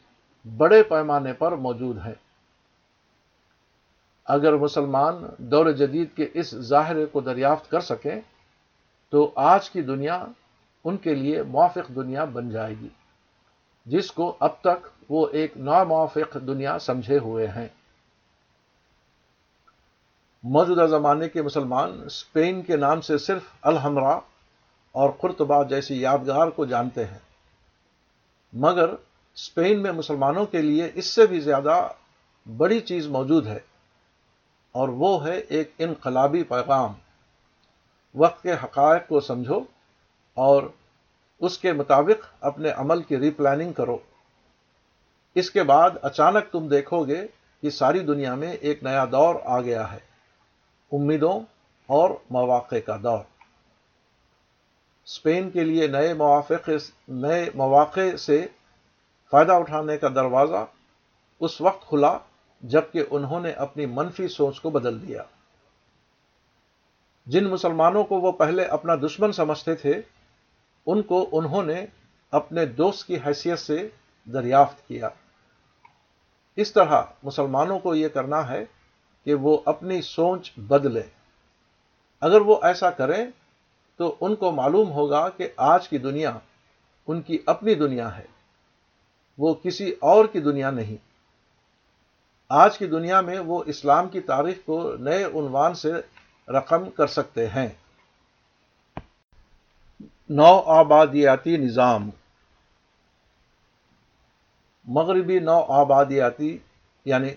Speaker 1: بڑے پیمانے پر موجود ہیں اگر مسلمان دور جدید کے اس ظاہرے کو دریافت کر سکیں تو آج کی دنیا ان کے لیے موافق دنیا بن جائے گی جس کو اب تک وہ ایک ناموافق دنیا سمجھے ہوئے ہیں موجودہ زمانے کے مسلمان اسپین کے نام سے صرف الحمرا اور خورتبا جیسی یادگار کو جانتے ہیں مگر اسپین میں مسلمانوں کے لیے اس سے بھی زیادہ بڑی چیز موجود ہے اور وہ ہے ایک انقلابی پیغام وقت کے حقائق کو سمجھو اور اس کے مطابق اپنے عمل کی ری پلاننگ کرو اس کے بعد اچانک تم دیکھو گے کہ ساری دنیا میں ایک نیا دور آ گیا ہے امیدوں اور مواقع کا دور اسپین کے لیے نئے موافق نئے مواقع سے فائدہ اٹھانے کا دروازہ اس وقت کھلا جبکہ انہوں نے اپنی منفی سوچ کو بدل دیا جن مسلمانوں کو وہ پہلے اپنا دشمن سمجھتے تھے ان کو انہوں نے اپنے دوست کی حیثیت سے دریافت کیا اس طرح مسلمانوں کو یہ کرنا ہے کہ وہ اپنی سوچ بدلیں اگر وہ ایسا کریں تو ان کو معلوم ہوگا کہ آج کی دنیا ان کی اپنی دنیا ہے وہ کسی اور کی دنیا نہیں آج کی دنیا میں وہ اسلام کی تاریخ کو نئے عنوان سے رقم کر سکتے ہیں نو آبادیاتی نظام مغربی نو آبادیاتی یعنی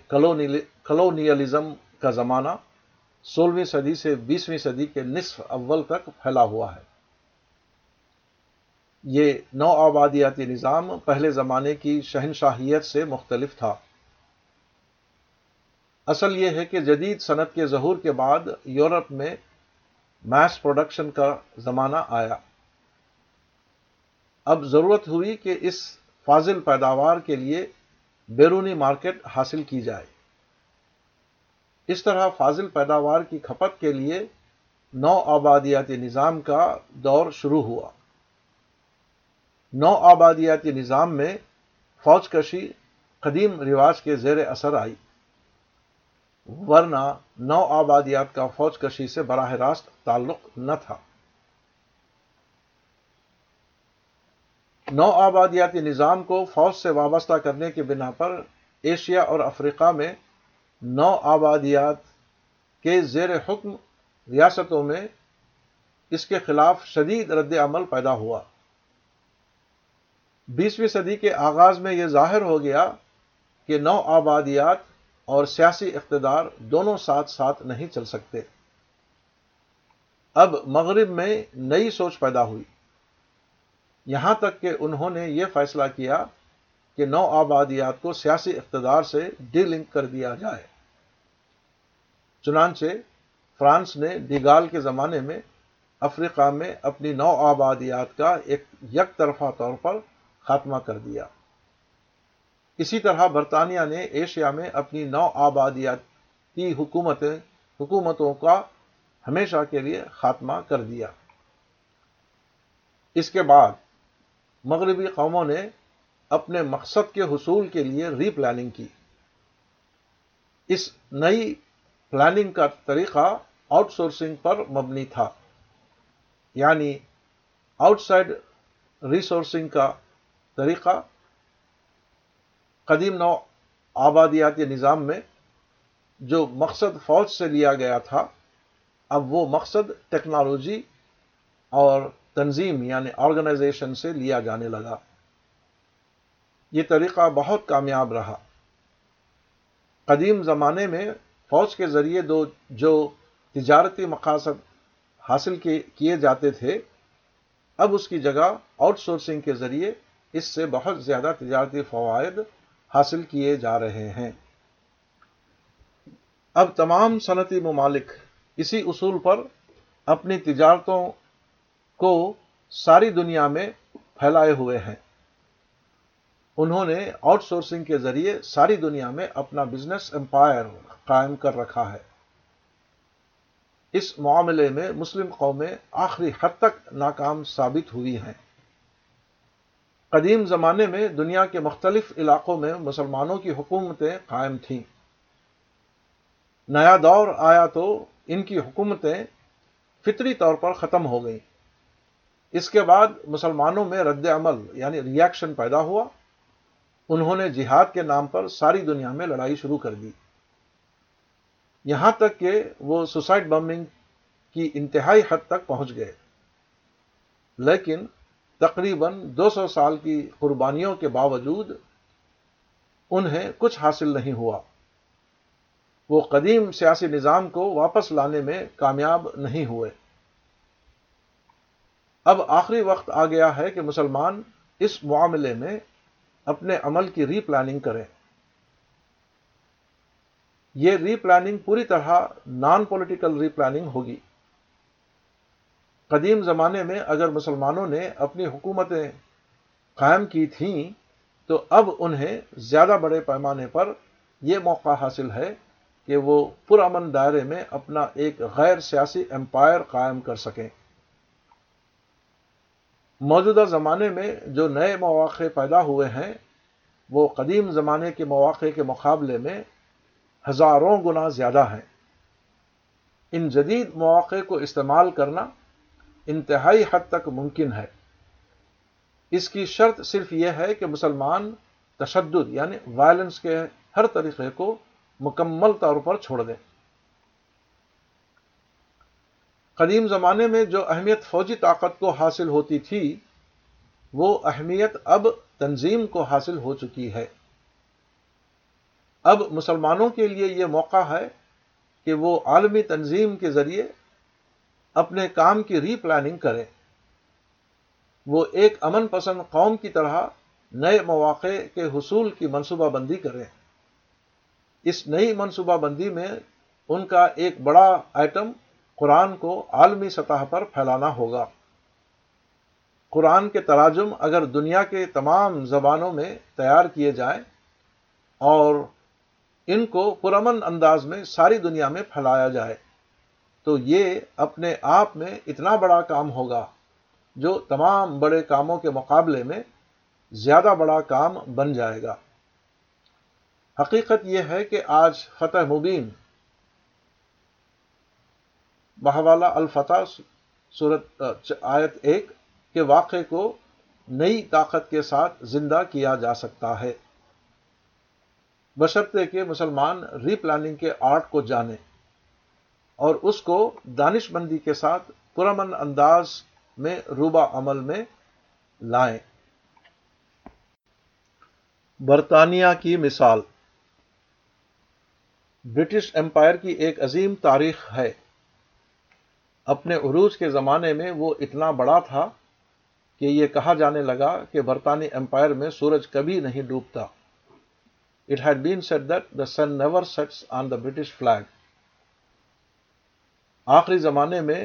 Speaker 1: کلونیلزم کا زمانہ سولہویں صدی سے بیسویں صدی کے نصف اول تک پھیلا ہوا ہے یہ نو آبادیاتی نظام پہلے زمانے کی شہنشاہیت سے مختلف تھا اصل یہ ہے کہ جدید صنعت کے ظہور کے بعد یورپ میں میس پروڈکشن کا زمانہ آیا اب ضرورت ہوئی کہ اس فاضل پیداوار کے لیے بیرونی مارکیٹ حاصل کی جائے اس طرح فاضل پیداوار کی کھپت کے لیے نو آبادیاتی نظام کا دور شروع ہوا نو آبادیاتی نظام میں فوج کشی قدیم رواج کے زیر اثر آئی ورنہ نو آبادیات کا فوج کشی سے براہ راست تعلق نہ تھا نو آبادیاتی نظام کو فوج سے وابستہ کرنے کی بنا پر ایشیا اور افریقہ میں نو آبادیات کے زیر حکم ریاستوں میں اس کے خلاف شدید رد عمل پیدا ہوا بیسویں صدی کے آغاز میں یہ ظاہر ہو گیا کہ نو آبادیات اور سیاسی اقتدار دونوں ساتھ ساتھ نہیں چل سکتے اب مغرب میں نئی سوچ پیدا ہوئی یہاں تک کہ انہوں نے یہ فیصلہ کیا کہ نو آبادیات کو سیاسی اقتدار سے ڈی لنک کر دیا جائے چنانچہ فرانس نے ڈیگال کے زمانے میں افریقہ میں اپنی نو آبادیات کا ایک یک طرفہ طور پر خاتمہ کر دیا اسی طرح برطانیہ نے ایشیا میں اپنی نو حکومتیں حکومتوں کا ہمیشہ کے لیے خاتمہ کر دیا اس کے بعد مغربی قوموں نے اپنے مقصد کے حصول کے لیے ری پلاننگ کی اس نئی پلاننگ کا طریقہ آؤٹ سورسنگ پر مبنی تھا یعنی آؤٹ سائڈ ریسورسنگ کا طریقہ قدیم نو آبادیاتی نظام میں جو مقصد فوج سے لیا گیا تھا اب وہ مقصد ٹیکنالوجی اور تنظیم یعنی آرگنائزیشن سے لیا جانے لگا یہ طریقہ بہت کامیاب رہا قدیم زمانے میں فوج کے ذریعے دو جو تجارتی مقاصد حاصل کیے جاتے تھے اب اس کی جگہ آؤٹ سورسنگ کے ذریعے اس سے بہت زیادہ تجارتی فوائد حاصل کیے جا رہے ہیں اب تمام صنعتی ممالک اسی اصول پر اپنی تجارتوں کو ساری دنیا میں پھیلائے ہوئے ہیں انہوں نے آؤٹ سورسنگ کے ذریعے ساری دنیا میں اپنا بزنس امپائر قائم کر رکھا ہے اس معاملے میں مسلم قومیں آخری حد تک ناکام ثابت ہوئی ہیں قدیم زمانے میں دنیا کے مختلف علاقوں میں مسلمانوں کی حکومتیں قائم تھیں نیا دور آیا تو ان کی حکومتیں فطری طور پر ختم ہو گئیں اس کے بعد مسلمانوں میں رد عمل یعنی ریاکشن پیدا ہوا انہوں نے جہاد کے نام پر ساری دنیا میں لڑائی شروع کر دی یہاں تک کہ وہ سوسائڈ بمبنگ کی انتہائی حد تک پہنچ گئے لیکن تقریباً دو سو سال کی قربانیوں کے باوجود انہیں کچھ حاصل نہیں ہوا وہ قدیم سیاسی نظام کو واپس لانے میں کامیاب نہیں ہوئے اب آخری وقت آ گیا ہے کہ مسلمان اس معاملے میں اپنے عمل کی ری پلاننگ کریں یہ ری پلاننگ پوری طرح نان پولیٹیکل ری پلاننگ ہوگی قدیم زمانے میں اگر مسلمانوں نے اپنی حکومتیں قائم کی تھیں تو اب انہیں زیادہ بڑے پیمانے پر یہ موقع حاصل ہے کہ وہ پرامن دائرے میں اپنا ایک غیر سیاسی امپائر قائم کر سکیں موجودہ زمانے میں جو نئے مواقع پیدا ہوئے ہیں وہ قدیم زمانے کے مواقع کے مقابلے میں ہزاروں گنا زیادہ ہیں ان جدید مواقع کو استعمال کرنا انتہائی حد تک ممکن ہے اس کی شرط صرف یہ ہے کہ مسلمان تشدد یعنی وائلنس کے ہر طریقے کو مکمل طور پر چھوڑ دیں قدیم زمانے میں جو اہمیت فوجی طاقت کو حاصل ہوتی تھی وہ اہمیت اب تنظیم کو حاصل ہو چکی ہے اب مسلمانوں کے لیے یہ موقع ہے کہ وہ عالمی تنظیم کے ذریعے اپنے کام کی ری پلاننگ کریں وہ ایک امن پسند قوم کی طرح نئے مواقع کے حصول کی منصوبہ بندی کریں اس نئی منصوبہ بندی میں ان کا ایک بڑا آئٹم قرآن کو عالمی سطح پر پھیلانا ہوگا قرآن کے تراجم اگر دنیا کے تمام زبانوں میں تیار کیے جائیں اور ان کو پرامن انداز میں ساری دنیا میں پھیلایا جائے تو یہ اپنے آپ میں اتنا بڑا کام ہوگا جو تمام بڑے کاموں کے مقابلے میں زیادہ بڑا کام بن جائے گا حقیقت یہ ہے کہ آج فتح مبین الفتح صورت آیت ایک کے واقعے کو نئی طاقت کے ساتھ زندہ کیا جا سکتا ہے کے مسلمان ری پلاننگ کے آرٹ کو جانے اور اس کو دانش بندی کے ساتھ پرامن انداز میں روبہ عمل میں لائیں برطانیہ کی مثال برٹش امپائر کی ایک عظیم تاریخ ہے اپنے عروج کے زمانے میں وہ اتنا بڑا تھا کہ یہ کہا جانے لگا کہ برطانوی امپائر میں سورج کبھی نہیں ڈوبتا it had been said that the sun never sets on the British flag آخری زمانے میں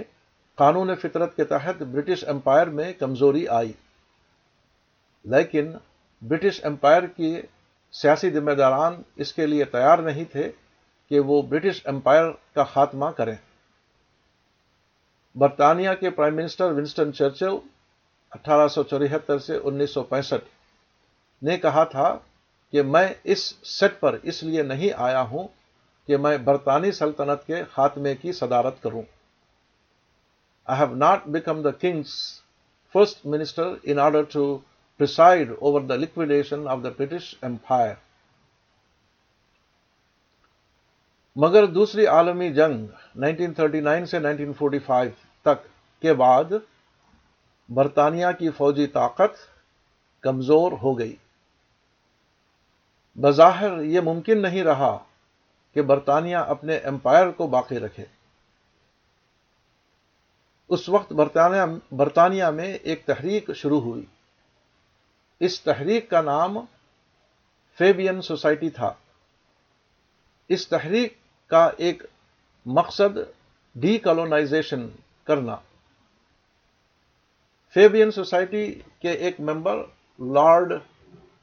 Speaker 1: قانون فطرت کے تحت برٹش امپائر میں کمزوری آئی لیکن برٹش امپائر کی سیاسی ذمہ داران اس کے لیے تیار نہیں تھے کہ وہ برٹش امپائر کا خاتمہ کریں برطانیہ کے پرائم منسٹر ونسٹن چرچل اٹھارہ سو سے انیس سو پینسٹھ نے کہا تھا کہ میں اس سیٹ پر اس لیے نہیں آیا ہوں کہ میں برطانوی سلطنت کے خاتمے کی صدارت کروں I have not become the kings first minister in order to preside over the liquidation of the British empire مگر دوسری عالمی جنگ 1939 سے 1945 تک کے بعد برطانیہ کی فوجی طاقت کمزور ہو گئی بظاہر یہ ممکن نہیں رہا کہ برطانیہ اپنے امپائر کو باقی رکھے اس وقت برطانیہ برطانیہ میں ایک تحریک شروع ہوئی اس تحریک کا نام فیبین سوسائٹی تھا اس تحریک کا ایک مقصد ڈی کالونائزیشن کرنا فیبین سوسائٹی کے ایک ممبر لارڈ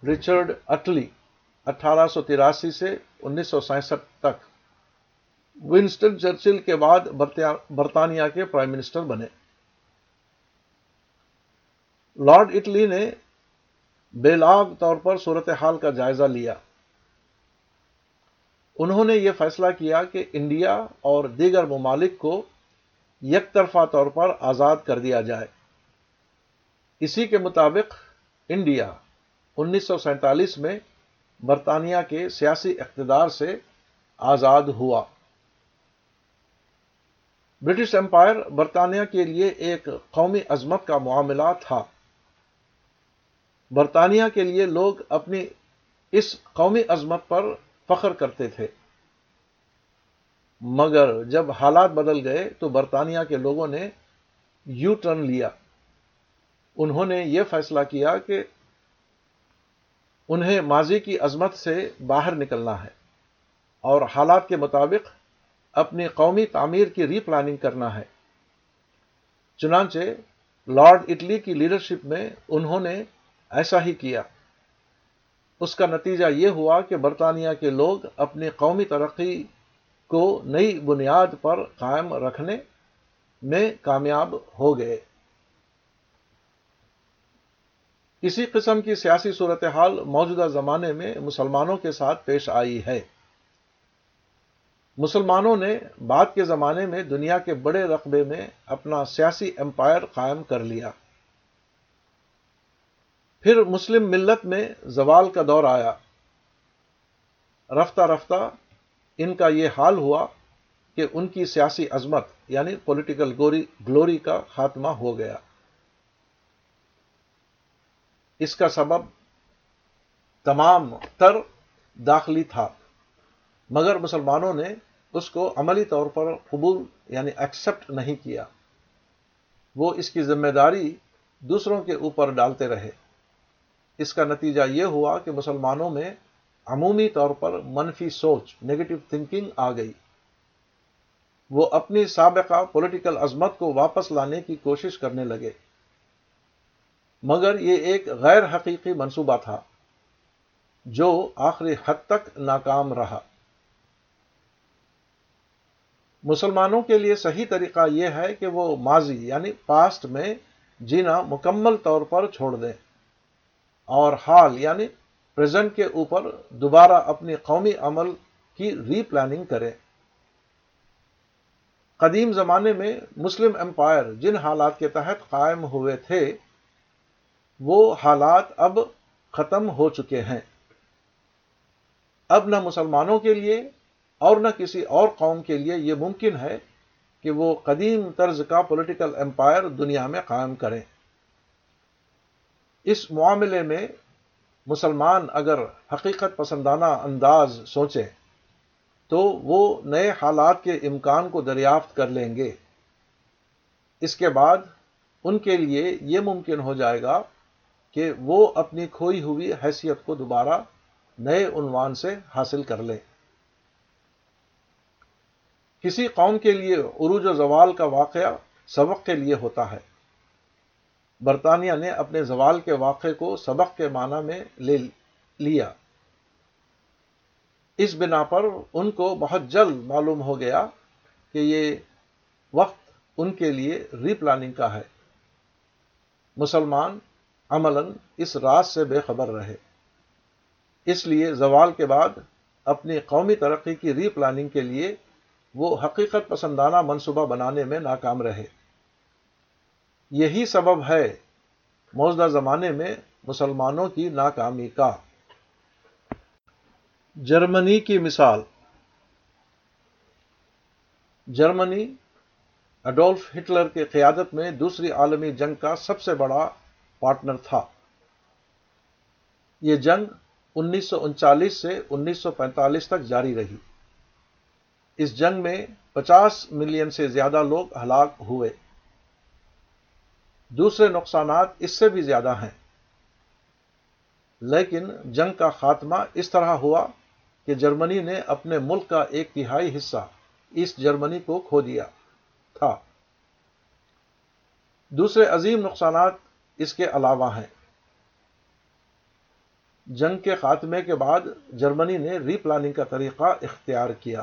Speaker 1: رچرڈ اٹلی اٹھارہ سو تراسی سے انیس سو سینسٹھ تک ونسٹن چرچل کے بعد برطانیہ کے پرائم منسٹر بنے لارڈ اٹلی نے بےلاگ طور پر صورتحال کا جائزہ لیا انہوں نے یہ فیصلہ کیا کہ انڈیا اور دیگر ممالک کو یک طرفہ طور پر آزاد کر دیا جائے اسی کے مطابق انڈیا انیس سو سینتالیس میں برطانیہ کے سیاسی اقتدار سے آزاد ہوا برٹش امپائر برطانیہ کے لیے ایک قومی عظمت کا معاملہ تھا برطانیہ کے لیے لوگ اپنی اس قومی عظمت پر فخر کرتے تھے مگر جب حالات بدل گئے تو برطانیہ کے لوگوں نے یو ٹرن لیا انہوں نے یہ فیصلہ کیا کہ انہیں ماضی کی عظمت سے باہر نکلنا ہے اور حالات کے مطابق اپنی قومی تعمیر کی ری پلاننگ کرنا ہے چنانچہ لارڈ اٹلی کی لیڈرشپ میں انہوں نے ایسا ہی کیا اس کا نتیجہ یہ ہوا کہ برطانیہ کے لوگ اپنی قومی ترقی کو نئی بنیاد پر قائم رکھنے میں کامیاب ہو گئے اسی قسم کی سیاسی صورتحال موجودہ زمانے میں مسلمانوں کے ساتھ پیش آئی ہے مسلمانوں نے بعد کے زمانے میں دنیا کے بڑے رقبے میں اپنا سیاسی امپائر قائم کر لیا پھر مسلم ملت میں زوال کا دور آیا رفتہ رفتہ ان کا یہ حال ہوا کہ ان کی سیاسی عظمت یعنی پولیٹیکل گلوری کا خاتمہ ہو گیا اس کا سبب تمام تر داخلی تھا مگر مسلمانوں نے اس کو عملی طور پر قبول یعنی ایکسپٹ نہیں کیا وہ اس کی ذمہ داری دوسروں کے اوپر ڈالتے رہے اس کا نتیجہ یہ ہوا کہ مسلمانوں میں عمومی طور پر منفی سوچ نگیٹو تھنکنگ آ گئی وہ اپنی سابقہ پولیٹیکل عظمت کو واپس لانے کی کوشش کرنے لگے مگر یہ ایک غیر حقیقی منصوبہ تھا جو آخری حد تک ناکام رہا مسلمانوں کے لیے صحیح طریقہ یہ ہے کہ وہ ماضی یعنی پاسٹ میں جینا مکمل طور پر چھوڑ دیں اور حال یعنی پریزنٹ کے اوپر دوبارہ اپنی قومی عمل کی ری پلاننگ کریں قدیم زمانے میں مسلم امپائر جن حالات کے تحت قائم ہوئے تھے وہ حالات اب ختم ہو چکے ہیں اب نہ مسلمانوں کے لیے اور نہ کسی اور قوم کے لیے یہ ممکن ہے کہ وہ قدیم طرز کا پولیٹیکل امپائر دنیا میں قائم کریں اس معاملے میں مسلمان اگر حقیقت پسندانہ انداز سوچیں تو وہ نئے حالات کے امکان کو دریافت کر لیں گے اس کے بعد ان کے لیے یہ ممکن ہو جائے گا کہ وہ اپنی کھوئی ہوئی حیثیت کو دوبارہ نئے عنوان سے حاصل کر لیں کسی قوم کے لیے عروج و زوال کا واقعہ سبق کے لیے ہوتا ہے برطانیہ نے اپنے زوال کے واقعے کو سبق کے معنی میں لے لیا اس بنا پر ان کو بہت جلد معلوم ہو گیا کہ یہ وقت ان کے لیے ری پلاننگ کا ہے مسلمان عملاً اس راز سے بے خبر رہے اس لیے زوال کے بعد اپنی قومی ترقی کی ری پلاننگ کے لیے وہ حقیقت پسندانہ منصوبہ بنانے میں ناکام رہے یہی سبب ہے موجودہ زمانے میں مسلمانوں کی ناکامی کا جرمنی کی مثال جرمنی اڈولف ہٹلر کے قیادت میں دوسری عالمی جنگ کا سب سے بڑا پارٹنر تھا یہ جنگ انیس سو انچالیس سے انیس سو پینتالیس تک جاری رہی اس جنگ میں پچاس ملین سے زیادہ لوگ ہلاک ہوئے دوسرے نقصانات اس سے بھی زیادہ ہیں لیکن جنگ کا خاتمہ اس طرح ہوا کہ جرمنی نے اپنے ملک کا ایک تہائی حصہ اس جرمنی کو کھو دیا تھا دوسرے عظیم نقصانات اس کے علاوہ ہیں جنگ کے خاتمے کے بعد جرمنی نے ری پلاننگ کا طریقہ اختیار کیا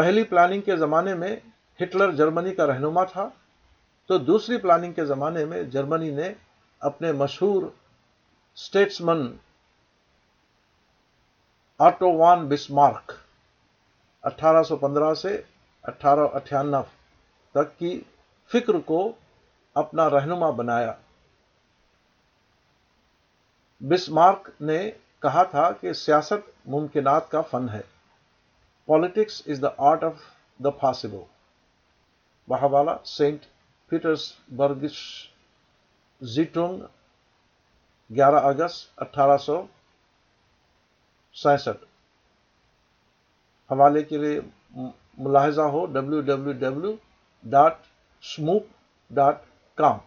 Speaker 1: پہلی پلاننگ کے زمانے میں ہٹلر جرمنی کا رہنما تھا تو دوسری پلاننگ کے زمانے میں جرمنی نے اپنے مشہور اسٹیٹسمن وان بسمارک اٹھارہ سو پندرہ سے اٹھارہ اٹھانو تک کی فکر کو اپنا رہنما بنایا بسمارک نے کہا تھا کہ سیاست ممکنات کا فن ہے politics is the art of the possible بہوالا سینٹ پیٹرس برگس زیٹونگ گیارہ اگست اٹھارہ سو سینسٹھ حوالے کے لیے ملاحظہ ہو W W W dot smoke dot com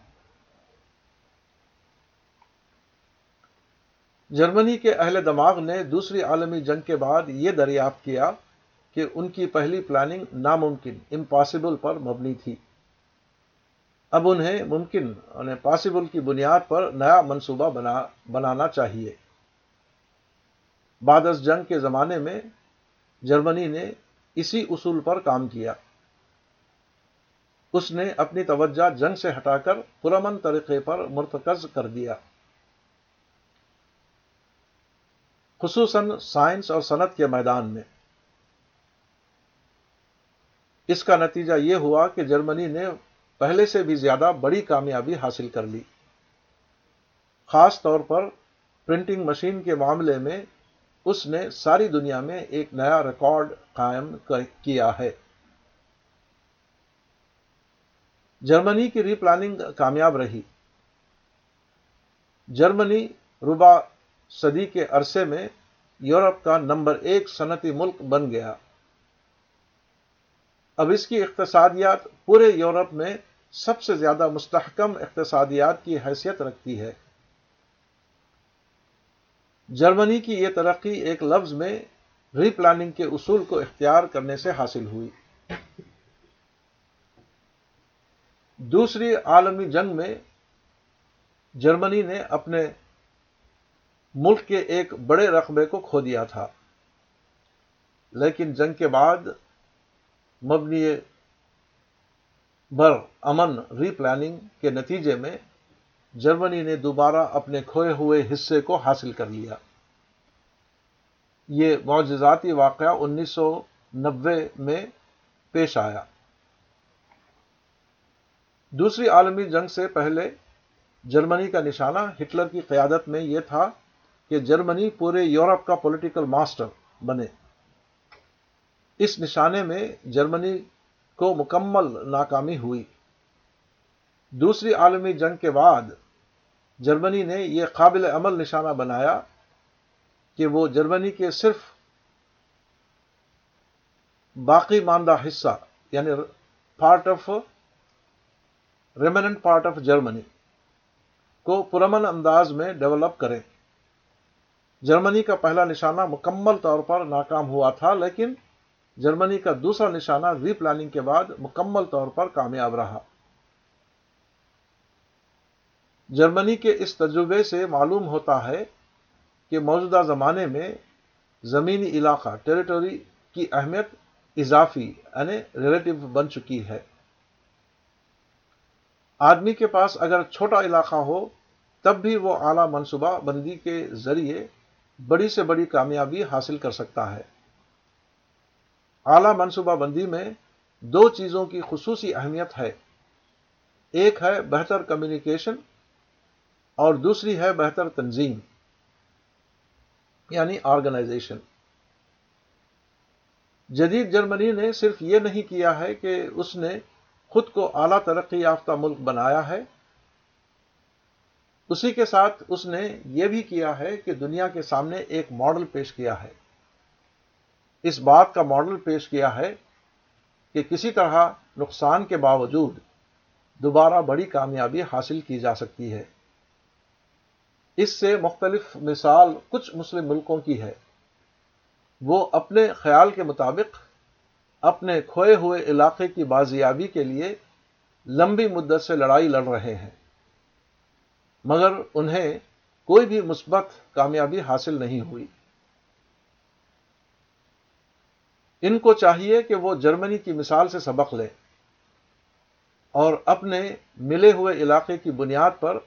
Speaker 1: Germany کے اہل دماغ نے دوسری عالمی جنگ کے بعد یہ دریافت کیا کہ ان کی پہلی پلاننگ ناممکن امپاسبل پر مبنی تھی اب انہیں ممکن انہیں پاسبل کی بنیاد پر نیا منصوبہ بنا بنانا چاہیے بادس جنگ کے زمانے میں جرمنی نے اسی اصول پر کام کیا اس نے اپنی توجہ جنگ سے ہٹا کر پرامن طریقے پر مرتکز کر دیا خصوصاً سائنس اور صنعت کے میدان میں اس کا نتیجہ یہ ہوا کہ جرمنی نے پہلے سے بھی زیادہ بڑی کامیابی حاصل کر لی خاص طور پر پرنٹنگ مشین کے معاملے میں اس نے ساری دنیا میں ایک نیا ریکارڈ قائم کیا ہے جرمنی کی ری پلاننگ کامیاب رہی جرمنی ربا صدی کے عرصے میں یورپ کا نمبر ایک صنعتی ملک بن گیا اب اس کی اقتصادیات پورے یورپ میں سب سے زیادہ مستحکم اقتصادیات کی حیثیت رکھتی ہے جرمنی کی یہ ترقی ایک لفظ میں ری پلاننگ کے اصول کو اختیار کرنے سے حاصل ہوئی دوسری عالمی جنگ میں جرمنی نے اپنے ملک کے ایک بڑے رقبے کو کھو دیا تھا لیکن جنگ کے بعد مبنی بر امن ری پلاننگ کے نتیجے میں جرمنی نے دوبارہ اپنے کھوئے ہوئے حصے کو حاصل کر لیا یہ معجزاتی واقعہ انیس سو نبے میں پیش آیا دوسری عالمی جنگ سے پہلے جرمنی کا نشانہ ہٹلر کی قیادت میں یہ تھا کہ جرمنی پورے یورپ کا پولیٹیکل ماسٹر بنے اس نشانے میں جرمنی کو مکمل ناکامی ہوئی دوسری عالمی جنگ کے بعد جرمنی نے یہ قابل عمل نشانہ بنایا کہ وہ جرمنی کے صرف باقی ماندہ حصہ یعنی part of remnant part of Germany کو پرمن انداز میں ڈیولپ کرے جرمنی کا پہلا نشانہ مکمل طور پر ناکام ہوا تھا لیکن جرمنی کا دوسرا نشانہ ری پلاننگ کے بعد مکمل طور پر کامیاب رہا جرمنی کے اس تجربے سے معلوم ہوتا ہے کہ موجودہ زمانے میں زمینی علاقہ ٹریٹوری کی اہمیت اضافی یعنی ریلیٹو بن چکی ہے آدمی کے پاس اگر چھوٹا علاقہ ہو تب بھی وہ اعلی منصوبہ بندی کے ذریعے بڑی سے بڑی کامیابی حاصل کر سکتا ہے اعلیٰ منصوبہ بندی میں دو چیزوں کی خصوصی اہمیت ہے ایک ہے بہتر کمیونیکیشن اور دوسری ہے بہتر تنظیم یعنی آرگنائزیشن جدید جرمنی نے صرف یہ نہیں کیا ہے کہ اس نے خود کو اعلیٰ ترقی یافتہ ملک بنایا ہے اسی کے ساتھ اس نے یہ بھی کیا ہے کہ دنیا کے سامنے ایک ماڈل پیش کیا ہے اس بات کا ماڈل پیش کیا ہے کہ کسی طرح نقصان کے باوجود دوبارہ بڑی کامیابی حاصل کی جا سکتی ہے اس سے مختلف مثال کچھ مسلم ملکوں کی ہے وہ اپنے خیال کے مطابق اپنے کھوئے ہوئے علاقے کی بازیابی کے لیے لمبی مدت سے لڑائی لڑ رہے ہیں مگر انہیں کوئی بھی مثبت کامیابی حاصل نہیں ہوئی ان کو چاہیے کہ وہ جرمنی کی مثال سے سبق لیں اور اپنے ملے ہوئے علاقے کی بنیاد پر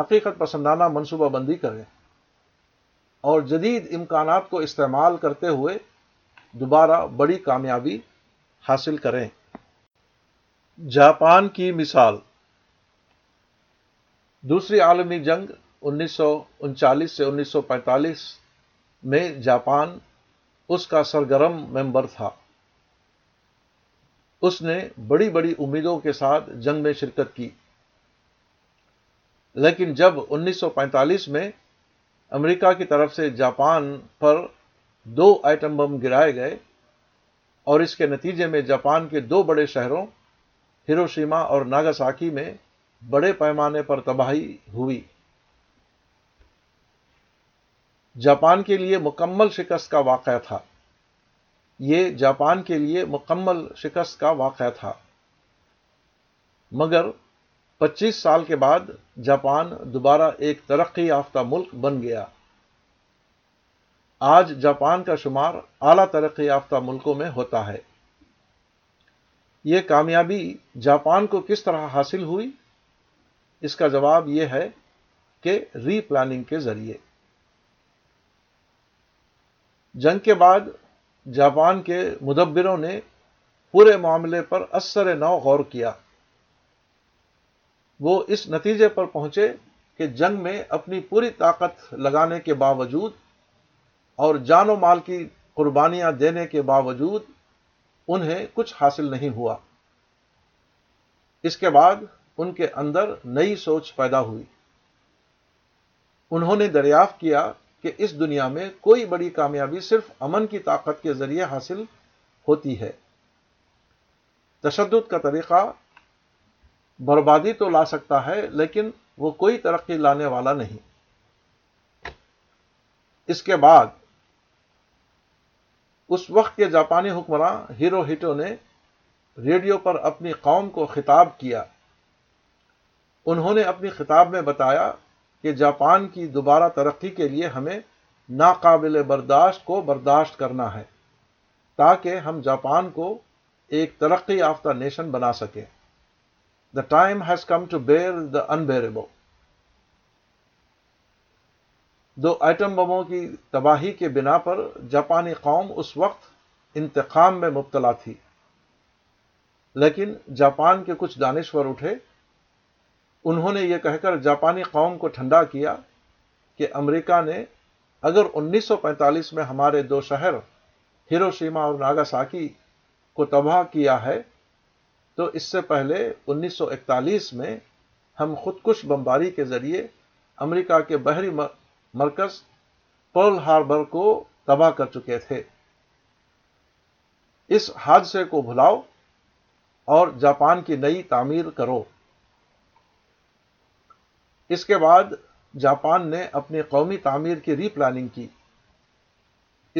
Speaker 1: حقیقت پسندانہ منصوبہ بندی کریں اور جدید امکانات کو استعمال کرتے ہوئے دوبارہ بڑی کامیابی حاصل کریں جاپان کی مثال دوسری عالمی جنگ انیس سو انچالیس سے انیس سو پینتالیس میں جاپان اس کا سرگرم ممبر تھا اس نے بڑی بڑی امیدوں کے ساتھ جنگ میں شرکت کی لیکن جب انیس سو پینتالیس میں امریکہ کی طرف سے جاپان پر دو آئٹم بم گرائے گئے اور اس کے نتیجے میں جاپان کے دو بڑے شہروں ہیروشیما اور ناگاساکی میں بڑے پیمانے پر تباہی ہوئی جاپان کے لیے مکمل شکست کا واقعہ تھا یہ جاپان کے لیے مکمل شکست کا واقعہ تھا مگر پچیس سال کے بعد جاپان دوبارہ ایک ترقی یافتہ ملک بن گیا آج جاپان کا شمار اعلی ترقی یافتہ ملکوں میں ہوتا ہے یہ کامیابی جاپان کو کس طرح حاصل ہوئی اس کا جواب یہ ہے کہ ری پلاننگ کے ذریعے جنگ کے بعد جاپان کے مدبروں نے پورے معاملے پر اثر نو غور کیا وہ اس نتیجے پر پہنچے کہ جنگ میں اپنی پوری طاقت لگانے کے باوجود اور جان و مال کی قربانیاں دینے کے باوجود انہیں کچھ حاصل نہیں ہوا اس کے بعد ان کے اندر نئی سوچ پیدا ہوئی انہوں نے دریافت کیا کہ اس دنیا میں کوئی بڑی کامیابی صرف امن کی طاقت کے ذریعے حاصل ہوتی ہے تشدد کا طریقہ بربادی تو لا سکتا ہے لیکن وہ کوئی ترقی لانے والا نہیں اس کے بعد اس وقت کے جاپانی حکمراں ہیرو ہٹو نے ریڈیو پر اپنی قوم کو خطاب کیا انہوں نے اپنی خطاب میں بتایا کہ جاپان کی دوبارہ ترقی کے لیے ہمیں ناقابل برداشت کو برداشت کرنا ہے تاکہ ہم جاپان کو ایک ترقی یافتہ نیشن بنا سکیں the time has come to bear the unbearable دو ایٹم بموں کی تباہی کے بنا پر جاپانی قوم اس وقت انتقام میں مبتلا تھی لیکن جاپان کے کچھ دانشور اٹھے انہوں نے یہ کہہ کر جاپانی قوم کو ٹھنڈا کیا کہ امریکہ نے اگر انیس سو پینتالیس میں ہمارے دو شہر ہیروشیما اور ناگاساکی کو تباہ کیا ہے تو اس سے پہلے انیس سو اکتالیس میں ہم خود کش بمباری کے ذریعے امریکہ کے بحری مرکز پرل ہاربر کو تباہ کر چکے تھے اس حادثے کو بھلاؤ اور جاپان کی نئی تعمیر کرو اس کے بعد جاپان نے اپنی قومی تعمیر کی ری پلاننگ کی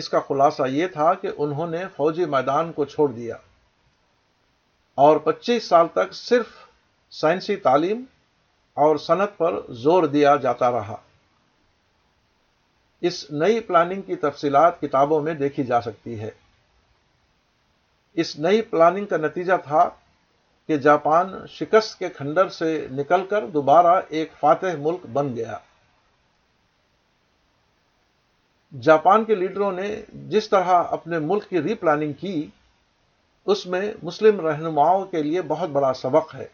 Speaker 1: اس کا خلاصہ یہ تھا کہ انہوں نے فوجی میدان کو چھوڑ دیا اور پچیس سال تک صرف سائنسی تعلیم اور صنعت پر زور دیا جاتا رہا اس نئی پلاننگ کی تفصیلات کتابوں میں دیکھی جا سکتی ہے اس نئی پلاننگ کا نتیجہ تھا کہ جاپان شکست کے کھنڈر سے نکل کر دوبارہ ایک فاتح ملک بن گیا جاپان کے لیڈروں نے جس طرح اپنے ملک کی ری پلاننگ کی اس میں مسلم رہنماؤں کے لیے بہت بڑا سبق ہے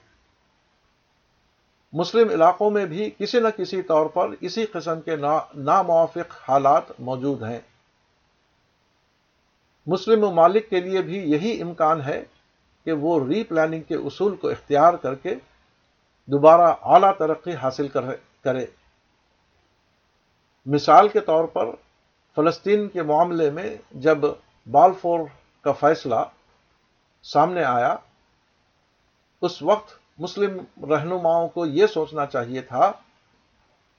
Speaker 1: مسلم علاقوں میں بھی کسی نہ کسی طور پر اسی قسم کے ناموافق حالات موجود ہیں مسلم ممالک کے لیے بھی یہی امکان ہے کہ وہ ری پلاننگ کے اصول کو اختیار کر کے دوبارہ اعلیٰ ترقی حاصل کرے کرے مثال کے طور پر فلسطین کے معاملے میں جب بال فور کا فیصلہ سامنے آیا اس وقت مسلم رہنماؤں کو یہ سوچنا چاہیے تھا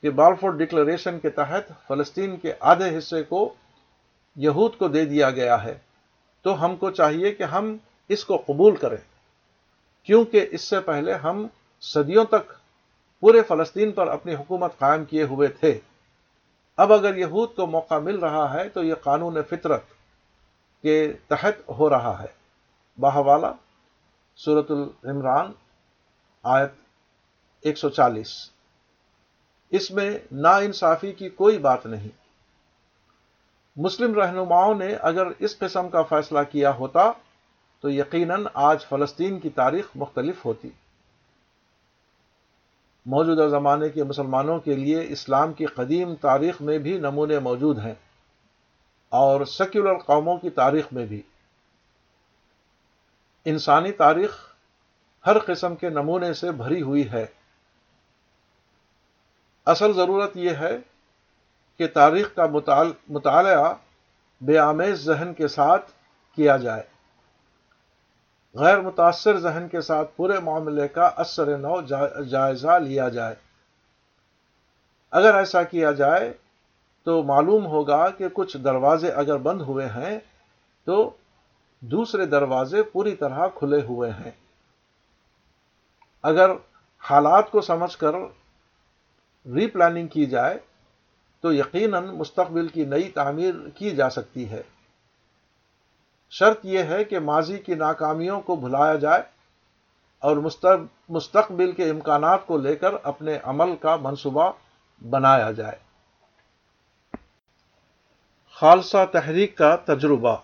Speaker 1: کہ بال فور ڈکلریشن کے تحت فلسطین کے آدھے حصے کو یہود کو دے دیا گیا ہے تو ہم کو چاہیے کہ ہم اس کو قبول کریں کیونکہ اس سے پہلے ہم صدیوں تک پورے فلسطین پر اپنی حکومت قائم کیے ہوئے تھے اب اگر یہود کو موقع مل رہا ہے تو یہ قانون فطرت کے تحت ہو رہا ہے باہوالا صورت العمران آیت 140 اس میں نا انصافی کی کوئی بات نہیں مسلم رہنماؤں نے اگر اس قسم کا فیصلہ کیا ہوتا تو یقیناً آج فلسطین کی تاریخ مختلف ہوتی موجودہ زمانے کے مسلمانوں کے لیے اسلام کی قدیم تاریخ میں بھی نمونے موجود ہیں اور سیکولر قوموں کی تاریخ میں بھی انسانی تاریخ ہر قسم کے نمونے سے بھری ہوئی ہے اصل ضرورت یہ ہے کہ تاریخ کا مطالعہ بے آمیز ذہن کے ساتھ کیا جائے غیر متاثر ذہن کے ساتھ پورے معاملے کا اثر نو جائزہ لیا جائے اگر ایسا کیا جائے تو معلوم ہوگا کہ کچھ دروازے اگر بند ہوئے ہیں تو دوسرے دروازے پوری طرح کھلے ہوئے ہیں اگر حالات کو سمجھ کر ری پلاننگ کی جائے تو یقیناً مستقبل کی نئی تعمیر کی جا سکتی ہے شرط یہ ہے کہ ماضی کی ناکامیوں کو بھلایا جائے اور مستقبل کے امکانات کو لے کر اپنے عمل کا منصوبہ بنایا جائے خالصہ تحریک کا تجربہ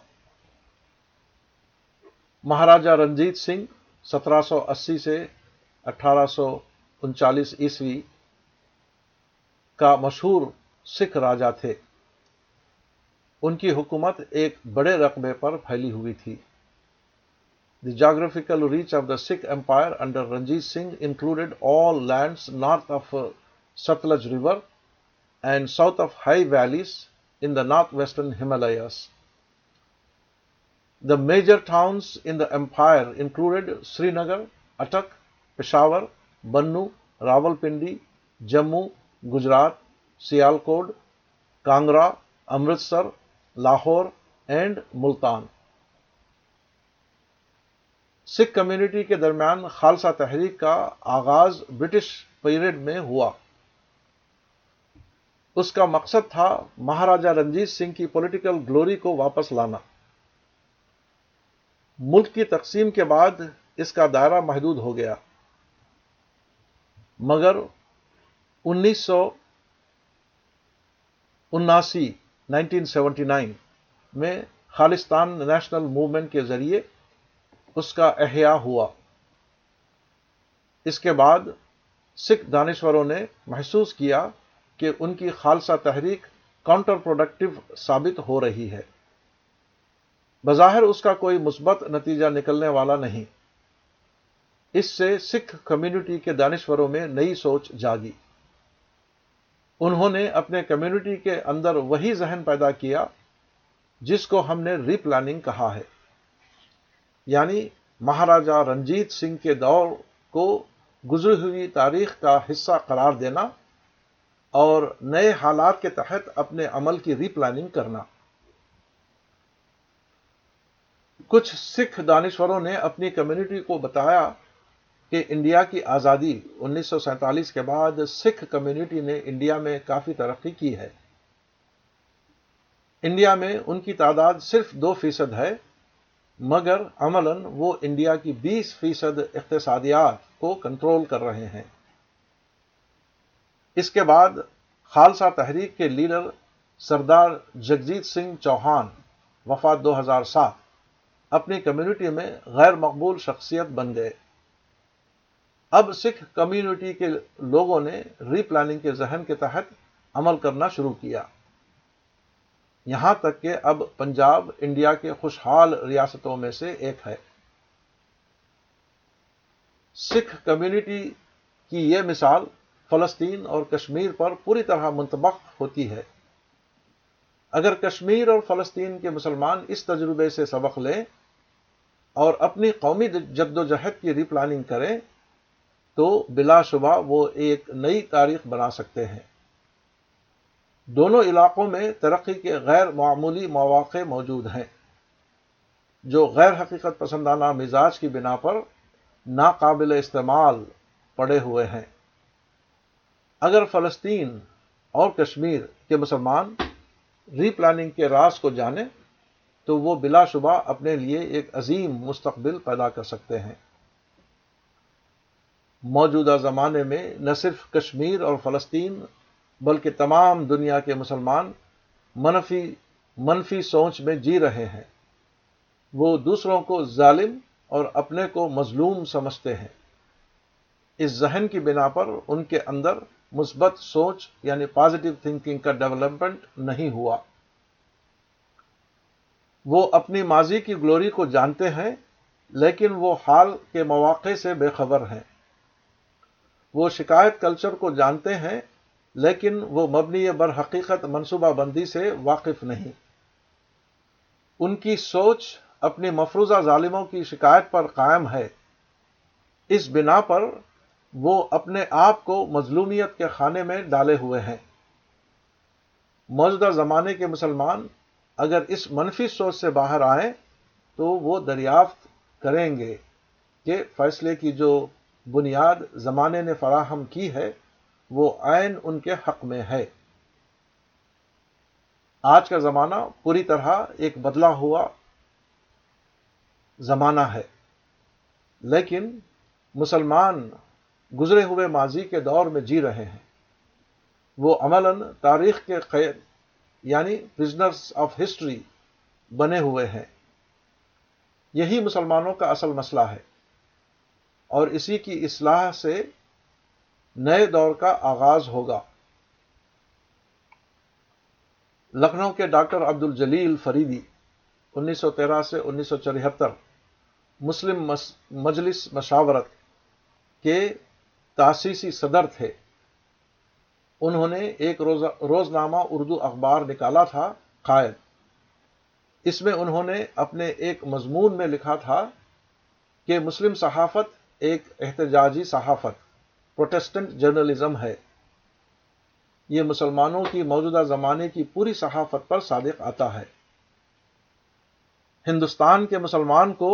Speaker 1: مہاراجا رنجیت سنگھ سترہ سو اسی سے اٹھارہ سو انچالیس عیسوی کا مشہور سکھ راجا تھے ان کی حکومت ایک بڑے رقبے پر پھیلی ہوئی تھی the geographical reach of the Sikh empire under Ranjit Singh included all lands north of Sutlej river and south of high valleys in the north western Himalayas the major towns in the empire included Srinagar Attock Peshawar Bannu Rawalpindi Jammu Gujrat Sialkot Kangra Amritsar Lahore and Multan Sikh community کے درمیان خالصہ تحریک کا آغاز برٹش پیریڈ میں ہوا اس کا مقصد تھا مہاراجا رنجیت سنگھ کی پولیٹیکل گلوری کو واپس لانا ملک کی تقسیم کے بعد اس کا دائرہ محدود ہو گیا مگر انیس سو اناسی 1979 میں خالستان نیشنل موومنٹ کے ذریعے اس کا احیاء ہوا اس کے بعد سکھ دانشوروں نے محسوس کیا کہ ان کی خالصہ تحریک کاؤنٹر پروڈکٹیو ثابت ہو رہی ہے بظاہر اس کا کوئی مثبت نتیجہ نکلنے والا نہیں اس سے سکھ کمیونٹی کے دانشوروں میں نئی سوچ جاگی انہوں نے اپنے کمیونٹی کے اندر وہی ذہن پیدا کیا جس کو ہم نے ری پلاننگ کہا ہے یعنی مہاراجا رنجیت سنگھ کے دور کو گزری ہوئی تاریخ کا حصہ قرار دینا اور نئے حالات کے تحت اپنے عمل کی ری پلاننگ کرنا کچھ سکھ دانشوروں نے اپنی کمیونٹی کو بتایا کہ انڈیا کی آزادی انیس سو سینتالیس کے بعد سکھ کمیونٹی نے انڈیا میں کافی ترقی کی ہے انڈیا میں ان کی تعداد صرف دو فیصد ہے مگر عمل وہ انڈیا کی بیس فیصد اقتصادیات کو کنٹرول کر رہے ہیں اس کے بعد خالصہ تحریک کے لیڈر سردار جگجیت سنگھ چوہان وفات دو ہزار سات اپنی کمیونٹی میں غیر مقبول شخصیت بن گئے اب سکھ کمیونٹی کے لوگوں نے ری پلاننگ کے ذہن کے تحت عمل کرنا شروع کیا یہاں تک کہ اب پنجاب انڈیا کے خوشحال ریاستوں میں سے ایک ہے سکھ کمیونٹی کی یہ مثال فلسطین اور کشمیر پر پوری طرح منتبق ہوتی ہے اگر کشمیر اور فلسطین کے مسلمان اس تجربے سے سبق لیں اور اپنی قومی جد و جہد کی ری پلاننگ کریں تو بلا شبہ وہ ایک نئی تاریخ بنا سکتے ہیں دونوں علاقوں میں ترقی کے غیر معمولی مواقع موجود ہیں جو غیر حقیقت پسندانہ مزاج کی بنا پر ناقابل استعمال پڑے ہوئے ہیں اگر فلسطین اور کشمیر کے مسلمان ری پلاننگ کے راز کو جانیں تو وہ بلا شبہ اپنے لیے ایک عظیم مستقبل پیدا کر سکتے ہیں موجودہ زمانے میں نہ صرف کشمیر اور فلسطین بلکہ تمام دنیا کے مسلمان منفی منفی سوچ میں جی رہے ہیں وہ دوسروں کو ظالم اور اپنے کو مظلوم سمجھتے ہیں اس ذہن کی بنا پر ان کے اندر مثبت سوچ یعنی پازیٹیو تھنکنگ کا ڈیولپمنٹ نہیں ہوا وہ اپنی ماضی کی گلوری کو جانتے ہیں لیکن وہ حال کے مواقع سے بے خبر ہیں وہ شکایت کلچر کو جانتے ہیں لیکن وہ مبنی بر حقیقت منصوبہ بندی سے واقف نہیں ان کی سوچ اپنی مفروضہ ظالموں کی شکایت پر قائم ہے اس بنا پر وہ اپنے آپ کو مظلومیت کے خانے میں ڈالے ہوئے ہیں موجودہ زمانے کے مسلمان اگر اس منفی سوچ سے باہر آئیں تو وہ دریافت کریں گے کہ فیصلے کی جو بنیاد زمانے نے فراہم کی ہے وہ عین ان کے حق میں ہے آج کا زمانہ پوری طرح ایک بدلا ہوا زمانہ ہے لیکن مسلمان گزرے ہوئے ماضی کے دور میں جی رہے ہیں وہ عمل تاریخ کے قید یعنی پرزنرس آف ہسٹری بنے ہوئے ہیں یہی مسلمانوں کا اصل مسئلہ ہے اور اسی کی اصلاح سے نئے دور کا آغاز ہوگا لکھنؤ کے ڈاکٹر عبد الجلیل فریدی انیس سو تیرہ سے انیس سو چوہتر مسلم مجلس مشاورت کے تاسیسی صدر تھے انہوں نے ایک روز روزنامہ اردو اخبار نکالا تھا قائد اس میں انہوں نے اپنے ایک مضمون میں لکھا تھا کہ مسلم صحافت ایک احتجاجی صحافت پروٹیسٹنٹ جرنلزم ہے یہ مسلمانوں کی موجودہ زمانے کی پوری صحافت پر صادق آتا ہے ہندوستان کے مسلمان کو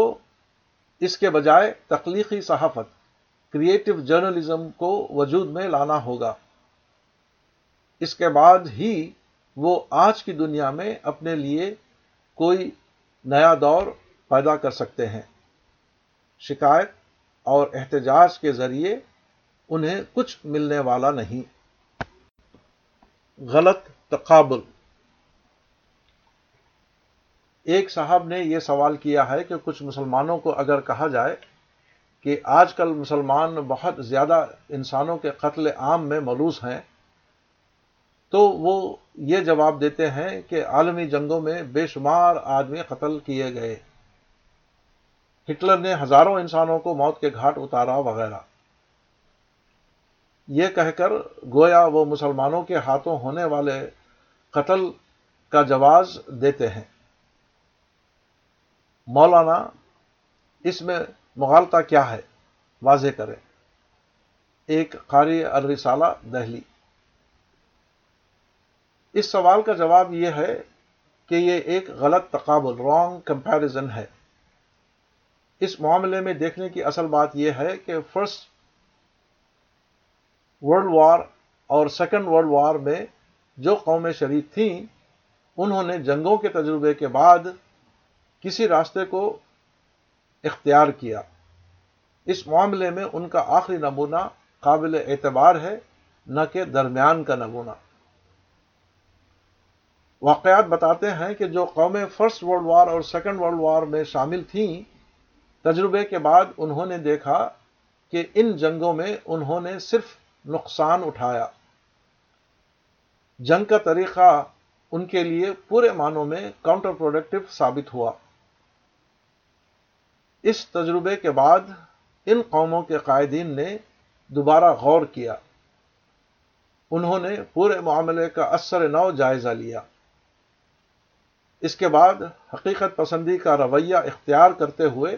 Speaker 1: اس کے بجائے تخلیقی صحافت کریٹو جرنلزم کو وجود میں لانا ہوگا اس کے بعد ہی وہ آج کی دنیا میں اپنے لیے کوئی نیا دور پیدا کر سکتے ہیں شکایت اور احتجاج کے ذریعے انہیں کچھ ملنے والا نہیں غلط تقابل ایک صاحب نے یہ سوال کیا ہے کہ کچھ مسلمانوں کو اگر کہا جائے کہ آج کل مسلمان بہت زیادہ انسانوں کے قتل عام میں ملوث ہیں تو وہ یہ جواب دیتے ہیں کہ عالمی جنگوں میں بے شمار آدمی قتل کیے گئے ہٹلر نے ہزاروں انسانوں کو موت کے گھاٹ اتارا وغیرہ یہ کہہ کر گویا وہ مسلمانوں کے ہاتھوں ہونے والے قتل کا جواز دیتے ہیں مولانا اس میں مغالتا کیا ہے واضح کریں ایک قاری الرسالہ دہلی اس سوال کا جواب یہ ہے کہ یہ ایک غلط تقابل رانگ کمپیریزن ہے اس معاملے میں دیکھنے کی اصل بات یہ ہے کہ فرسٹ ورلڈ وار اور سیکنڈ ورلڈ وار میں جو قومیں شریک تھیں انہوں نے جنگوں کے تجربے کے بعد کسی راستے کو اختیار کیا اس معاملے میں ان کا آخری نمونہ قابل اعتبار ہے نہ کہ درمیان کا نمونہ واقعات بتاتے ہیں کہ جو قومیں فرسٹ ورلڈ وار اور سیکنڈ ورلڈ وار میں شامل تھیں تجربے کے بعد انہوں نے دیکھا کہ ان جنگوں میں انہوں نے صرف نقصان اٹھایا جنگ کا طریقہ ان کے لیے پورے معنوں میں کاؤنٹر پروڈکٹیو ثابت ہوا اس تجربے کے بعد ان قوموں کے قائدین نے دوبارہ غور کیا انہوں نے پورے معاملے کا اثر نو جائزہ لیا اس کے بعد حقیقت پسندی کا رویہ اختیار کرتے ہوئے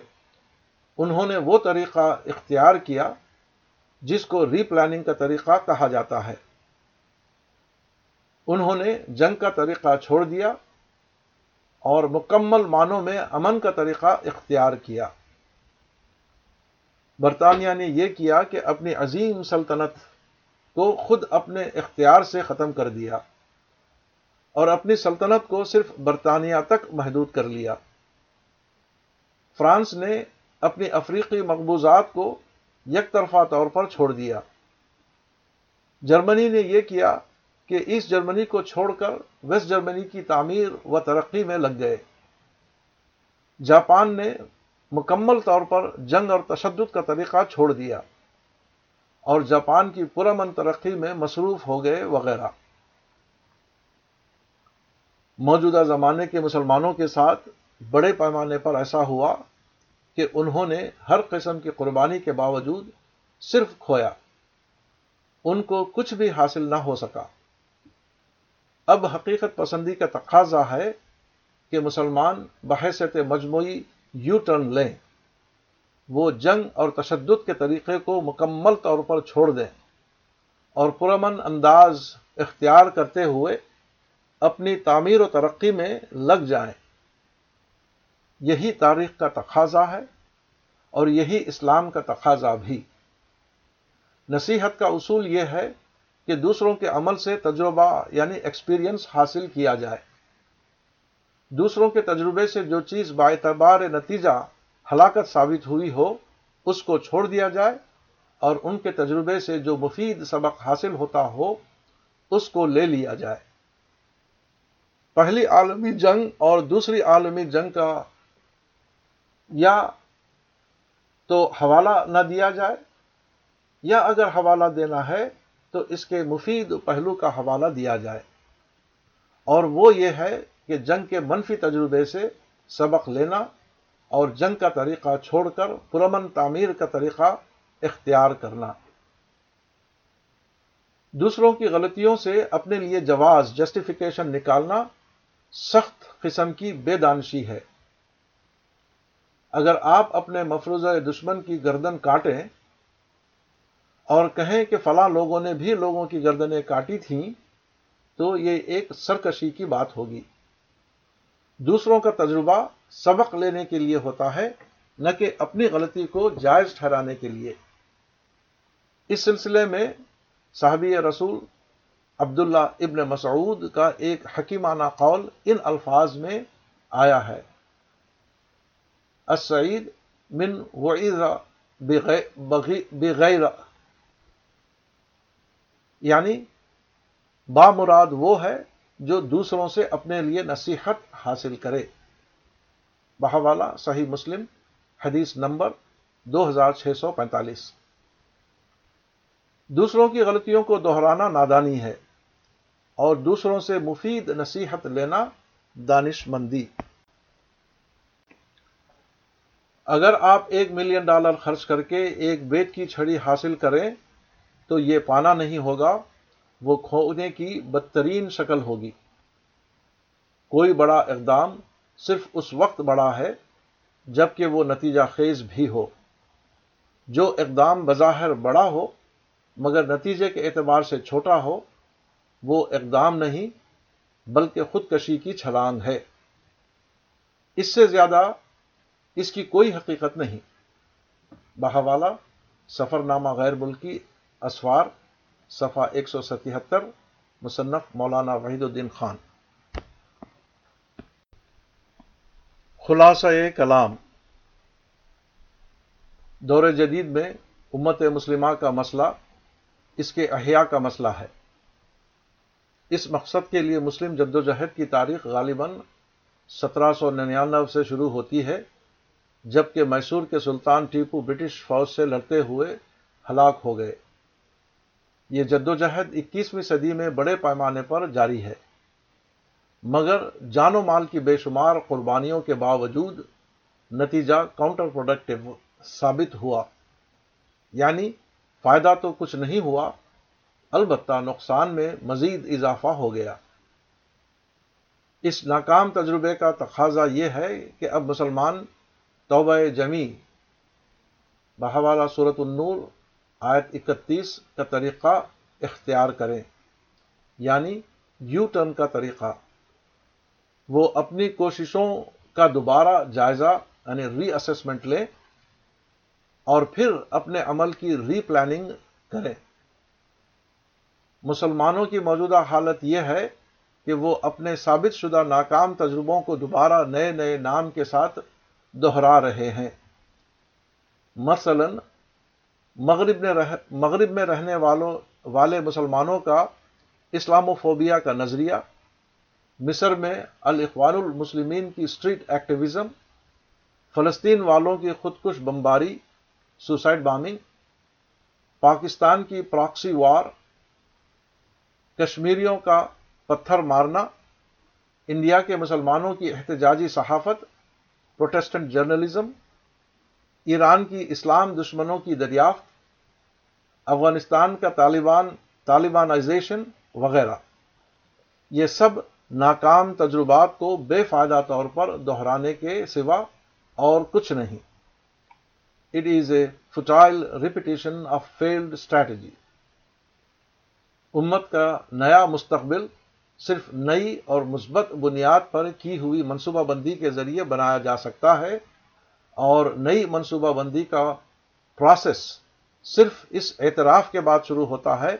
Speaker 1: انہوں نے وہ طریقہ اختیار کیا جس کو ری پلاننگ کا طریقہ کہا جاتا ہے انہوں نے جنگ کا طریقہ چھوڑ دیا اور مکمل معنوں میں امن کا طریقہ اختیار کیا برطانیہ نے یہ کیا کہ اپنی عظیم سلطنت کو خود اپنے اختیار سے ختم کر دیا اور اپنی سلطنت کو صرف برطانیہ تک محدود کر لیا فرانس نے اپنی افریقی مقبوضات کو یک طرفہ طور پر چھوڑ دیا جرمنی نے یہ کیا کہ ایسٹ جرمنی کو چھوڑ کر ویسٹ جرمنی کی تعمیر و ترقی میں لگ گئے جاپان نے مکمل طور پر جنگ اور تشدد کا طریقہ چھوڑ دیا اور جاپان کی پرامن ترقی میں مصروف ہو گئے وغیرہ موجودہ زمانے کے مسلمانوں کے ساتھ بڑے پیمانے پر ایسا ہوا کہ انہوں نے ہر قسم کی قربانی کے باوجود صرف کھویا ان کو کچھ بھی حاصل نہ ہو سکا اب حقیقت پسندی کا تقاضا ہے کہ مسلمان بحیثیت مجموعی یو ٹرن لیں وہ جنگ اور تشدد کے طریقے کو مکمل طور پر چھوڑ دیں اور پرامن انداز اختیار کرتے ہوئے اپنی تعمیر و ترقی میں لگ جائیں یہی تاریخ کا تقاضا ہے اور یہی اسلام کا تقاضا بھی نصیحت کا اصول یہ ہے کہ دوسروں کے عمل سے تجربہ یعنی ایکسپیرئنس حاصل کیا جائے دوسروں کے تجربے سے جو چیز باعتبار نتیجہ ہلاکت ثابت ہوئی ہو اس کو چھوڑ دیا جائے اور ان کے تجربے سے جو مفید سبق حاصل ہوتا ہو اس کو لے لیا جائے پہلی عالمی جنگ اور دوسری عالمی جنگ کا یا تو حوالہ نہ دیا جائے یا اگر حوالہ دینا ہے تو اس کے مفید پہلو کا حوالہ دیا جائے اور وہ یہ ہے کہ جنگ کے منفی تجربے سے سبق لینا اور جنگ کا طریقہ چھوڑ کر پرمن تعمیر کا طریقہ اختیار کرنا دوسروں کی غلطیوں سے اپنے لیے جواز جسٹیفیکیشن نکالنا سخت قسم کی بے دانشی ہے اگر آپ اپنے مفروضہ دشمن کی گردن کاٹیں اور کہیں کہ فلاں لوگوں نے بھی لوگوں کی گردنیں کاٹی تھیں تو یہ ایک سرکشی کی بات ہوگی دوسروں کا تجربہ سبق لینے کے لیے ہوتا ہے نہ کہ اپنی غلطی کو جائز ٹھہرانے کے لیے اس سلسلے میں صحابی رسول عبداللہ ابن مسعود کا ایک حکیمانہ قول ان الفاظ میں آیا ہے السعید من وعیدہ بےغیر یعنی بامراد وہ ہے جو دوسروں سے اپنے لیے نصیحت حاصل کرے بہوالا صحیح مسلم حدیث نمبر دو ہزار چھ سو پینتالیس دوسروں کی غلطیوں کو دہرانا نادانی ہے اور دوسروں سے مفید نصیحت لینا دانش مندی اگر آپ ایک ملین ڈالر خرچ کر کے ایک بیت کی چھڑی حاصل کریں تو یہ پانا نہیں ہوگا وہ کھونے کی بدترین شکل ہوگی کوئی بڑا اقدام صرف اس وقت بڑا ہے جب کہ وہ نتیجہ خیز بھی ہو جو اقدام بظاہر بڑا ہو مگر نتیجے کے اعتبار سے چھوٹا ہو وہ اقدام نہیں بلکہ خود کشی کی چھلانگ ہے اس سے زیادہ اس کی کوئی حقیقت نہیں بہوالا سفر نامہ غیر ملکی اسوار صفحہ ایک سو ستہتر مصنف مولانا وحید الدین خان خلاصہ کلام دور جدید میں امت مسلمہ کا مسئلہ اس کے احیاء کا مسئلہ ہے اس مقصد کے لیے مسلم جد و جہد کی تاریخ غالباً سترہ سو ننانوے سے شروع ہوتی ہے جبکہ میسور کے سلطان ٹیپو برٹش فوج سے لڑتے ہوئے ہلاک ہو گئے یہ جدوجہد اکیسویں صدی میں بڑے پیمانے پر جاری ہے مگر جان و مال کی بے شمار قربانیوں کے باوجود نتیجہ کاؤنٹر پروڈکٹیو ثابت ہوا یعنی فائدہ تو کچھ نہیں ہوا البتہ نقصان میں مزید اضافہ ہو گیا اس ناکام تجربے کا تقاضا یہ ہے کہ اب مسلمان توبہ جمی بہوالہ صورت النور آیت اکتیس کا طریقہ اختیار کریں یعنی یو ٹرن کا طریقہ وہ اپنی کوششوں کا دوبارہ جائزہ یعنی ری اسسمنٹ لیں اور پھر اپنے عمل کی ری پلاننگ کریں مسلمانوں کی موجودہ حالت یہ ہے کہ وہ اپنے ثابت شدہ ناکام تجربوں کو دوبارہ نئے نئے نام کے ساتھ دہرا رہے ہیں مثلا مغرب میں مغرب میں رہنے والوں والے مسلمانوں کا اسلام فوبیا کا نظریہ مصر میں الاخوان المسلمین کی اسٹریٹ ایکٹیویزم فلسطین والوں کی خودکش بمباری سوسائڈ بامنگ پاکستان کی پراکسی وار کشمیریوں کا پتھر مارنا انڈیا کے مسلمانوں کی احتجاجی صحافت پروٹیسٹنٹ جرنلزم ایران کی اسلام دشمنوں کی دریافت افغانستان کا طالبان طالبانائزیشن وغیرہ یہ سب ناکام تجربات کو بے فائدہ طور پر دہرانے کے سوا اور کچھ نہیں it is a futile repetition of failed strategy امت کا نیا مستقبل صرف نئی اور مثبت بنیاد پر کی ہوئی منصوبہ بندی کے ذریعے بنایا جا سکتا ہے اور نئی منصوبہ بندی کا پروسیس صرف اس اعتراف کے بعد شروع ہوتا ہے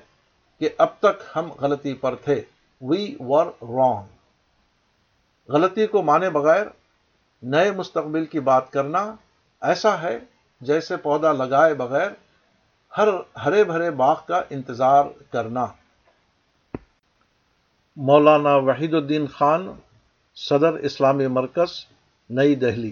Speaker 1: کہ اب تک ہم غلطی پر تھے وی ور رانگ غلطی کو مانے بغیر نئے مستقبل کی بات کرنا ایسا ہے جیسے پودا لگائے بغیر ہر ہرے بھرے باغ کا انتظار کرنا مولانا وحید الدین خان صدر اسلامی مرکز نئی دہلی